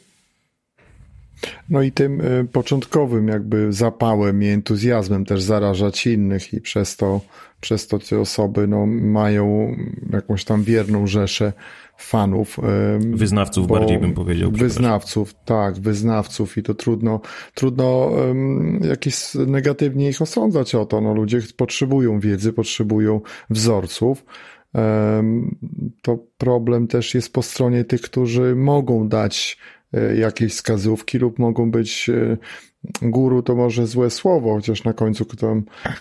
No i tym y, początkowym jakby zapałem i entuzjazmem też zarażać innych i przez to, przez to te osoby no, mają jakąś tam wierną rzeszę fanów. Wyznawców bardziej bym powiedział. Wyznawców, tak, wyznawców i to trudno, trudno um, jakieś negatywnie ich osądzać o to. No, ludzie potrzebują wiedzy, potrzebują wzorców. Em, to problem też jest po stronie tych, którzy mogą dać e, jakieś wskazówki lub mogą być e, guru to może złe słowo, chociaż na końcu kto,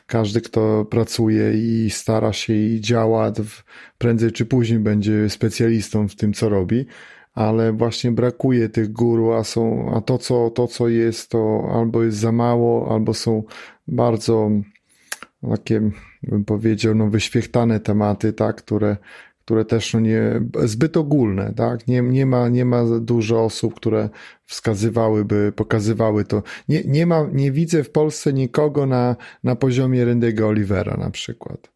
każdy, kto pracuje i stara się i działa, prędzej czy później będzie specjalistą w tym, co robi, ale właśnie brakuje tych guru, a, są, a to, co, to, co jest, to albo jest za mało, albo są bardzo takie, bym powiedział, no, wyświechtane tematy, tak, które, które też no nie, zbyt ogólne, tak, nie, nie ma, nie ma dużo osób, które wskazywałyby, pokazywały to. Nie, nie ma, nie widzę w Polsce nikogo na, na poziomie Rendego Olivera na przykład.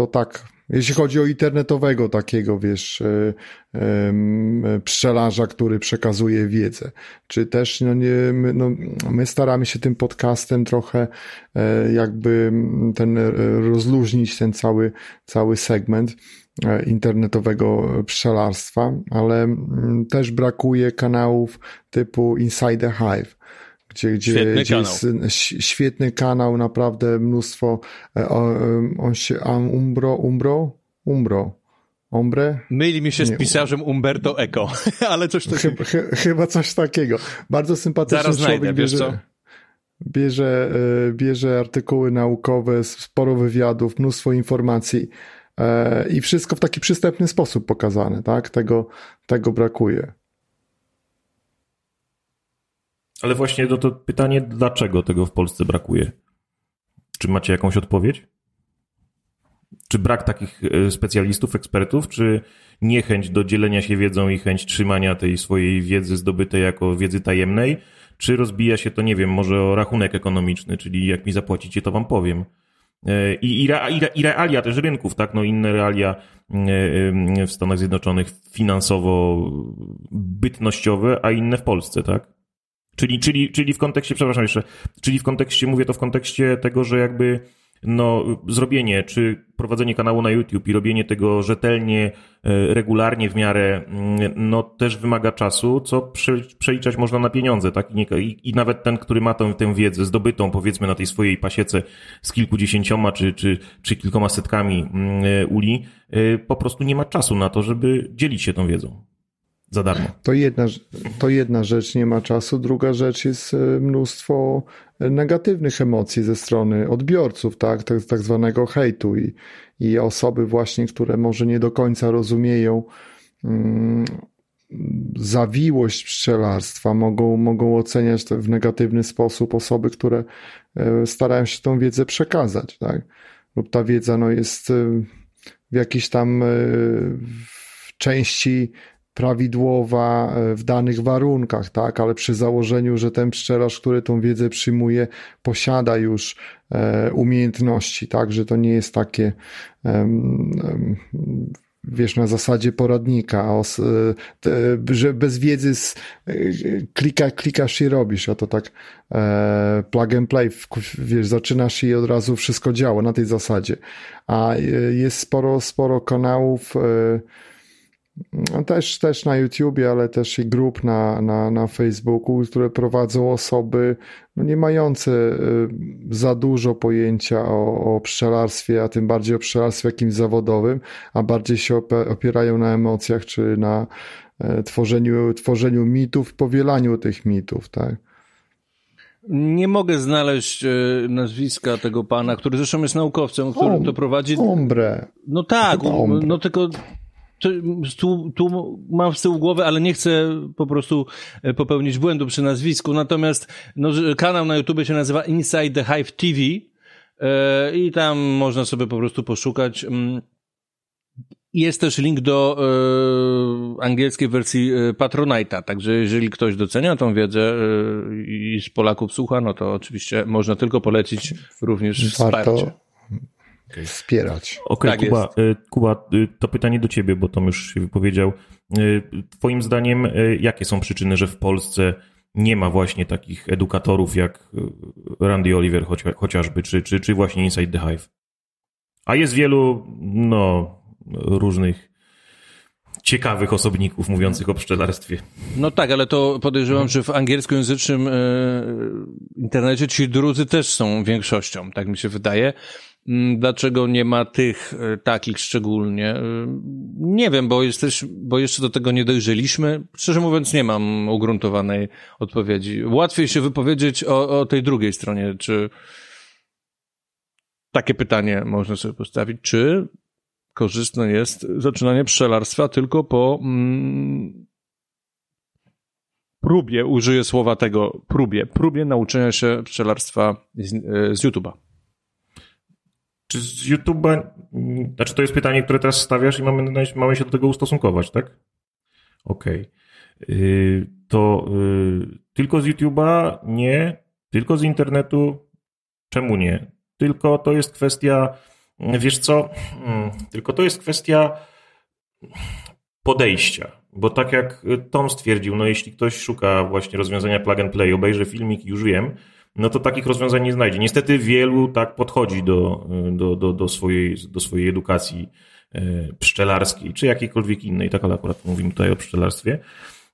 To tak, jeśli chodzi o internetowego takiego, wiesz, y, em, pszczelarza, który przekazuje wiedzę. Czy też, no nie, my, no, my staramy się tym podcastem trochę e, jakby ten e, rozluźnić ten cały, cały segment e, internetowego pszczelarstwa, ale mm, też brakuje kanałów typu Inside the Hive. Gdzie, gdzie, Świetny gdzie kanał. jest świetny kanał, naprawdę mnóstwo. e, em, On się, Umbro, Umbro, Umbro, Ombre, Myli mi się z Nie. pisarzem Umberto Eco, *laughs* ale coś takiego. Chyba, chy- chyba coś takiego. Bardzo sympatyczny Zaraz człowiek. znajdę, wiesz bierze, co? Bierze, e, bierze artykuły naukowe, sporo wywiadów, mnóstwo informacji e, i wszystko w taki przystępny sposób pokazane, tak? Tego, tego brakuje. Ale właśnie no to pytanie, dlaczego tego w Polsce brakuje? Czy macie jakąś odpowiedź? Czy brak takich e, specjalistów, ekspertów, czy niechęć do dzielenia się wiedzą i chęć trzymania tej swojej wiedzy zdobytej jako wiedzy tajemnej? Czy rozbija się to, nie wiem, może o rachunek ekonomiczny, czyli jak mi zapłacicie, to wam powiem. E, I, i, i, i realia też rynków, tak? No inne realia e, e, w Stanach Zjednoczonych finansowo-bytnościowe, a inne w Polsce, tak? Czyli, czyli, czyli w kontekście, przepraszam jeszcze, czyli w kontekście, mówię to w kontekście tego, że jakby no, zrobienie, czy prowadzenie kanału na YouTube i robienie tego rzetelnie, e, regularnie w miarę, mm, no też wymaga czasu, co prze, przeliczać można na pieniądze, tak? I, I nawet ten, który ma tę, tę wiedzę zdobytą, powiedzmy, na tej swojej pasiece z kilkudziesięcioma czy, czy, czy kilkoma setkami mm, e, uli, e, po prostu nie ma czasu na to, żeby dzielić się tą wiedzą. Za darmo. To jedna, to jedna rzecz, nie ma czasu. Druga rzecz jest e, mnóstwo negatywnych emocji ze strony odbiorców, tak, tak, tak zwanego hejtu i, i osoby właśnie, które może nie do końca rozumieją mm, zawiłość pszczelarstwa, mogą, mogą oceniać w negatywny sposób osoby, które e, starają się tą wiedzę przekazać, tak, lub ta wiedza no, jest e, w jakiejś tam w części prawidłowa e, w danych warunkach, tak, ale przy założeniu, że ten pszczelarz, który tą wiedzę przyjmuje, posiada już e, umiejętności, tak, że to nie jest takie wiesz, na zasadzie poradnika, e, że bez wiedzy klika, klikasz i robisz, a to tak plug and play, wiesz, zaczynasz i od razu wszystko działa na tej zasadzie. A jest sporo, sporo kanałów, też, też na YouTubie, ale też i grup na, na, na Facebooku, które prowadzą osoby no nie mające y, za dużo pojęcia o, o pszczelarstwie, a tym bardziej o pszczelarstwie jakimś zawodowym, a bardziej się opierają na emocjach czy na e, tworzeniu, tworzeniu mitów, powielaniu tych mitów, tak? Nie mogę znaleźć e, nazwiska tego pana, który zresztą jest naukowcem, który Om- to prowadzi. Ombre. No tak, Ombre. no tylko tu, tu mam z tyłu głowy, ale nie chcę po prostu e, popełnić błędu przy nazwisku. Natomiast no, kanał na YouTube się nazywa Inside the Hive TV e, i tam można sobie po prostu poszukać. Mm, Jest też link do e, angielskiej wersji Patronite'a, także jeżeli ktoś docenia tą wiedzę e, i z Polaków słucha, no to oczywiście można tylko polecić również wsparcie. Wspierać. Okej, Tak Kuba, y, Kuba, y, to pytanie do ciebie, bo Tom już się wypowiedział. Y, Twoim zdaniem, jakie są przyczyny, że w Polsce nie ma właśnie takich edukatorów jak Randy Oliver chocia- chociażby, czy, czy, czy właśnie Inside the Hive? A jest wielu, no, różnych ciekawych osobników mówiących o pszczelarstwie. No tak, ale to podejrzewam, że w angielskojęzycznym internecie ci drudzy też są większością, tak mi się wydaje. Mm, Dlaczego nie ma tych e, takich szczególnie? E, Nie wiem, bo jesteś, bo jeszcze do tego nie dojrzeliśmy. Szczerze mówiąc, nie mam ugruntowanej odpowiedzi. Łatwiej się wypowiedzieć o, o tej drugiej stronie, czy takie pytanie można sobie postawić, czy korzystne jest zaczynanie pszczelarstwa tylko po mm, próbie, użyję słowa tego, próbie, próbie nauczenia się pszczelarstwa z, e, z YouTube'a. Czy z YouTube'a, znaczy to jest pytanie, które teraz stawiasz i mamy, mamy się do tego ustosunkować, tak? Okej. Y, To y, tylko z YouTube'a? Nie. Tylko z internetu? Czemu nie? Tylko to jest kwestia, wiesz co, Mm, tylko to jest kwestia podejścia. Bo tak jak Tom stwierdził, no jeśli ktoś szuka właśnie rozwiązania plug and play, obejrzy filmik już wiem, no to takich rozwiązań nie znajdzie. Niestety wielu tak podchodzi do, do, do, do, swojej, do swojej edukacji e, pszczelarskiej, czy jakiejkolwiek innej, tak ale akurat mówimy tutaj o pszczelarstwie.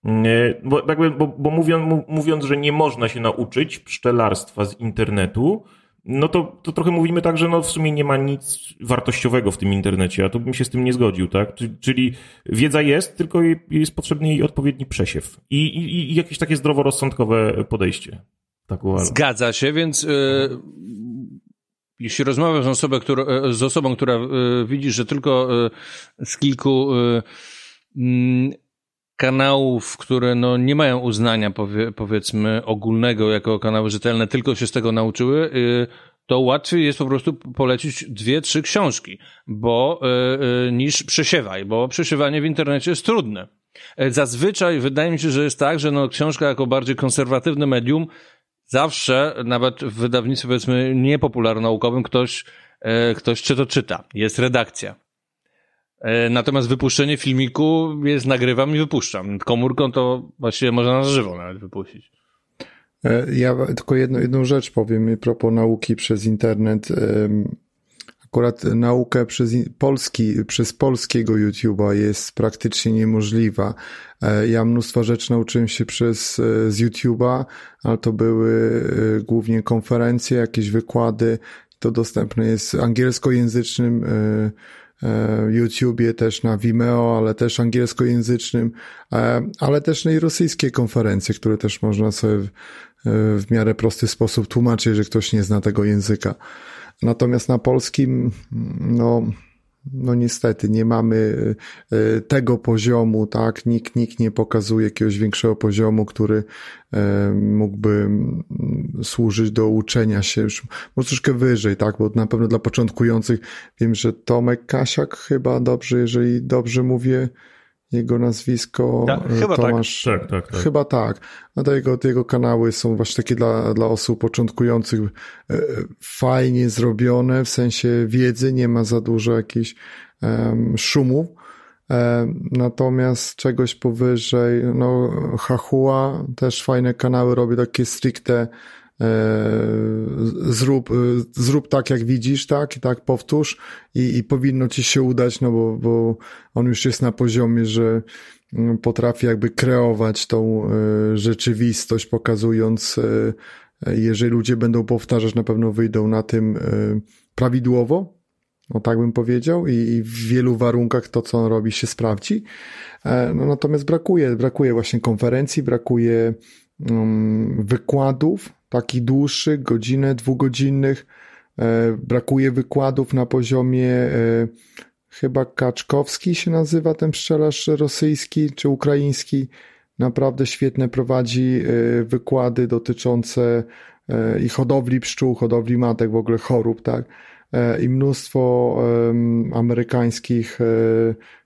E, Bo, jakby, bo, bo mówiąc, mówiąc, że nie można się nauczyć pszczelarstwa z internetu, no to, to trochę mówimy tak, że no w sumie nie ma nic wartościowego w tym internecie, a to bym się z tym nie zgodził, tak? Czy- Czyli wiedza jest, tylko jest potrzebny jej odpowiedni przesiew i, i, i jakieś takie zdroworozsądkowe podejście. Tak uważam. Zgadza się, więc e, jeśli rozmawiasz z osobą, która, e, z osobą, która e, widzi, że tylko e, z kilku mm, kanałów, które no, nie mają uznania powie, powiedzmy ogólnego jako kanały rzetelne, tylko się z tego nauczyły, to łatwiej jest po prostu polecić dwie, trzy książki, bo niż przesiewaj, bo przesiewanie w internecie jest trudne. Zazwyczaj wydaje mi się, że jest tak, że no, książka jako bardziej konserwatywne medium zawsze, nawet w wydawnictwie powiedzmy niepopularno-naukowym, ktoś, e, ktoś czy to czyta. Jest redakcja. E, Natomiast wypuszczenie filmiku jest nagrywam i wypuszczam. Komórką to właściwie można na żywo nawet wypuścić. E, Ja tylko jedno, jedną rzecz powiem a propos nauki przez internet. Akurat naukę przez polski, przez polskiego YouTube'a jest praktycznie niemożliwa. E, Ja mnóstwo rzeczy nauczyłem się przez, e, z YouTube'a, ale to były e, głównie konferencje, jakieś wykłady. To dostępne jest w angielskojęzycznym YouTubie, też na Vimeo, ale też angielskojęzycznym, ale też no i rosyjskie konferencje, które też można sobie w, w miarę prosty sposób tłumaczyć, że ktoś nie zna tego języka. Natomiast na polskim, no, no niestety nie mamy e, tego poziomu, tak? Nikt, nikt nie pokazuje jakiegoś większego poziomu, który e, mógłby służyć do uczenia się już może troszkę wyżej, tak? Bo na pewno dla początkujących wiem, że Tomek Kasiak chyba dobrze, jeżeli dobrze mówię jego nazwisko, Tak, e, chyba tak. Tomasz. Tak, tak, tak. Chyba tak. No to jego, jego kanały są właśnie takie dla, dla osób początkujących e, fajnie zrobione, w sensie wiedzy, nie ma za dużo jakichś em, szumów. E, natomiast czegoś powyżej, no Hahua też fajne kanały robi takie stricte zrób, e, zrób tak jak widzisz, tak i tak powtórz i, i powinno ci się udać, no bo, bo on już jest na poziomie, że mm, potrafi jakby kreować tą e, rzeczywistość, pokazując, e, e, jeżeli ludzie będą powtarzać, na pewno wyjdą na tym e, prawidłowo, no tak bym powiedział, i, w wielu warunkach to, co on robi, się sprawdzi. E, No, natomiast brakuje, brakuje właśnie konferencji, brakuje wykładów, takich dłuższych, godzinę, dwugodzinnych. E, Brakuje wykładów na poziomie e, chyba Kaczkowski się nazywa ten pszczelarz rosyjski czy ukraiński. Naprawdę świetne prowadzi e, wykłady dotyczące i hodowli pszczół, hodowli matek, w ogóle chorób, tak? I mnóstwo amerykańskich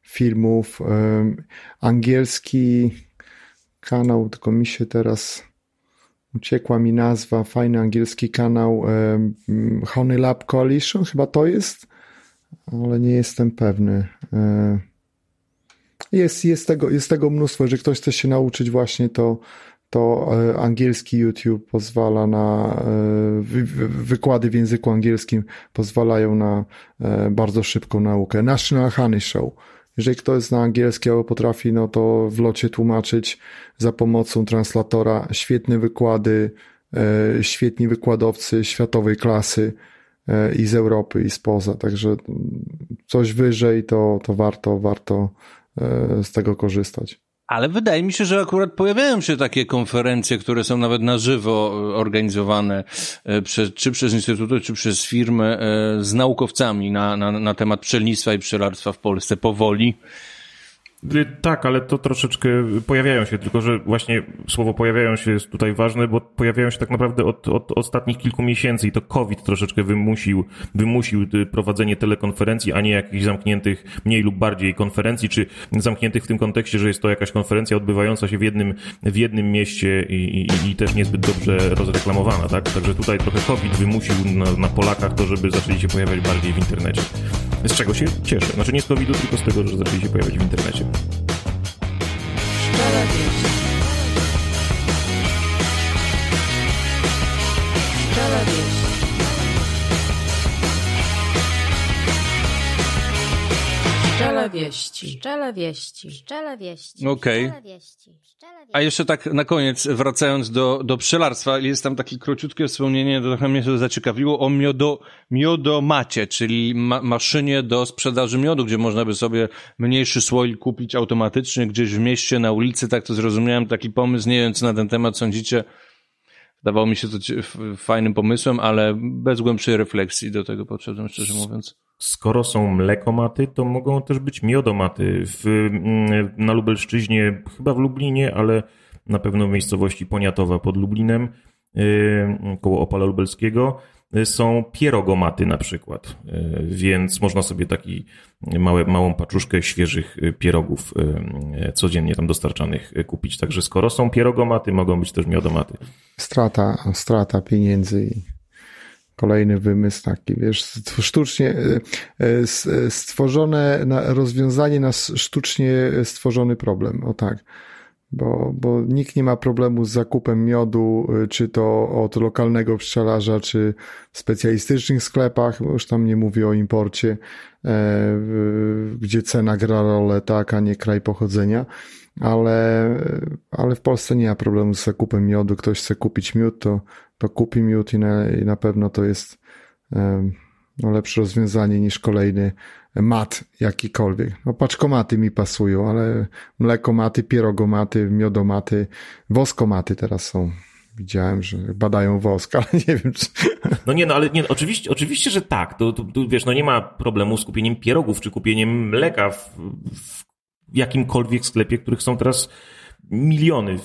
filmów, angielski kanał, tylko mi się teraz uciekła mi nazwa, fajny angielski kanał Honey Lab Coalition, chyba to jest. ale nie jestem pewny. E, jest, jest, tego, jest tego mnóstwo. Jeżeli ktoś chce się nauczyć właśnie, to, to e, angielski YouTube pozwala na wykłady w języku angielskim pozwalają na bardzo szybką naukę. National Honey Show. Jeżeli ktoś zna angielski albo potrafi, no to w locie tłumaczyć za pomocą translatora świetne wykłady, świetni wykładowcy światowej klasy E, i z Europy, i spoza. Także coś wyżej to, to warto, warto e, z tego korzystać. Ale wydaje mi się, że akurat pojawiają się takie konferencje, które są nawet na żywo organizowane, e, przez, czy przez instytuty, czy przez firmy z naukowcami na, na, na temat pszczelnictwa i pszczelarstwa w Polsce powoli. Tak, ale to troszeczkę pojawiają się, tylko że właśnie słowo pojawiają się jest tutaj ważne, bo pojawiają się tak naprawdę od, od ostatnich kilku miesięcy i to COVID troszeczkę wymusił, wymusił y, prowadzenie telekonferencji, a nie jakichś zamkniętych mniej lub bardziej konferencji, czy zamkniętych w tym kontekście, że jest to jakaś konferencja odbywająca się w jednym, w jednym mieście i, i, i też niezbyt dobrze rozreklamowana, tak? Także tutaj trochę COVID wymusił na, na Polakach to, żeby zaczęli się pojawiać bardziej w internecie. Z czego się cieszę. Znaczy nie z COVID-u, tylko z tego, że zaczęli się pojawiać w internecie. Szczere Szczele wieści. Szczele wieści. Szczele wieści. Okej. Okay. A jeszcze tak na koniec, wracając do, do pszczelarstwa, jest tam takie króciutkie wspomnienie, trochę mnie to zaciekawiło, o miodo, miodomacie, czyli ma, maszynie do sprzedaży miodu, gdzie można by sobie mniejszy słoik kupić automatycznie gdzieś w mieście, na ulicy, tak to zrozumiałem, taki pomysł, nie wiem co na ten temat sądzicie, Wydawało mi się to fajnym pomysłem, ale bez głębszej refleksji do tego podszedłem, szczerze mówiąc. Skoro są mlekomaty, to mogą też być miodomaty. W, mm, na Lubelszczyźnie, chyba w Lublinie, ale na pewno w miejscowości Poniatowa pod Lublinem, yy, koło Opala Lubelskiego, są pierogomaty na przykład, e, więc można sobie taki małe, małą paczuszkę świeżych pierogów e, codziennie tam dostarczanych kupić. Także skoro są pierogomaty, mogą być też miodomaty. Strata, strata pieniędzy i kolejny wymysł taki, wiesz, sztucznie stworzone rozwiązanie na sztucznie stworzony problem, o tak bo, bo nikt nie ma problemu z zakupem miodu, y, czy to od lokalnego pszczelarza, czy w specjalistycznych sklepach, już tam nie mówię o imporcie, e, gdzie cena gra rolę, tak, a nie kraj pochodzenia, ale, ale w Polsce nie ma problemu z zakupem miodu. Ktoś chce kupić miód, to, to kupi miód i na, i na pewno to jest no, lepsze rozwiązanie niż kolejny mat jakikolwiek. No paczkomaty mi pasują, ale mlekomaty, pierogomaty, miodomaty, woskomaty teraz są. Widziałem, że badają wosk, *laughs* ale nie wiem, czy... No nie, no ale nie, oczywiście, oczywiście, że tak. Tu, tu, tu, wiesz, no nie ma problemu z kupieniem pierogów czy kupieniem mleka w, w jakimkolwiek sklepie, których są teraz miliony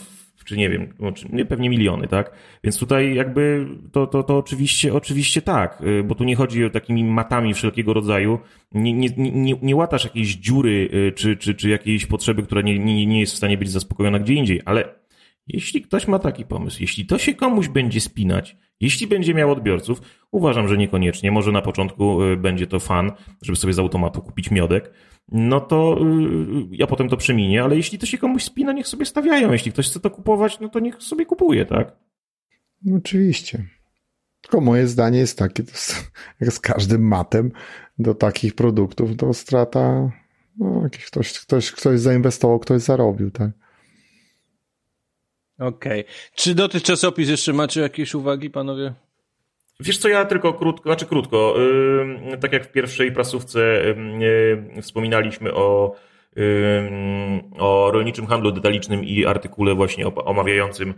czy nie wiem, nie, pewnie miliony, tak? Więc tutaj jakby to, to, to oczywiście, oczywiście tak, y, bo tu nie chodzi o takimi matami wszelkiego rodzaju, nie, nie, nie, nie łatasz jakiejś dziury y, czy, czy, czy jakiejś potrzeby, która nie, nie, nie jest w stanie być zaspokojona gdzie indziej, ale jeśli ktoś ma taki pomysł, jeśli to się komuś będzie spinać, jeśli będzie miał odbiorców, uważam, że niekoniecznie. Może na początku y, będzie to fan, żeby sobie z automatu kupić miodek, no to yy, ja potem to przeminie, ale jeśli to się komuś spina, niech sobie stawiają. Jeśli ktoś chce to kupować, no to niech sobie kupuje, tak? Oczywiście. Tylko moje zdanie jest takie, jest, *laughs* jak z każdym matem do takich produktów, to strata, no, jakiś ktoś, ktoś, ktoś zainwestował, ktoś zarobił, tak? Okej. Okay. Czy dotychczasopis jeszcze macie jakieś uwagi, panowie? Wiesz co, ja tylko krótko, znaczy krótko, yy, tak jak w pierwszej prasówce yy, wspominaliśmy o, yy, o rolniczym handlu detalicznym i artykule właśnie omawiającym,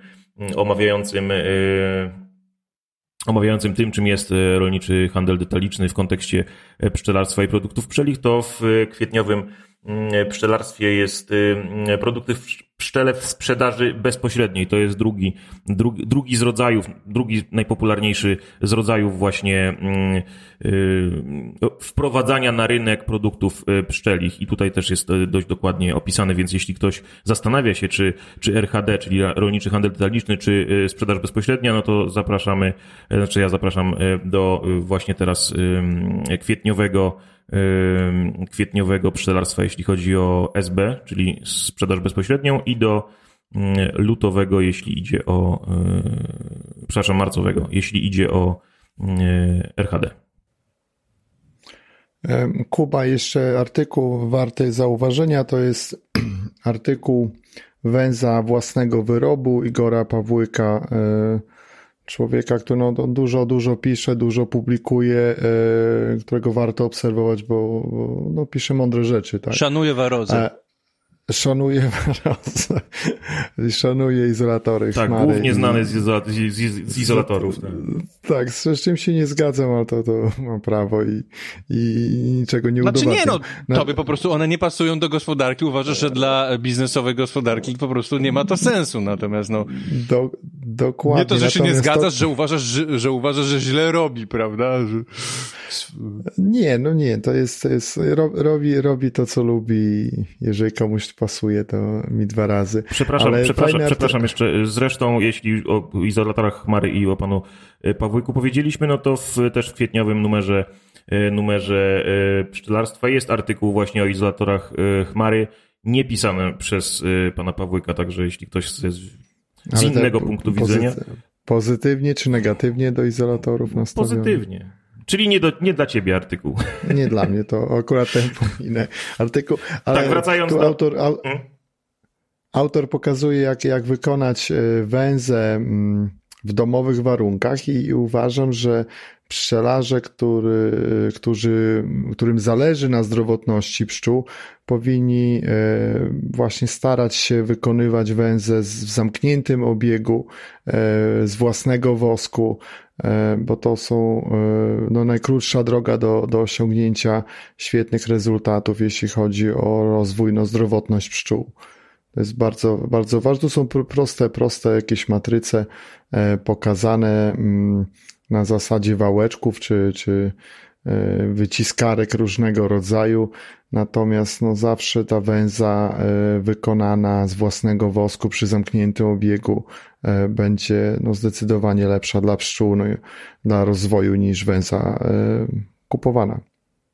omawiającym y, omawiającym tym, czym jest rolniczy handel detaliczny w kontekście pszczelarstwa i produktów pszczelich, to w kwietniowym pszczelarstwie jest produkty pszczele w sprzedaży bezpośredniej. To jest drugi, drugi, drugi z rodzajów, drugi najpopularniejszy z rodzajów właśnie yy, wprowadzania na rynek produktów y, pszczelich. I tutaj też jest y, dość dokładnie opisane, więc jeśli ktoś zastanawia się, czy, czy RHD, czyli rolniczy handel detaliczny, czy y, sprzedaż bezpośrednia, no to zapraszamy, znaczy ja zapraszam do właśnie teraz kwietniowego kwietniowego pszczelarstwa, jeśli chodzi o SB, czyli sprzedaż bezpośrednią i do lutowego, jeśli idzie o, przepraszam, marcowego, jeśli idzie o RHD. Kuba, jeszcze artykuł warty zauważenia, to jest *clears throat* artykuł węza własnego wyrobu Igora Pawłyka, e, człowieka, który no, dużo, dużo pisze, dużo publikuje, e, którego warto obserwować, bo, bo no, pisze mądre rzeczy. Tak? Szanuje Warozę. Szanuję. *laughs* Szanuję izolatory. Tak, chmary głównie znany z, izola z, z izolatorów. Tak. tak, z czym się nie zgadzam, ale to, to mam prawo i, i, niczego nie znaczy udowadniam. Znaczy nie, no, tobie po prostu one nie pasują do gospodarki. Uważasz, że dla biznesowej gospodarki po prostu nie ma to sensu. Natomiast no... Do, dokładnie. Nie to, że się nie zgadzasz, to... że uważasz, że, że uważasz, że źle robi, prawda? Że... Nie, no nie, to jest, to jest robi, robi to, co lubi. Jeżeli komuś pasuje, to mi dwa razy. Przepraszam, Ale przepraszam, przepraszam jeszcze. Zresztą, jeśli o izolatorach chmary i o panu e, Pawłyku powiedzieliśmy, no to w, też w kwietniowym numerze, e, numerze e, pszczelarstwa jest artykuł właśnie o izolatorach chmary, nie pisany przez pana Pawłyka, także jeśli ktoś chce z, z innego punktu widzenia. Pozytywnie czy negatywnie do izolatorów nastawiony? Pozytywnie. Czyli nie, do, nie dla ciebie artykuł. *laughs* Nie dla mnie, to akurat ten pominę. Artykuł, ale tak, wracając do... Autor, au, hmm? autor pokazuje, jak, jak wykonać e, węzę mm, w domowych warunkach i uważam, że pszczelarze, który, którzy, którym zależy na zdrowotności pszczół, powinni e, właśnie starać się wykonywać węzę w zamkniętym obiegu, e, z własnego wosku, e, bo to są no, najkrótsza droga do, do osiągnięcia świetnych rezultatów, jeśli chodzi o rozwój, no, zdrowotność pszczół. To jest bardzo, bardzo ważne. To są proste, proste jakieś matryce pokazane mm, na zasadzie wałeczków czy, czy e, wyciskarek różnego rodzaju. Natomiast no, zawsze ta węza e, wykonana z własnego wosku przy zamkniętym obiegu e, będzie no, zdecydowanie lepsza dla pszczół, no, dla rozwoju niż węza kupowana.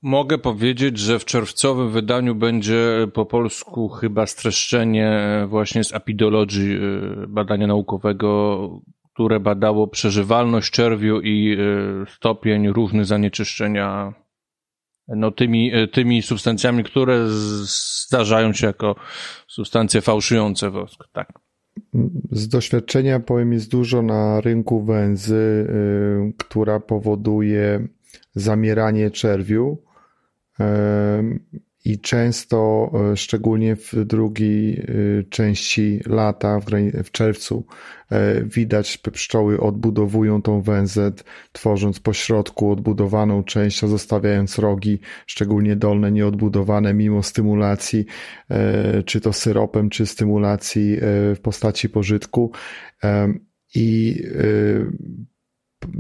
Mogę powiedzieć, że w czerwcowym wydaniu będzie po polsku chyba streszczenie właśnie z apidologii badania naukowego, które badało przeżywalność czerwiu i e, stopień różnych zanieczyszczenia no, tymi, e, tymi substancjami, które zdarzają się jako substancje fałszujące wosk. Tak. Z doświadczenia powiem, jest dużo na rynku węzy, e, która powoduje zamieranie czerwiu i często, e, szczególnie w drugiej e, części lata, w, czerwcu, e, widać pszczoły odbudowują tą węzę, tworząc po środku odbudowaną część, a zostawiając rogi, szczególnie dolne, nieodbudowane, mimo stymulacji, czy to syropem, czy stymulacji w postaci pożytku. I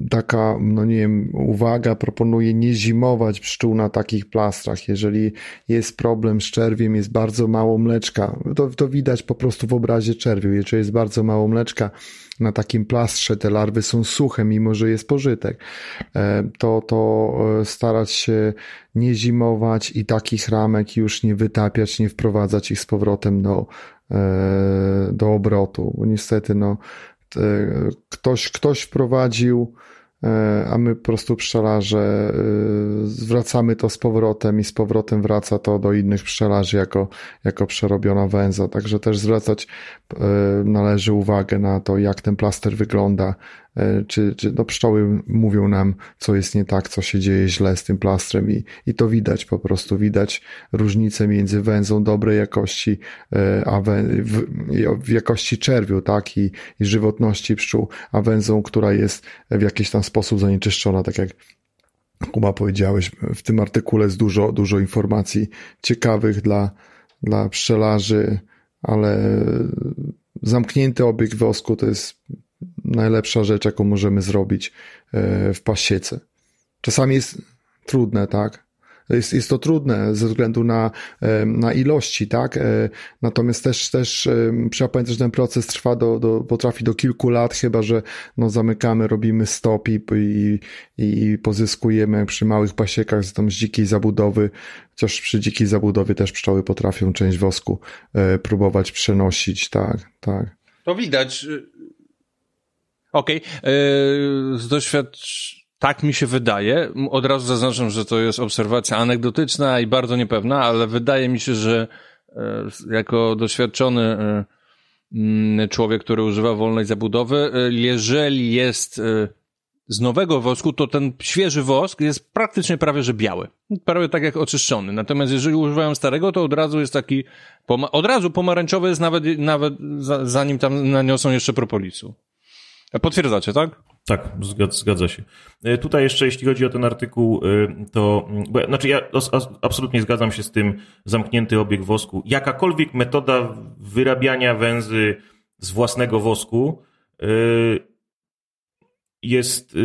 taka, no nie wiem, uwaga, proponuję nie zimować pszczół na takich plastrach. Jeżeli jest problem z czerwiem, jest bardzo mało mleczka, to, to widać po prostu w obrazie czerwiu. Jeżeli jest bardzo mało mleczka na takim plastrze, te larwy są suche, mimo że jest pożytek, e, to, to e, starać się nie zimować i takich ramek już nie wytapiać, nie wprowadzać ich z powrotem do, e, do obrotu. Bo niestety, no, ktoś, ktoś wprowadził, e, a my po prostu pszczelarze e, zwracamy to z powrotem i z powrotem wraca to do innych pszczelarzy jako, jako przerobiona węza. Także też zwracać należy uwagę na to, jak ten plaster wygląda, E, czy, czy no pszczoły mówią nam, co jest nie tak, co się dzieje źle z tym plastrem i, i to widać po prostu, widać różnicę między węzą dobrej jakości, e, a wę, w, w, jakości czerwiu, tak, i, i żywotności pszczół, a węzą, która jest w jakiś tam sposób zanieczyszczona, tak jak Kuba powiedziałeś, w tym artykule jest dużo, dużo informacji ciekawych dla, dla pszczelarzy, ale zamknięty obieg wosku to jest najlepsza rzecz, jaką możemy zrobić e, w pasiece. Czasami jest trudne, tak? jest, jest to trudne ze względu na, na ilości, tak? Natomiast też, też trzeba pamiętać, że ten proces trwa do, do, potrafi do kilku lat, chyba że no, zamykamy, robimy stop i, i, i pozyskujemy przy małych pasiekach z, tam z dzikiej zabudowy, chociaż przy dzikiej zabudowie też pszczoły potrafią część wosku próbować przenosić, tak, tak. To widać. Okej, okay. z doświadczenia tak mi się wydaje. Od razu zaznaczam, że to jest obserwacja anegdotyczna i bardzo niepewna, ale wydaje mi się, że e, jako doświadczony e, mm, człowiek, który używa wolnej zabudowy, e, jeżeli jest z nowego wosku, to ten świeży wosk jest praktycznie prawie że biały. Prawie tak jak oczyszczony. Natomiast jeżeli używają starego, to od razu jest taki, od razu pomarańczowy jest nawet, nawet zanim tam naniosą jeszcze propolisu. Potwierdzacie, tak? Tak, zgadza się. E, tutaj jeszcze, jeśli chodzi o ten artykuł, e, to, bo, znaczy ja absolutnie zgadzam się z tym zamknięty obieg wosku. Jakakolwiek metoda wyrabiania węzy z własnego wosku e, jest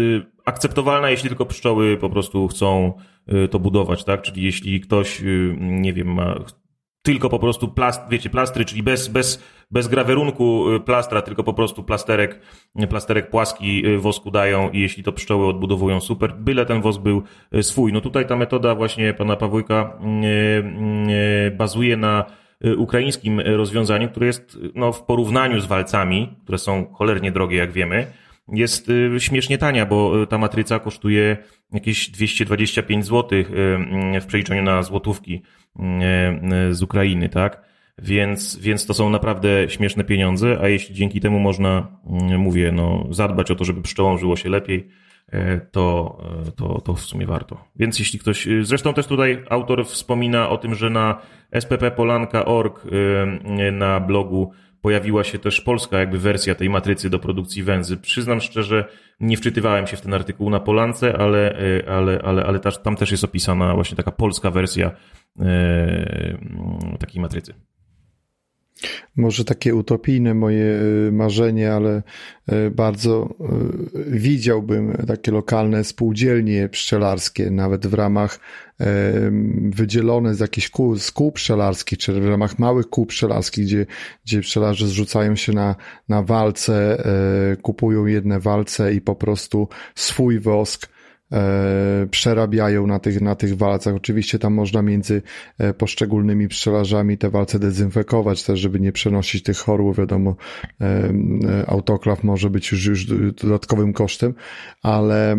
akceptowalna, jeśli tylko pszczoły po prostu chcą to budować, tak? Czyli jeśli ktoś, nie wiem, ma tylko po prostu plast, wiecie, plastry, czyli bez, bez, bez grawerunku y, plastra, tylko po prostu plasterek, plasterek płaski y, wosku dają i jeśli to pszczoły odbudowują, super, byle ten wosk był y, swój. No tutaj ta metoda właśnie pana Pawłyka bazuje na ukraińskim rozwiązaniu, które jest no, w porównaniu z walcami, które są cholernie drogie, jak wiemy, jest śmiesznie tania, bo ta matryca kosztuje jakieś 225 zł w przeliczeniu na złotówki z Ukrainy, tak? Więc, więc to są naprawdę śmieszne pieniądze, a jeśli dzięki temu można, mówię, no, zadbać o to, żeby pszczołom żyło się lepiej, to, to, to w sumie warto. Więc jeśli ktoś, zresztą też tutaj autor wspomina o tym, że na sppolanka.org na blogu pojawiła się też polska jakby wersja tej matrycy do produkcji węzy. Przyznam szczerze, nie wczytywałem się w ten artykuł na Polance, ale, ale, ale, ale tam też jest opisana właśnie taka polska wersja takiej matrycy. Może takie utopijne moje y, marzenie, ale y, bardzo y, widziałbym takie lokalne spółdzielnie pszczelarskie, nawet w ramach wydzielone z jakichś kół, z kół pszczelarskich, czy w ramach małych kół pszczelarskich, gdzie, gdzie pszczelarze zrzucają się na, na walce, kupują jedne walce i po prostu swój wosk E, przerabiają na tych, na tych walcach. Oczywiście tam można między e, poszczególnymi pszczelarzami te walce dezynfekować też, żeby nie przenosić tych chorób. Wiadomo, e, autoklaw może być już, już dodatkowym kosztem, ale,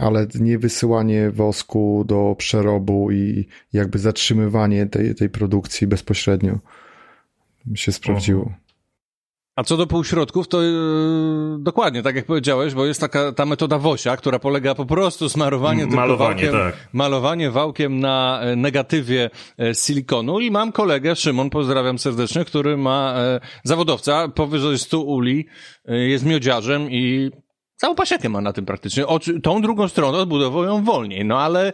ale nie wysyłanie wosku do przerobu i jakby zatrzymywanie tej, tej produkcji bezpośrednio się sprawdziło. A co do półśrodków, to yy, dokładnie, tak jak powiedziałeś, bo jest taka ta metoda Wosia, która polega po prostu smarowanie malowanie, wałkiem, tak. malowanie wałkiem na e, negatywie e, silikonu i mam kolegę, Szymon, pozdrawiam serdecznie, który ma e, zawodowca powyżej 100 uli, jest miodziarzem i całą pasiekę ma na tym praktycznie. O, tą drugą stronę odbudowują wolniej, no ale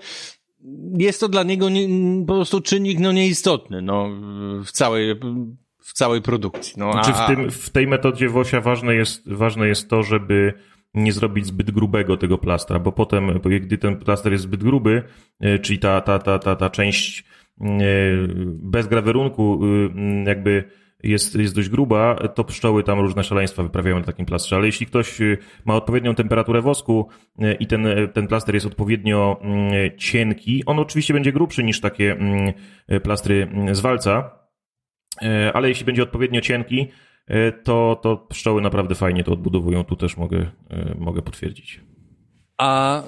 jest to dla niego nie, po prostu czynnik no nieistotny, no w całej w całej produkcji. No, a... Czy w, tym, w tej metodzie Wosia ważne jest, ważne jest to, żeby nie zrobić zbyt grubego tego plastra, bo potem, gdy ten plaster jest zbyt gruby, e, czyli ta, ta, ta, ta, ta część e, bez grawerunku e, jakby jest, jest dość gruba, to pszczoły tam różne szaleństwa wyprawiają na takim plastrze. Ale jeśli ktoś ma odpowiednią temperaturę wosku i ten, ten plaster jest odpowiednio cienki, on oczywiście będzie grubszy niż takie plastry z walca, ale jeśli będzie odpowiednio cienki, e, to, to pszczoły naprawdę fajnie to odbudowują. Tu też mogę, e, mogę potwierdzić. A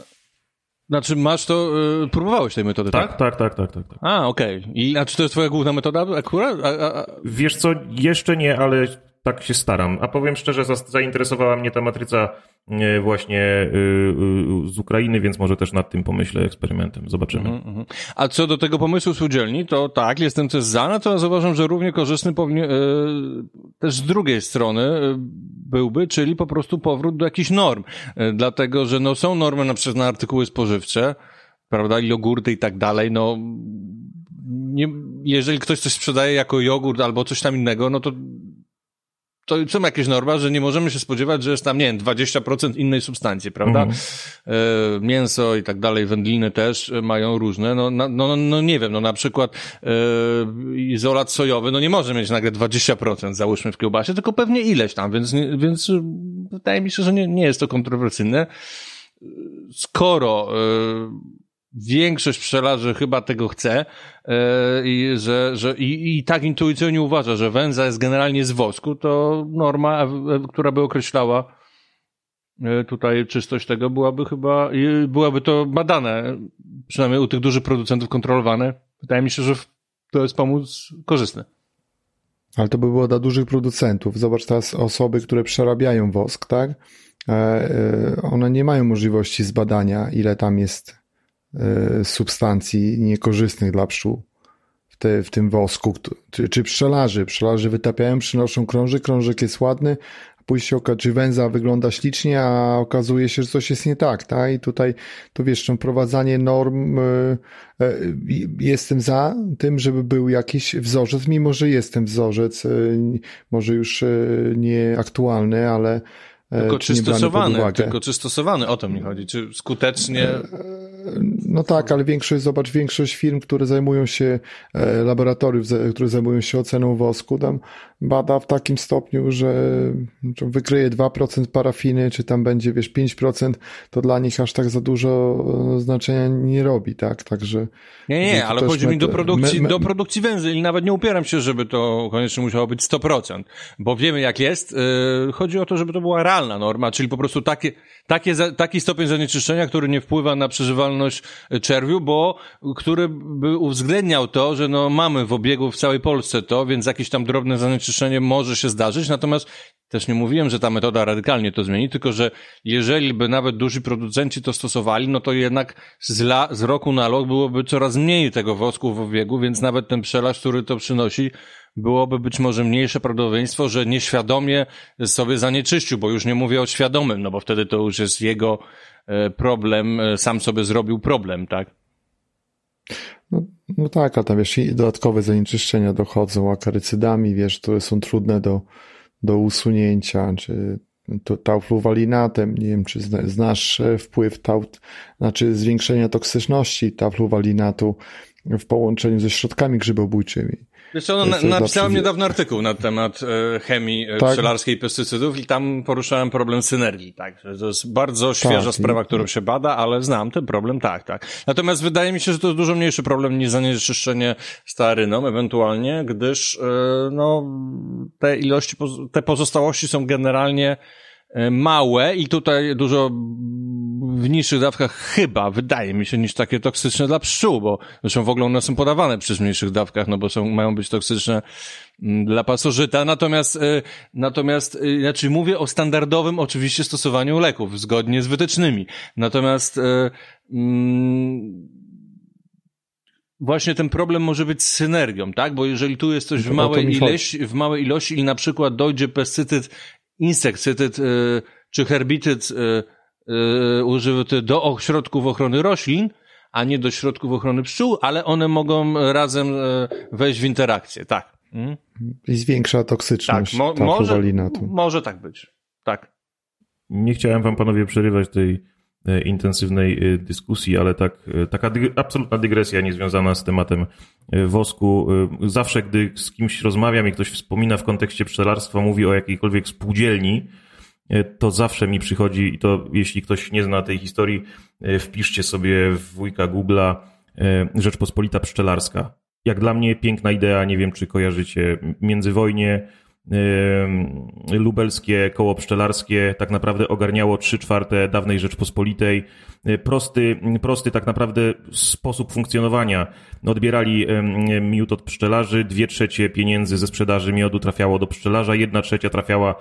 znaczy masz to, próbowałeś tej metody, tak? Tak, tak, tak, tak, tak. tak. A, okej. Okay. I a czy to jest twoja główna metoda akurat? A, a, a... Wiesz co, jeszcze nie, ale tak się staram. A powiem szczerze, zainteresowała mnie ta matryca e, właśnie e, e, z Ukrainy, więc może też nad tym pomyślę eksperymentem. Zobaczymy. Mm -hmm. A co do tego pomysłu spółdzielni, to tak, jestem też za, natomiast uważam, że równie korzystny powinien, też z drugiej strony byłby, czyli po prostu powrót do jakichś norm. Dlatego, że no, są normy na przykład na artykuły spożywcze, prawda, jogurty i tak dalej, no nie, jeżeli ktoś coś sprzedaje jako jogurt albo coś tam innego, no to to są jakieś norma, że nie możemy się spodziewać, że jest tam, nie wiem, 20% innej substancji, prawda? Mhm. E, mięso i tak dalej, wędliny też e, mają różne. No, na, no, no nie wiem, no na przykład e, izolat sojowy, no nie może mieć nagle 20% załóżmy w kiełbasie, tylko pewnie ileś tam, więc, nie- więc e, wydaje mi się, że nie, nie jest to kontrowersyjne. Skoro e, większość pszczelarzy chyba tego chce e, i że, że i, i tak intuicyjnie uważa, że węza jest generalnie z wosku, to norma, e, która by określała e, tutaj czystość tego byłaby chyba, byłaby to badane, przynajmniej u tych dużych producentów kontrolowane. Wydaje mi się, że to jest pomóc korzystne. Ale to by było dla dużych producentów. Zobacz teraz osoby, które przerabiają wosk, tak? One nie mają możliwości zbadania, ile tam jest substancji niekorzystnych dla pszczół w, te, w tym wosku. Czy, pszczelarzy? Pszczelarze wytapiają, przynoszą krążyk, krążyk jest ładny, a później się oka- czy węza wygląda ślicznie, a okazuje się, że coś jest nie tak, tak? I tutaj, to wiesz, to wprowadzanie norm, e, e, jestem za tym, żeby był jakiś wzorzec, mimo że jestem wzorzec, e, może już e, nieaktualny, ale e, Tylko czy czy nie stosowany, tylko czy stosowany, o to mi chodzi. Czy skutecznie No tak, ale większość, zobacz, większość firm, które zajmują się, e, laboratoriów, które zajmują się oceną wosku, tam bada w takim stopniu, że że wykryje 2% parafiny, czy tam będzie, wiesz, 5%, to dla nich aż tak za dużo e, znaczenia nie robi, tak? Także. Nie, nie, ale chodzi mi do produkcji, me- do produkcji węzy i nawet nie upieram się, żeby to koniecznie musiało być 100%, bo wiemy jak jest. Yy, chodzi o to, żeby to była realna norma, czyli po prostu takie, takie, taki stopień zanieczyszczenia, który nie wpływa na przeżywalność y, czerwiu, bo który by uwzględniał to, że no mamy w obiegu w całej Polsce to, więc jakieś tam drobne zanieczyszczenie może się zdarzyć, natomiast też nie mówiłem, że ta metoda radykalnie to zmieni, tylko że jeżeli by nawet duży producenci to stosowali, no to jednak z, la, z roku na rok byłoby coraz mniej tego wosku w obiegu, więc nawet ten przelarz, który to przynosi, byłoby być może mniejsze prawdopodobieństwo, że nieświadomie sobie zanieczyścił, bo już nie mówię o świadomym, no bo wtedy to już jest jego e, problem, e, sam sobie zrobił problem, tak? No, no tak, a tam wiesz, i dodatkowe zanieczyszczenia dochodzą akarycydami, wiesz, które są trudne do, do usunięcia, czy taufluwalinatem, nie wiem, czy zna- znasz e, wpływ tau, znaczy zwiększenia toksyczności tafluwalinatu w połączeniu ze środkami grzybobójczymi. Wiesz co, no, na, napisałem niedawno artykuł na temat e, chemii e, Tak. pszczelarskiej i pestycydów i tam poruszałem problem synergii, tak. To jest bardzo świeża Tak, sprawa, którą się bada, ale znam ten problem, tak, tak. Natomiast wydaje mi się, że to jest dużo mniejszy problem niż zanieczyszczenie staryną, ewentualnie, gdyż e, no, te ilości, te pozostałości są generalnie małe i tutaj dużo w niższych dawkach chyba, wydaje mi się, niż takie toksyczne dla pszczół, bo zresztą w ogóle one są podawane przy mniejszych dawkach, no bo są, mają być toksyczne mm, dla pasożyta. Natomiast, y, natomiast, y, znaczy mówię o standardowym oczywiście stosowaniu leków, zgodnie z wytycznymi. Natomiast, mm, Właśnie ten problem może być z synergią, tak? Bo jeżeli tu jest coś w małej ilości, w małej ilości i na przykład dojdzie pestycyd, insekcydyd y, czy herbicyd y, y, użyty do środków ochrony roślin, a nie do środków ochrony pszczół, ale one mogą razem y, wejść w interakcję, tak. Mhm. I zwiększa Tak, toksyczność mo- może, tafluwalinatu. może tak być. Tak. Nie chciałem wam panowie przerywać tej e, intensywnej e, dyskusji, ale tak, e, taka dy, absolutna dygresja niezwiązana z tematem e, wosku. E, Zawsze, gdy z kimś rozmawiam i ktoś wspomina w kontekście pszczelarstwa, mówi o jakiejkolwiek spółdzielni, e, to zawsze mi przychodzi, i to jeśli ktoś nie zna tej historii, e, wpiszcie sobie w wujka Google'a e, Rzeczpospolita Pszczelarska. Jak dla mnie piękna idea, nie wiem czy kojarzycie, międzywojnie lubelskie koło pszczelarskie tak naprawdę ogarniało trzy czwarte dawnej Rzeczpospolitej. Y, Prosty, prosty tak naprawdę sposób funkcjonowania. Odbierali miód od pszczelarzy, dwie trzecie pieniędzy ze sprzedaży miodu trafiało do pszczelarza, jedna trzecia trafiała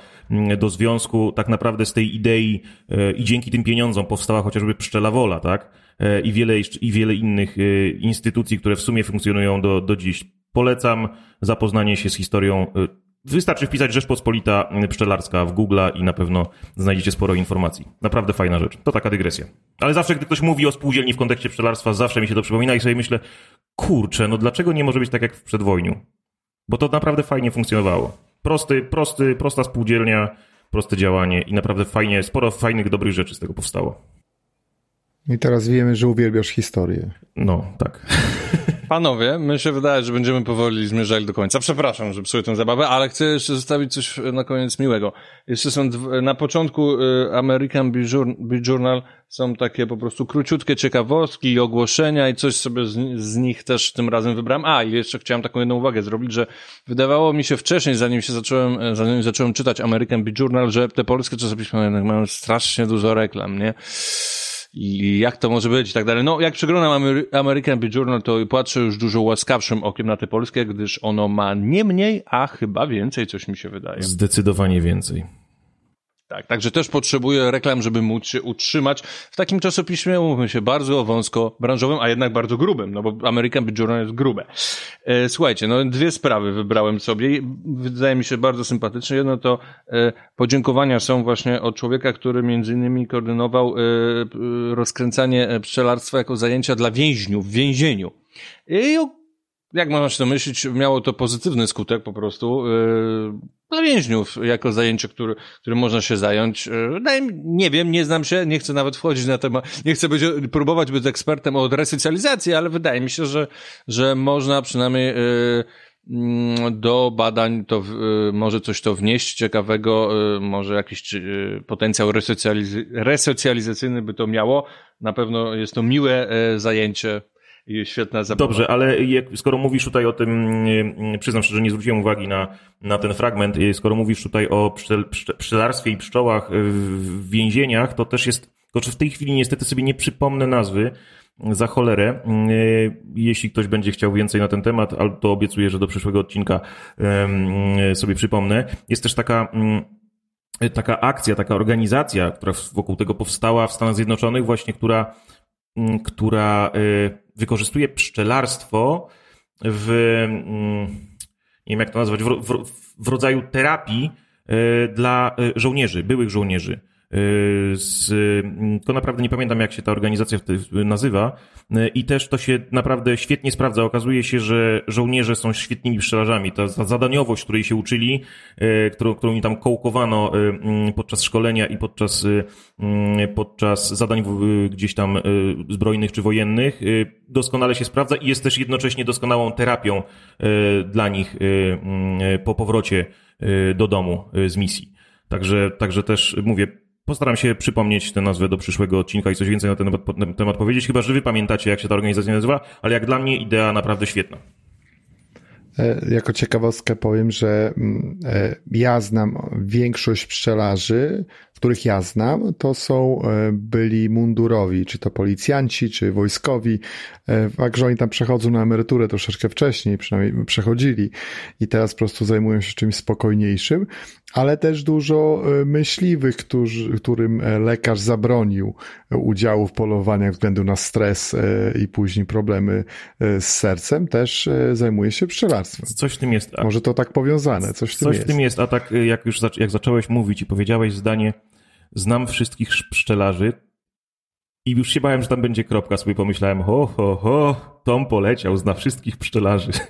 do związku. Tak naprawdę z tej idei y, i dzięki tym pieniądzom powstała chociażby pszczela wola, tak? Y, I wiele, i wiele innych instytucji, które w sumie funkcjonują do, do dziś. Polecam zapoznanie się z historią Wystarczy wpisać Rzeczpospolita Pszczelarska w Google i na pewno znajdziecie sporo informacji. Naprawdę fajna rzecz. To taka dygresja. Ale zawsze, gdy ktoś mówi o spółdzielni w kontekście pszczelarstwa, zawsze mi się to przypomina i sobie myślę, kurczę, no dlaczego nie może być tak jak w przedwojniu? Bo to naprawdę fajnie funkcjonowało. Prosty, prosty, prosta spółdzielnia, proste działanie i naprawdę fajnie, sporo fajnych, dobrych rzeczy z tego powstało. I teraz wiemy, że uwielbiasz historię. No, tak. *laughs* Panowie, my się wydaje, że będziemy powoli zmierzali do końca. Przepraszam, że psuję tę zabawę, ale chcę jeszcze zostawić coś na koniec miłego. Jeszcze są dw- na początku y, American Bee Journal są takie po prostu króciutkie ciekawostki i ogłoszenia i coś sobie z, z nich też tym razem wybrałem. A, i jeszcze chciałem taką jedną uwagę zrobić, że wydawało mi się wcześniej, zanim się zacząłem, zanim zacząłem czytać American Bee Journal, że te polskie czasopisma jednak mają strasznie dużo reklam, nie? I jak to może być i tak dalej. No, jak przeglądam American Bee Journal, to patrzę już dużo łaskawszym okiem na te polskie, gdyż ono ma nie mniej, a chyba więcej, coś mi się wydaje. Zdecydowanie więcej. Tak, także też potrzebuję reklam, żeby móc się utrzymać w takim czasopiśmie, mówmy się, bardzo wąsko branżowym, a jednak bardzo grubym, no bo American Bee Journal jest grube. E, słuchajcie, no dwie sprawy wybrałem sobie, wydaje mi się bardzo sympatyczne. Jedno to e, podziękowania są właśnie od człowieka, który między innymi koordynował e, rozkręcanie pszczelarstwa jako zajęcia dla więźniów w więzieniu. I jak można się domyślić, miało to pozytywny skutek po prostu yy, dla więźniów, jako zajęcie, który, którym można się zająć. Yy, nie wiem, nie znam się, nie chcę nawet wchodzić na temat, nie chcę być, próbować być ekspertem od resocjalizacji, ale wydaje mi się, że, że można przynajmniej yy, do badań to może coś to wnieść ciekawego, może jakiś potencjał resocjaliz resocjalizacyjny by to miało. Na pewno jest to miłe zajęcie świetna zabawa. Dobrze, ale skoro mówisz tutaj o tym, mm, przyznam szczerze, nie zwróciłem uwagi na, na ten fragment, skoro mówisz tutaj o pszczel, pszczelarstwie i pszczołach w więzieniach, to też jest, to czy w tej chwili niestety sobie nie przypomnę nazwy, za cholerę. Mm, jeśli ktoś będzie chciał więcej na ten temat, to obiecuję, że do przyszłego odcinka sobie przypomnę. Jest też taka taka akcja, taka organizacja, która wokół tego powstała w Stanach Zjednoczonych, właśnie która Mm, która y, wykorzystuje pszczelarstwo w, mm, nie wiem jak to nazwać, w, w, w rodzaju terapii y, dla y, żołnierzy, byłych żołnierzy. Z, to naprawdę nie pamiętam, jak się ta organizacja nazywa. I też to się naprawdę świetnie sprawdza. Okazuje się, że żołnierze są świetnymi pszczelarzami. Ta zadaniowość, której się uczyli, którą, którą im tam kołkowano podczas szkolenia i podczas, podczas zadań gdzieś tam zbrojnych czy wojennych, doskonale się sprawdza i jest też jednocześnie doskonałą terapią dla nich po powrocie do domu z misji. Także, także też mówię, Postaram się przypomnieć tę nazwę do przyszłego odcinka i coś więcej na ten temat powiedzieć, chyba że wy pamiętacie, jak się ta organizacja nazywa, ale jak dla mnie idea naprawdę świetna. E, jako ciekawostkę powiem, że mm, e, ja znam większość pszczelarzy, których ja znam, to są e, byli mundurowi, czy to policjanci, czy wojskowi. Fakt, że oni tam przechodzą na emeryturę troszeczkę wcześniej, przynajmniej przechodzili i teraz po prostu zajmują się czymś spokojniejszym, ale też dużo myśliwych, którzy, którym lekarz zabronił udziału w polowaniach względu na stres i później problemy z sercem, też zajmuje się pszczelarstwem. Coś w tym jest. A... Może to tak powiązane, coś w tym coś jest. w tym jest, a tak jak już jak zacząłeś mówić i powiedziałeś zdanie znam wszystkich pszczelarzy i już się bałem, że tam będzie kropka, sobie pomyślałem ho, ho, ho, Tom poleciał, zna wszystkich pszczelarzy. *laughs*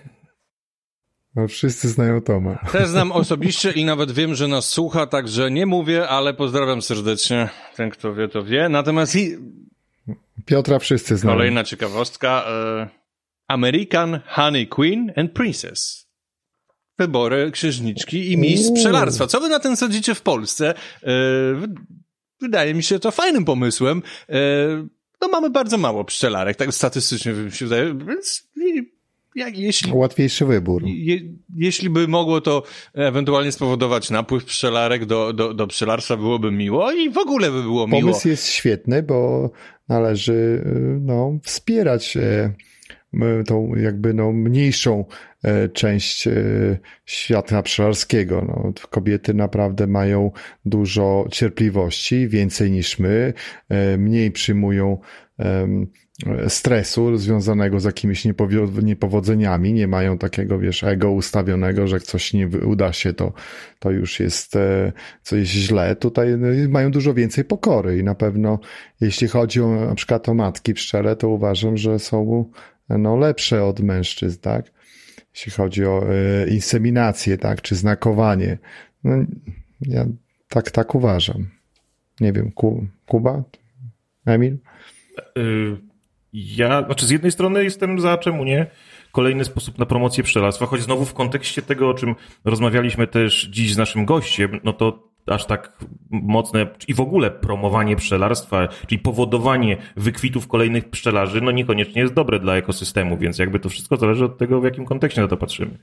No, wszyscy znają Toma. Też znam *laughs* osobiście i nawet wiem, że nas słucha, także nie mówię, ale pozdrawiam serdecznie. Ten, kto wie, to wie. Natomiast i... Piotra wszyscy znają. Kolejna ciekawostka. E, American Honey Queen and Princess. Wybory księżniczki i mistrz pszczelarstwa. Co wy na tym sądzicie w Polsce? E, wydaje mi się to fajnym pomysłem. E, no mamy bardzo mało pszczelarek, tak statystycznie mi się wydaje, więc jak, jeśli, Łatwiejszy wybór. Je, jeśli by mogło to ewentualnie spowodować napływ pszczelarek do, do, do pszczelarstwa, byłoby miło i w ogóle by było miło. Pomysł jest świetny, bo należy no, wspierać tą jakby no, mniejszą e, część e, świata pszczelarskiego. No, kobiety naprawdę mają dużo cierpliwości, więcej niż my, e, mniej przyjmują stresu związanego z jakimiś niepowodzeniami, nie mają takiego, wiesz, ego ustawionego, że jak coś nie uda się, to, to już jest coś źle. Tutaj no, mają dużo więcej pokory i na pewno jeśli chodzi o na przykład o matki pszczele, to uważam, że są no, lepsze od mężczyzn, tak? Jeśli chodzi o e, inseminację, tak, czy znakowanie. No, ja tak, tak uważam. Nie wiem, Ku, Kuba? Emil? Y, ja, znaczy z jednej strony jestem za, czemu nie? Kolejny sposób na promocję pszczelarstwa, choć znowu w kontekście tego, o czym rozmawialiśmy też dziś z naszym gościem, no to aż tak mocne i w ogóle promowanie pszczelarstwa, czyli powodowanie wykwitów kolejnych pszczelarzy, no niekoniecznie jest dobre dla ekosystemu, więc jakby to wszystko zależy od tego, w jakim kontekście na to patrzymy.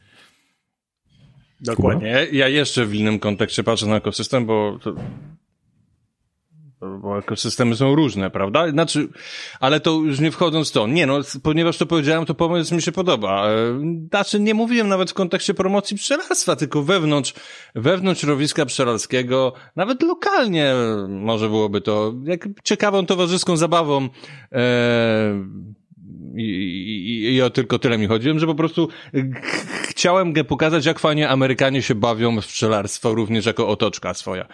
Dokładnie. Ja jeszcze w innym kontekście patrzę na ekosystem, bo to bo ekosystemy są różne, prawda? Znaczy, ale to już nie wchodząc w to. Nie no, ponieważ to powiedziałem, to pomysł mi się podoba. E, znaczy, nie mówiłem nawet w kontekście promocji pszczelarstwa, tylko wewnątrz, wewnątrz rowiska pszczelarskiego, nawet lokalnie może byłoby to jak ciekawą towarzyską zabawą, e, i, i, i o tylko tyle mi chodziłem, że po prostu chciałem pokazać, jak fajnie Amerykanie się bawią w pszczelarstwo, również jako otoczka swoja.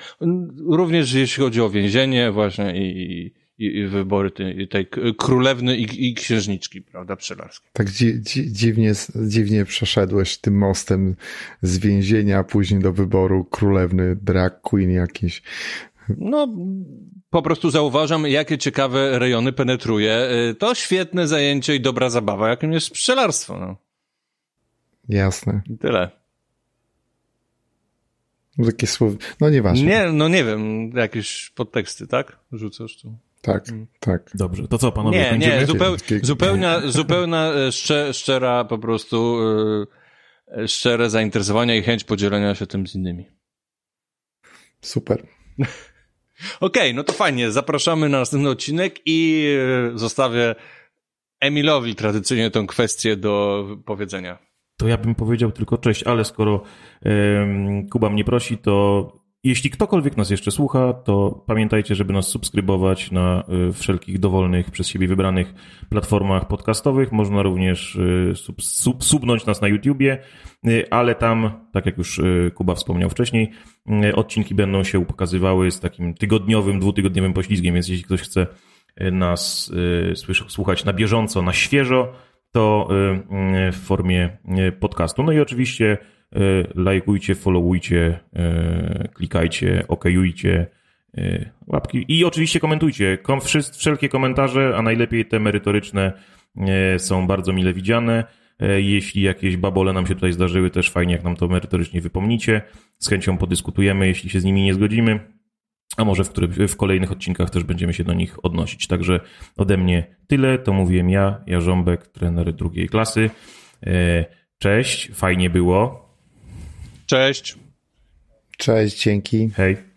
Również jeśli chodzi o więzienie właśnie i, i, i wybory tej, tej królewny i, i księżniczki, prawda, pszczelarskiej. Tak dzi, dzi, dziwnie, dziwnie przeszedłeś tym mostem z więzienia, później do wyboru królewny, drag queen jakiś. No, po prostu zauważam, jakie ciekawe rejony penetruje. Y, to świetne zajęcie i dobra zabawa, jakim jest pszczelarstwo. No. Jasne. I tyle. Takie słowo. No nieważne. Nie, no nie wiem, jakieś podteksty, tak? Rzucasz tu. Tak, mm. tak. Dobrze, to co panowie? Nie, nie, zupeł, zupełna, zupełna e, szcze, szczera po prostu, yy, szczere zainteresowanie i chęć podzielenia się tym z innymi. Super. *laughs* Okej, okay, no to fajnie. Zapraszamy na następny odcinek i e, zostawię Emilowi tradycyjnie tą kwestię do powiedzenia. To ja bym powiedział tylko cześć, ale skoro um, Kuba mnie prosi, to jeśli ktokolwiek nas jeszcze słucha, to pamiętajcie, żeby nas subskrybować na y, wszelkich dowolnych przez siebie wybranych platformach podcastowych. Można również y, sub, sub, subnąć nas na YouTubie, y, ale tam, tak jak już Kuba wspomniał wcześniej, odcinki będą się pokazywały z takim tygodniowym, dwutygodniowym poślizgiem, więc jeśli ktoś chce nas słuchać na bieżąco, na świeżo, to w formie podcastu. No i oczywiście lajkujcie, followujcie, e, klikajcie, okejujcie, e, łapki i oczywiście komentujcie. Wszelkie komentarze, a najlepiej te merytoryczne są bardzo mile widziane. Jeśli jakieś babole nam się tutaj zdarzyły, też fajnie, jak nam to merytorycznie wypomnicie. Z chęcią podyskutujemy, jeśli się z nimi nie zgodzimy. A może w, w kolejnych odcinkach też będziemy się do nich odnosić. Także ode mnie tyle. To mówiłem ja, Jarząbek, trener drugiej klasy. Cześć, fajnie było. Cześć. Cześć, dzięki. Hej.